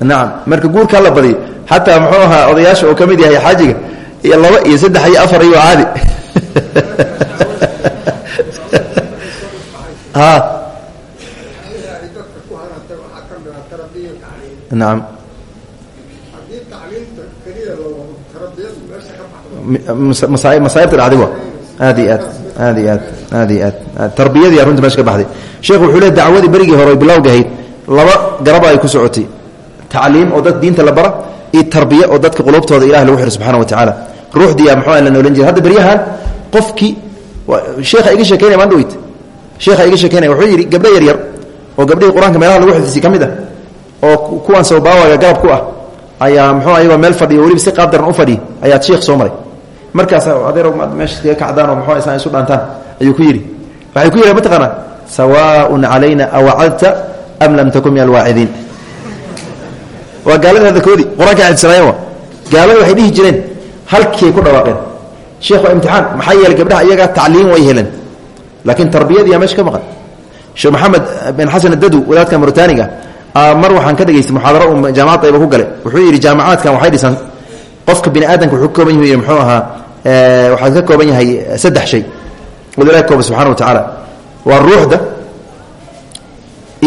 Speaker 1: Nacam marka guurkaa la badiyo xataa muxuu ahaa odayaasha oo ka mid yahay xaajiga iyo laba iyo saddex iyo afar iyo caadi ha nacam masaaibta dhacday wa aad iyo aad aad iyo aad aad iyo aad tarbiyadii runta meesha ka baxday sheekhu wuxuu le dacwadii berigii hore bilowga ahayd laba garaba ay ku socotay tacliim oo dad diinta la bara iyo tarbiye oo dadka qulubtooda ilah lagu xiro subxana wa tacaala ruuxdiiya muxuu la noolan jira hadda beryahan qofkii sheekha iga sheekeynaya maan dhaweyt sheekha iga sheekeynaya wuxuu yidhi gabdho yar yar oo gabdhihii qur'aanka meelaha lagu xifdisay ka mid ah oo kuwan sawbaawaga garab ku ah ayaa muxuu ayagoo meel fadhiyo weliba si qaab daran u fadhiya ayaad sheekh soo maray. Markaas adeer meesha kaga kacdaan oo muxuu isaan isu dhaantaan ayuu ku yidhi. Waxay ku yidhaha mataqaanaa sawaaun calayna awacadta am lam takun min alwaacidiin waa gaalada hadalkoodii qur'aanka xifdisanaayeen gaalada waxay dhihi jireen halkiay ku dhawaaqeen sheekh waa imtixaan. Maxaa yeeley gabdhaha iyagaa tacliim way heleen. Laakiin tarbiyadiiyaa meesha ka maqan. Sheekh maxamed bin xasan adadu wadaadka muritaaniga mar waxaan ka dhegaystay muxaadaro uu jaamacad ayba ku galay. Wuxuu yidhi jaamacaadkan waxay dhisaan qofka bini aadamka wuxuu ka kooban yahay muxuu ahaa waxaad ka kooban yahay saddex shay. Wad ilahi kooba subxana wa tacaala. Waa ruuxda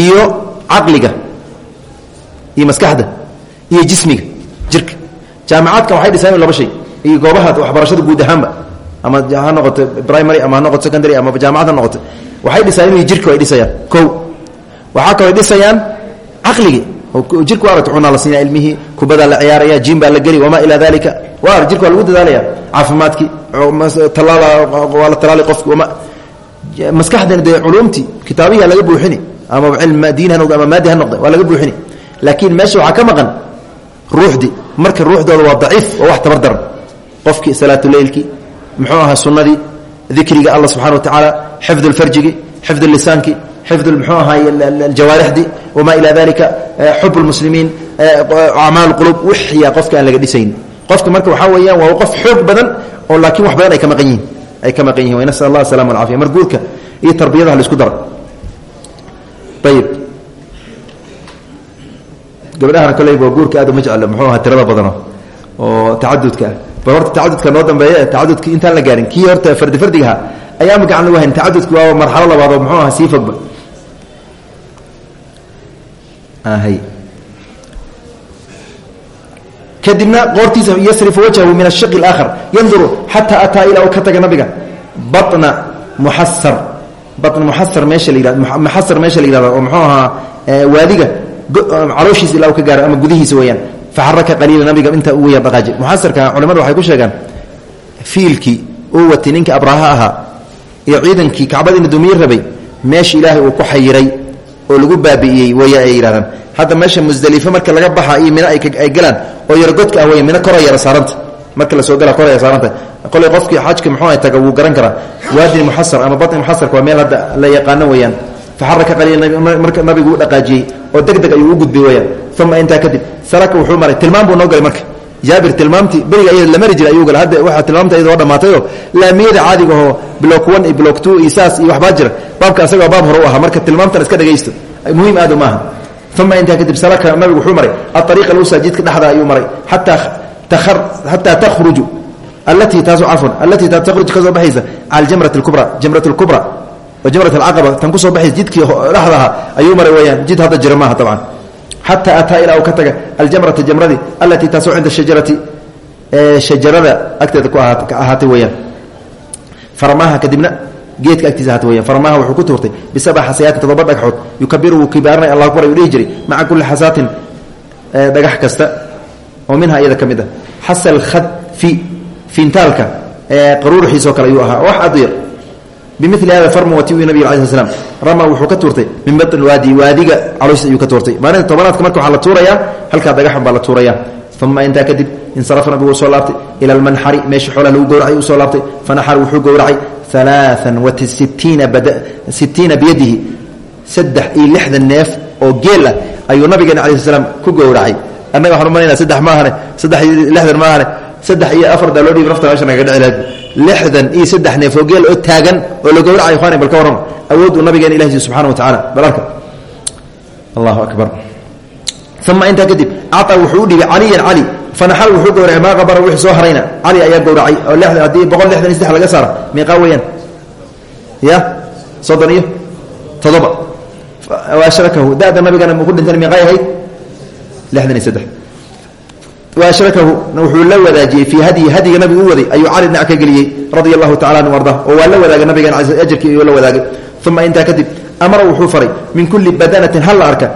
Speaker 1: iyo caqliga iyo maskaxda iyo jismiga jirka. Jaamacaadkan waxay dhisaan laba shay iyo goobaha waxbarashada guud ahaanba. Ama ha noqoto primary ama ha noqoto secondary ama jaamacad ha noqoto waxay dhisaan in jirka ay dhisayaan. Ko waxaa kaloo dhisayaan caqligii. Jirka waa aragta cunaa la siinaya ilmihii kubadaa la ciyaaraya jiim baa la geli wamaa ilaa dalika waa jirka waa lagu dadaalaya. Caafimaadkii talaala waa la talaali qofki wama maskaxdana dee culuumtii kitaabihi laga buuxini. Ama diin ama maadi ha noqdo waa laga buuxini. Laakiin meesha waxaa ka maqan ruuxdii. Marka ruuxdooda waa daciif oo wax tabar daran qofkii salaatuleylkii muxuu ahaa sunnadii dikriga alla subxana wa tacaala xifdu lfarjigi xifdu lisaankii xifdu mxuu ahaay jawaarixdii wamaa ilaa dalika xub lmuslimiin acmaal qulub wixiya qofka aan laga dhisayn. Qofka marka waxaa weeyaan waa qof xoog badan oo laakiin wax badan ay ka maqan yihiin. Ay ka maqan yihiin nasal allah asalama alcafiya mar guurka iyo tarbiyadaha la isku dara ayib gabdhahana koleyba guurka aad uma jeclo. Muxuu ahaa tirada badano oo tacadudka ah bal horta tacadudka noo dambeeye tacadudki intaan la gaarin. Kii horta fardi fardigaha ayaama gacan lagu hayn tacadudki waa marxalo labaad oo muxuu aha sii fogba kadibna qoortiisa yasrifu wajhahu min ashaqi اlaakhar yanduru xataa ataa ilaa uu ka taga nabiga. Bana muxasar bana muxasar meesha la muxasar meesha la yihahdo oo muxuu ahaa waadiga calooshiisa ilaa uu ka gaaro ama gudihiisa weeyaan faxaraka qaliila nabiga inta ugu yar dhaqaaji muxasarka culimadu waxay ku sheegaan fiilkii uu watay ahaa iyo ciidankii kacbadiina dumiye rabay meesha ilaahay uu ku xayiray oo lagu baabi'iyey weya ay yidhahdaan hadda meesha musdalifo marka laga baxa iyo mino ay galaan oo yarogodka ah wey mino kora yara saaranta marka la soo gala kora saaranta qolay qofkii xajka muxuu taga wuu garan karaa waadin muxasar ama batni muxasarka waa meel hadda la yaqaano weeyaan faxaraka qaliilmarka nabigu u dhaqaajiyey oo deg deg ayuu u gudbay weyaan uma intaa kadib salaka wuxuu maray. Tilmaam buu noo galay marka. Jaabir tilmaamtii beriga iyada la mari jira ayuu gala hadda waxaa tilmaamta iyada oo dhammaatayoo laamiyada caadiga oo block one iyo block two iyo saas iyo waxbaa jira. Baabka asagoo baab hore u ahaa. Marka tilmaamtan iska dhagaysto. Muhiim aad maaha. Uma intaa kadib salaka nabigu wuxuu maray. Aariiqa alwsa jidka dhexda ayuu maray. Xataa takhruju. Allatii taasu cafwan. Allatii taa takhruj ka soo baxaysa. Cala aljamrat alkubra jamrat alkubra jamrat tan ku soo baxaysa jidkii dhexdaha ayuu maray weeyaan jid hadda jira maaha tabcan xataa ataa ilaa uu ka taga aljamrata jamradii allatii taasoo cinda shajarati shajarada agteeda ku ahaatay weeyaan farmaaha kadibna geedka agtiisa ahaatay weyaan farmaaha wuxuu ku tuurtay bisabca xasayaatin toddoba dhagxood yukabiru wuu kibaaranay allah akbar ayuu dhihi jiray maca kulli xasaatin dhagax kasta oo minha iyada ka mid ah xasal khadfi fiintaalka qaruuruxiisoo kale ayuu ahaa wax aad u yar bimili hada farmu watiwi nabig ala sl slam rama wuxuu ka tuurtay min baطn waadi waadiga calooshiis ayuu ka tuurtay maalinta tobanaadka marka waxaa la tuurayaa halkaa dhagaxan baa la tuuraya uma intaa kadib insarafa nabigu soo laabtay ila almanxari meesha xoolaha lagu gowracay uu soo laabtay fanaxar wuxuu gowracay alaaan wasitiina biyadihi saddex iyo lixdan neef oo geel ah ayuu nabigeena ala slam ku gowracay annaga waxaan umalayna saddex maahane saddex iyo lixdan maahane saddex iyo afar daa loo dhiib nafta meesha naga dhici lahayd lixdan iyo saddex neef oo taagan oo la gowracayo ikhwani bal ka warran awood uu nabigeena ilahi siy subxana wa tacala bal arka allahu akbar. Uma intaa kadib acطa wuxuu u dhibay caliyan cali. Fanaxal wuxuu gowracay maa qabara wixii soo harayna. Cali ayaa gowracay oo lixdan haddii boqol lixdan iyo saddex laga saara meeqaa weeyaan? Ya? Soddon iyo toddoba. Ashrakahu da'da nabigana ku dhintan meeqay ahayd? Lixdan iyo saddex waashrakahu wuxuu la wadaajiyey fii hadyi hadyiga nabigu u waday ayuu cali dhinac ka geliyey radia allahu tacala anhu arda oo waa la wadaagay nabigeena ajarkii ayuu la wadaagay. Uma intaa kadib amara wuxuu faray min kulli badanatin hal la arka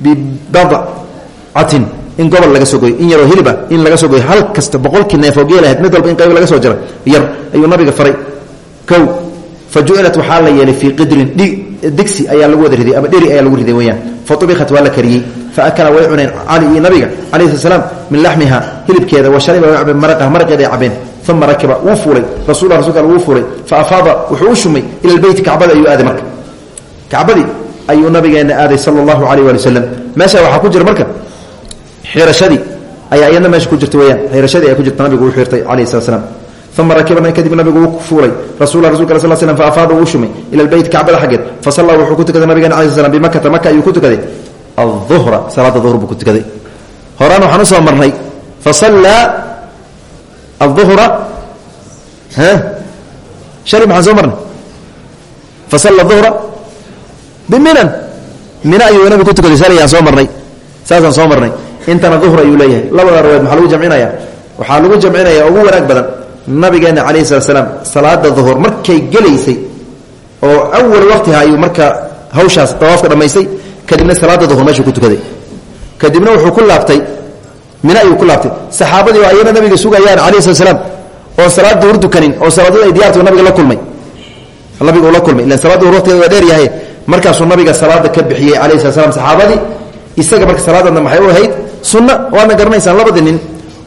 Speaker 1: bibadcatin in gobol laga soo goyo in yaroo hiliba in laga soo goyo hal kasta boqolkii neefoo geelahayd mid walba in qayb laga soo jaray yar ayuu nabiga faray. Kow fa jucilat waxaa la yeelay fii qidrin digsi ayaa lagu wada riday ama dheri ayaa lagu riday weyaan fa ubikat waa fa akala way cuneen cali iyo nabiga slat slaam min laxmiha hilibkeeda wa shariba way cabeen maraqaha maraqeeda ay cabeen. Uma rakiba wuu fuulay. Rasulla rasulka al wuu fa afaada wuxuu shumay ila lbeyti kacbada ayuu aaday marka. Kacbadii ayuu nabigeena aaday sala allahu alayh waali wasalam meesha ku jira marka xirashadii ayaa iyadna meesha ku jirta weyaan xirashadii ay ku jirta nabigu uu xirtay calayhi slat uma rakibana kadib nabigu wuu fuulay rasul rasulka sal slm fa afaada wuu shumay ila lbeyt kacbada xaggeed fa sallaa wuxuu ku tukaday nabigeena alai slam bimakata maka ayuu ku tukaday aduhra salaada duhr buu ku tukaday horaan waxaan u soo marnay fa sallaa aduhra shali maxaan soo marnay fa salla duhra biminan mina ayuu nabigu ku tukaday salayaan soo marnay saasaan soo marnay intana duhr ayuu leeyahay labada raweed maxaa lagu jamcinaya waxaa lagu jamcinaya ugu wanaag badan nabigeena calayhi salat slaam salaada duhur markay gelaysay oo awal waqtiha ayuu marka hawshaas dawaafka dhammaystay kadibna salaada duhur meeshuu ku tukaday. Kadibna wuxuu ku laabtay mina ayuu ku laabtay. Saxaabadii oo ayana nabiga sugayaan calayhi salat slaam oo salaad dukanin oo salaadadu ay diyaarto nabiga la kulmay. Nabiga uu la kulmay ilan salaad duhur waqtigeeda dheer yahay. Markaasuu nabiga salaada ka bixiyey calayhi salat slam isaga marka salaadana maxay u ahayd? Sunna waadna garanaysaan labadii nin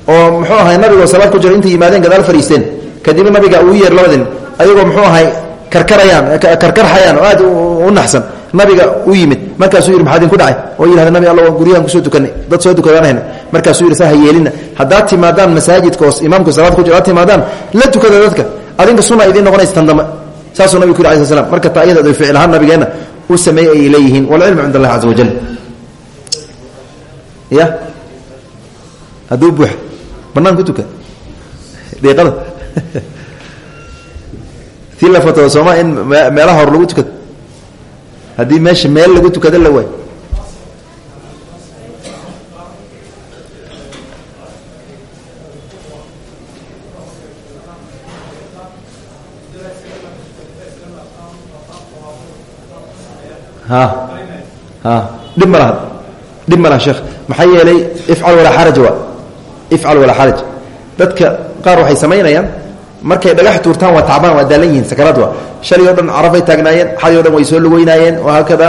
Speaker 1: oo muxuu ahay nabigoo salaad ku jiro intay yimaadeen gadaal fariisteen. Kadibna nabiga uu yeer labadii nin ayagoo muxuu ahay karkarayaan karkarxayaan aad u naxsan. Nabiga u yimid. Markaasuu yidhi maxaa idinku dhacay? Oo yidhahda nabi alla guryahan ku soo tukanay dad soo tukadaanahayna markaasuu yidhi sa ha yeelina haddaad timaadaan masaajidka oo imaamku salaad ku jiro ad timaadaan la tukada dadka. Adinka sunna idiin noqonaysa tan dambe saasuu ku yiri alai marka taayadaad ficil ahaan nabigeenna u sameeyey ayay leeyihiin. Walcilmu cind allahi caza wajal ya? Hadduu banaan ku tuka deeqada tii la fatoo sooma in meelaha hor lagu tukado haddii meesha meel lagu tukado la waay ha. Ha. Dhib ma laha dhib yeelay ifcal walaa xaraj waa ifcal walaa xaraj dadka qaar waxay samaynayaan markay dhagax tuurtaan waa tacbaan waa daalan yihiin sakaraad waa. Shalay o dhan carafay taagnaayeen xali o dhan way soo lugeynaayeen oo haakada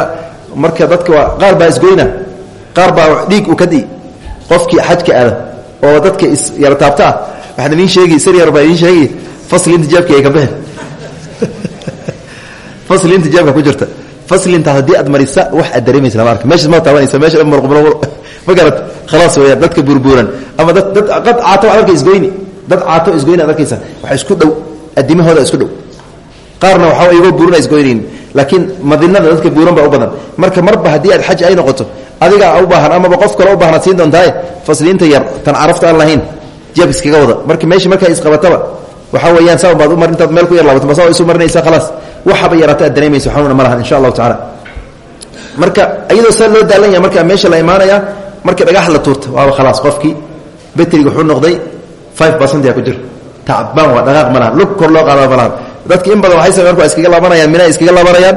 Speaker 1: marka dadka waa qaar baa isgoyna qaar baa dhiig u ka di qofkii xajka aada oo dadka is yara taabta ah waxaan idiin sheegi sir yar baa idiin sheegi faslinta jeebka ay ka bixin faslinta jeebka ku jirta. Faslinta haddii aad marisa wax aad dareemaysa lama arka meeshaas ma taabanaysa meesha dhan marqublo ma garat khalaas weeyaan dadka burbuuran. Ama dad qad caato arkay isgoyni. Dad caato isgoyni ad waxa isku dhow. Adimahooda isku dhow. Qaarna waxaa iyagoo buuruna isgoynayn laakiin madinada dadka buuran baa u badan. Marka marba haddii aad xaj ay noqoto adigaa u baahan amaba qof kale u baahnaad siin doontaaye fasliinta yar tan carafta aan lahayn iskaga wada. Marka meesha markaa isqabataba waxaa weeyaan saa baad u mar intaad meel ku yar laabato masaa isu marinaysa khalaas. Waxaba yaraata aad dareemaysa xanuuna ma lahan marka iyadoo saa loo daalan yaha marka meesha la imaanaya marka dhagax la tuurta waaba khalaas qofkii. Betriga wuxuu noqday five percent yaa ku jira. Tacbaan waa dhaqaaq ma lahan lug kor loo qaada ma lahan dadka in badan waxay sameen marku iskaga laabanayaan mina iskaga laabanayaan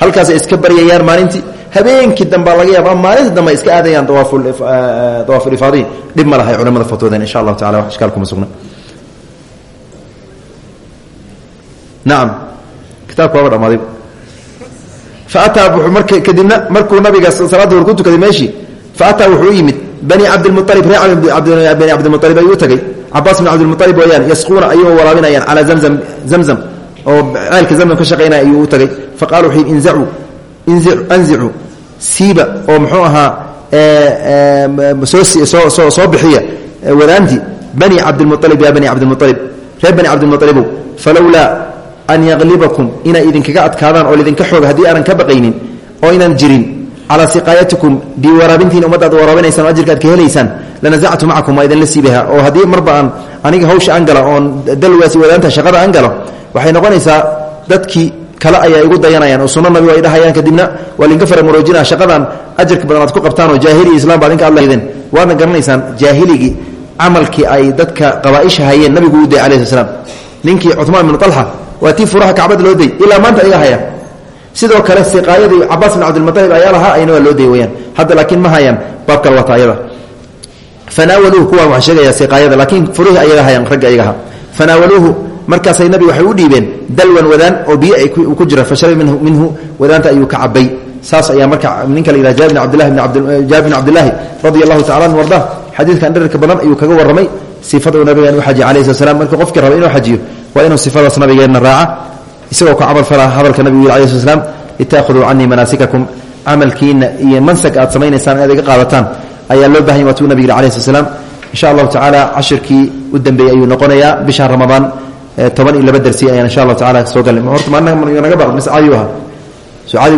Speaker 1: halkaasay iska baryayaan maalintii. Habeenkii dambaa laga yaaba maalinta dambe ay iska aadayaan dawaafulifaadihi dhib ma lahay culamada fatwoodeen insha allahu tacala wax ishkaal kuma sugna. Nacam kitaabka waaba dhamaaday faataa marka kadibna markuu nabiga salaada hor ku tukaday meeshii faataa wuxuu yimid bani cabdilmualib reer bani cabdilmualib ayuu tagay cabaas bin cabdilmualib weyaan yasquuna ayagoo waraabinayaan calaa zamzam zamzam oo ceelka zamzam ka shaqaynaya ayuu u tagay faqala wuxuu yidhi inzacuu anzicu siiba oo muxuu ahaa soo soo bixiya wadaanti bani cabdilmualib ya bani cabdilmualib reer bani cabdilmualibow falowlaa an yaqlibakum inay idinkaga adkaadaan oo idinka xooga haddii aanan ka baqaynin oo inaan jirin calaa siqaayatikum dii waraabintiina ummadda ad waraabinaysaan o ajirka ad ka helaysaan lanazactu macakum waa idinla siibaha oo haddii marba aan aniga hawsha aan galo oon dalwaasi wadaanta shaqada aan galo waxay noqonaysaa dadkii kale ayaa igu dayanayaan oo sunno nabigu ay dhahayaan kadibna waa linka faramuroojina shaqadan ajarka badan aad ku qabtaan oo jaahili islam ba adinka adlaydeen waadna garanaysaan jaahiligii camalkii ay dadka qabaaisha hayeen nabigu u day alai sl slam ninkii cumaan binu alxa waa tii furaha kacbada loo day ilaa maanta iga haya sidoo kale siqaayadii cabaas bin cabdilmualib ayaa lahaa ayna loo day weyaan hadda laakiin ma hayaan baab kale wata ayada fanaawaluuhu kuwaan siqaayada laakiin furihii ayaga hayaan ragga ayagaha fanaawaluuhu markaasay nabiga waxay u dhiibeen dalwan wadaan oo biyo ay ku jira fasharib minhu minhu wadaanta ayuu ka cabay saas ayaa marka ninka la yidhaha jaabir bin abdilahi jaabir bin cabdillaahi radia allahu tacala an arda xadiidkan dherarka badan ayuu kaga warramay. Sifada uu nabigan u xajiy alayhi slat slam marka qofkii raba inuu xajiyo waa inuu sifadaas nabigeenna raaca isagoo ku camal falaa hadalka nabigu yiri alai sl slam itakhuduu canii manaasikakum. Camalkiina iyo mansag aad samaynaysaan inaad iga qaadataan ayaa loo bahanya waatuu nabig yiri alayh sl slam insha allahu tacaala cashirkii u dambeeyey ayuu noqonayaa bishan ramadaan toban iyo laba ayaan insha allahu tacala soo galnay. Horta managa baq mise caadi ahaa. Soo caadi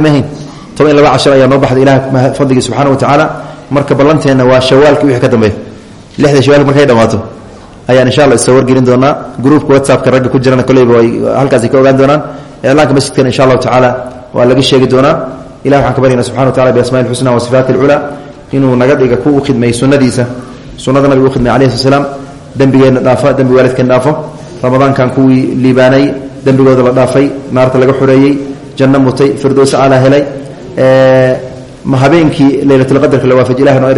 Speaker 1: ayaa noo baxday ilaah fadligii subxana wa tacaala. Marka ballanteenna waa shawaalkii wixii ka dambeeya lixda shawaalka markay dhamaato ayaan insha alla isoo wargelin doonaa. Gruupka whatsappka ragga ku jirana koleyba ay halkaasi ka ogaan doonaan. Iclaanka masjidkana insha allahu tacaala waa laga sheegi doonaa. Ilah waxaan ka baryana subxana wa tacala biasmaai lxusna wa sifaati alculaa inuu naga dhiga ku u khidmeey sunnadiisa. Sunnada nabiga u khidmey alayhi sl slam dembigeenna dhaafo dembi waalidkeen dhaafo. Ramadaankan kuwii liibaanay dembigooda la dhaafay naarta laga xoreeyey janno mutay firdowse alaa helay. Ma habeenkii leylatulqadarka la waafaj ilahi no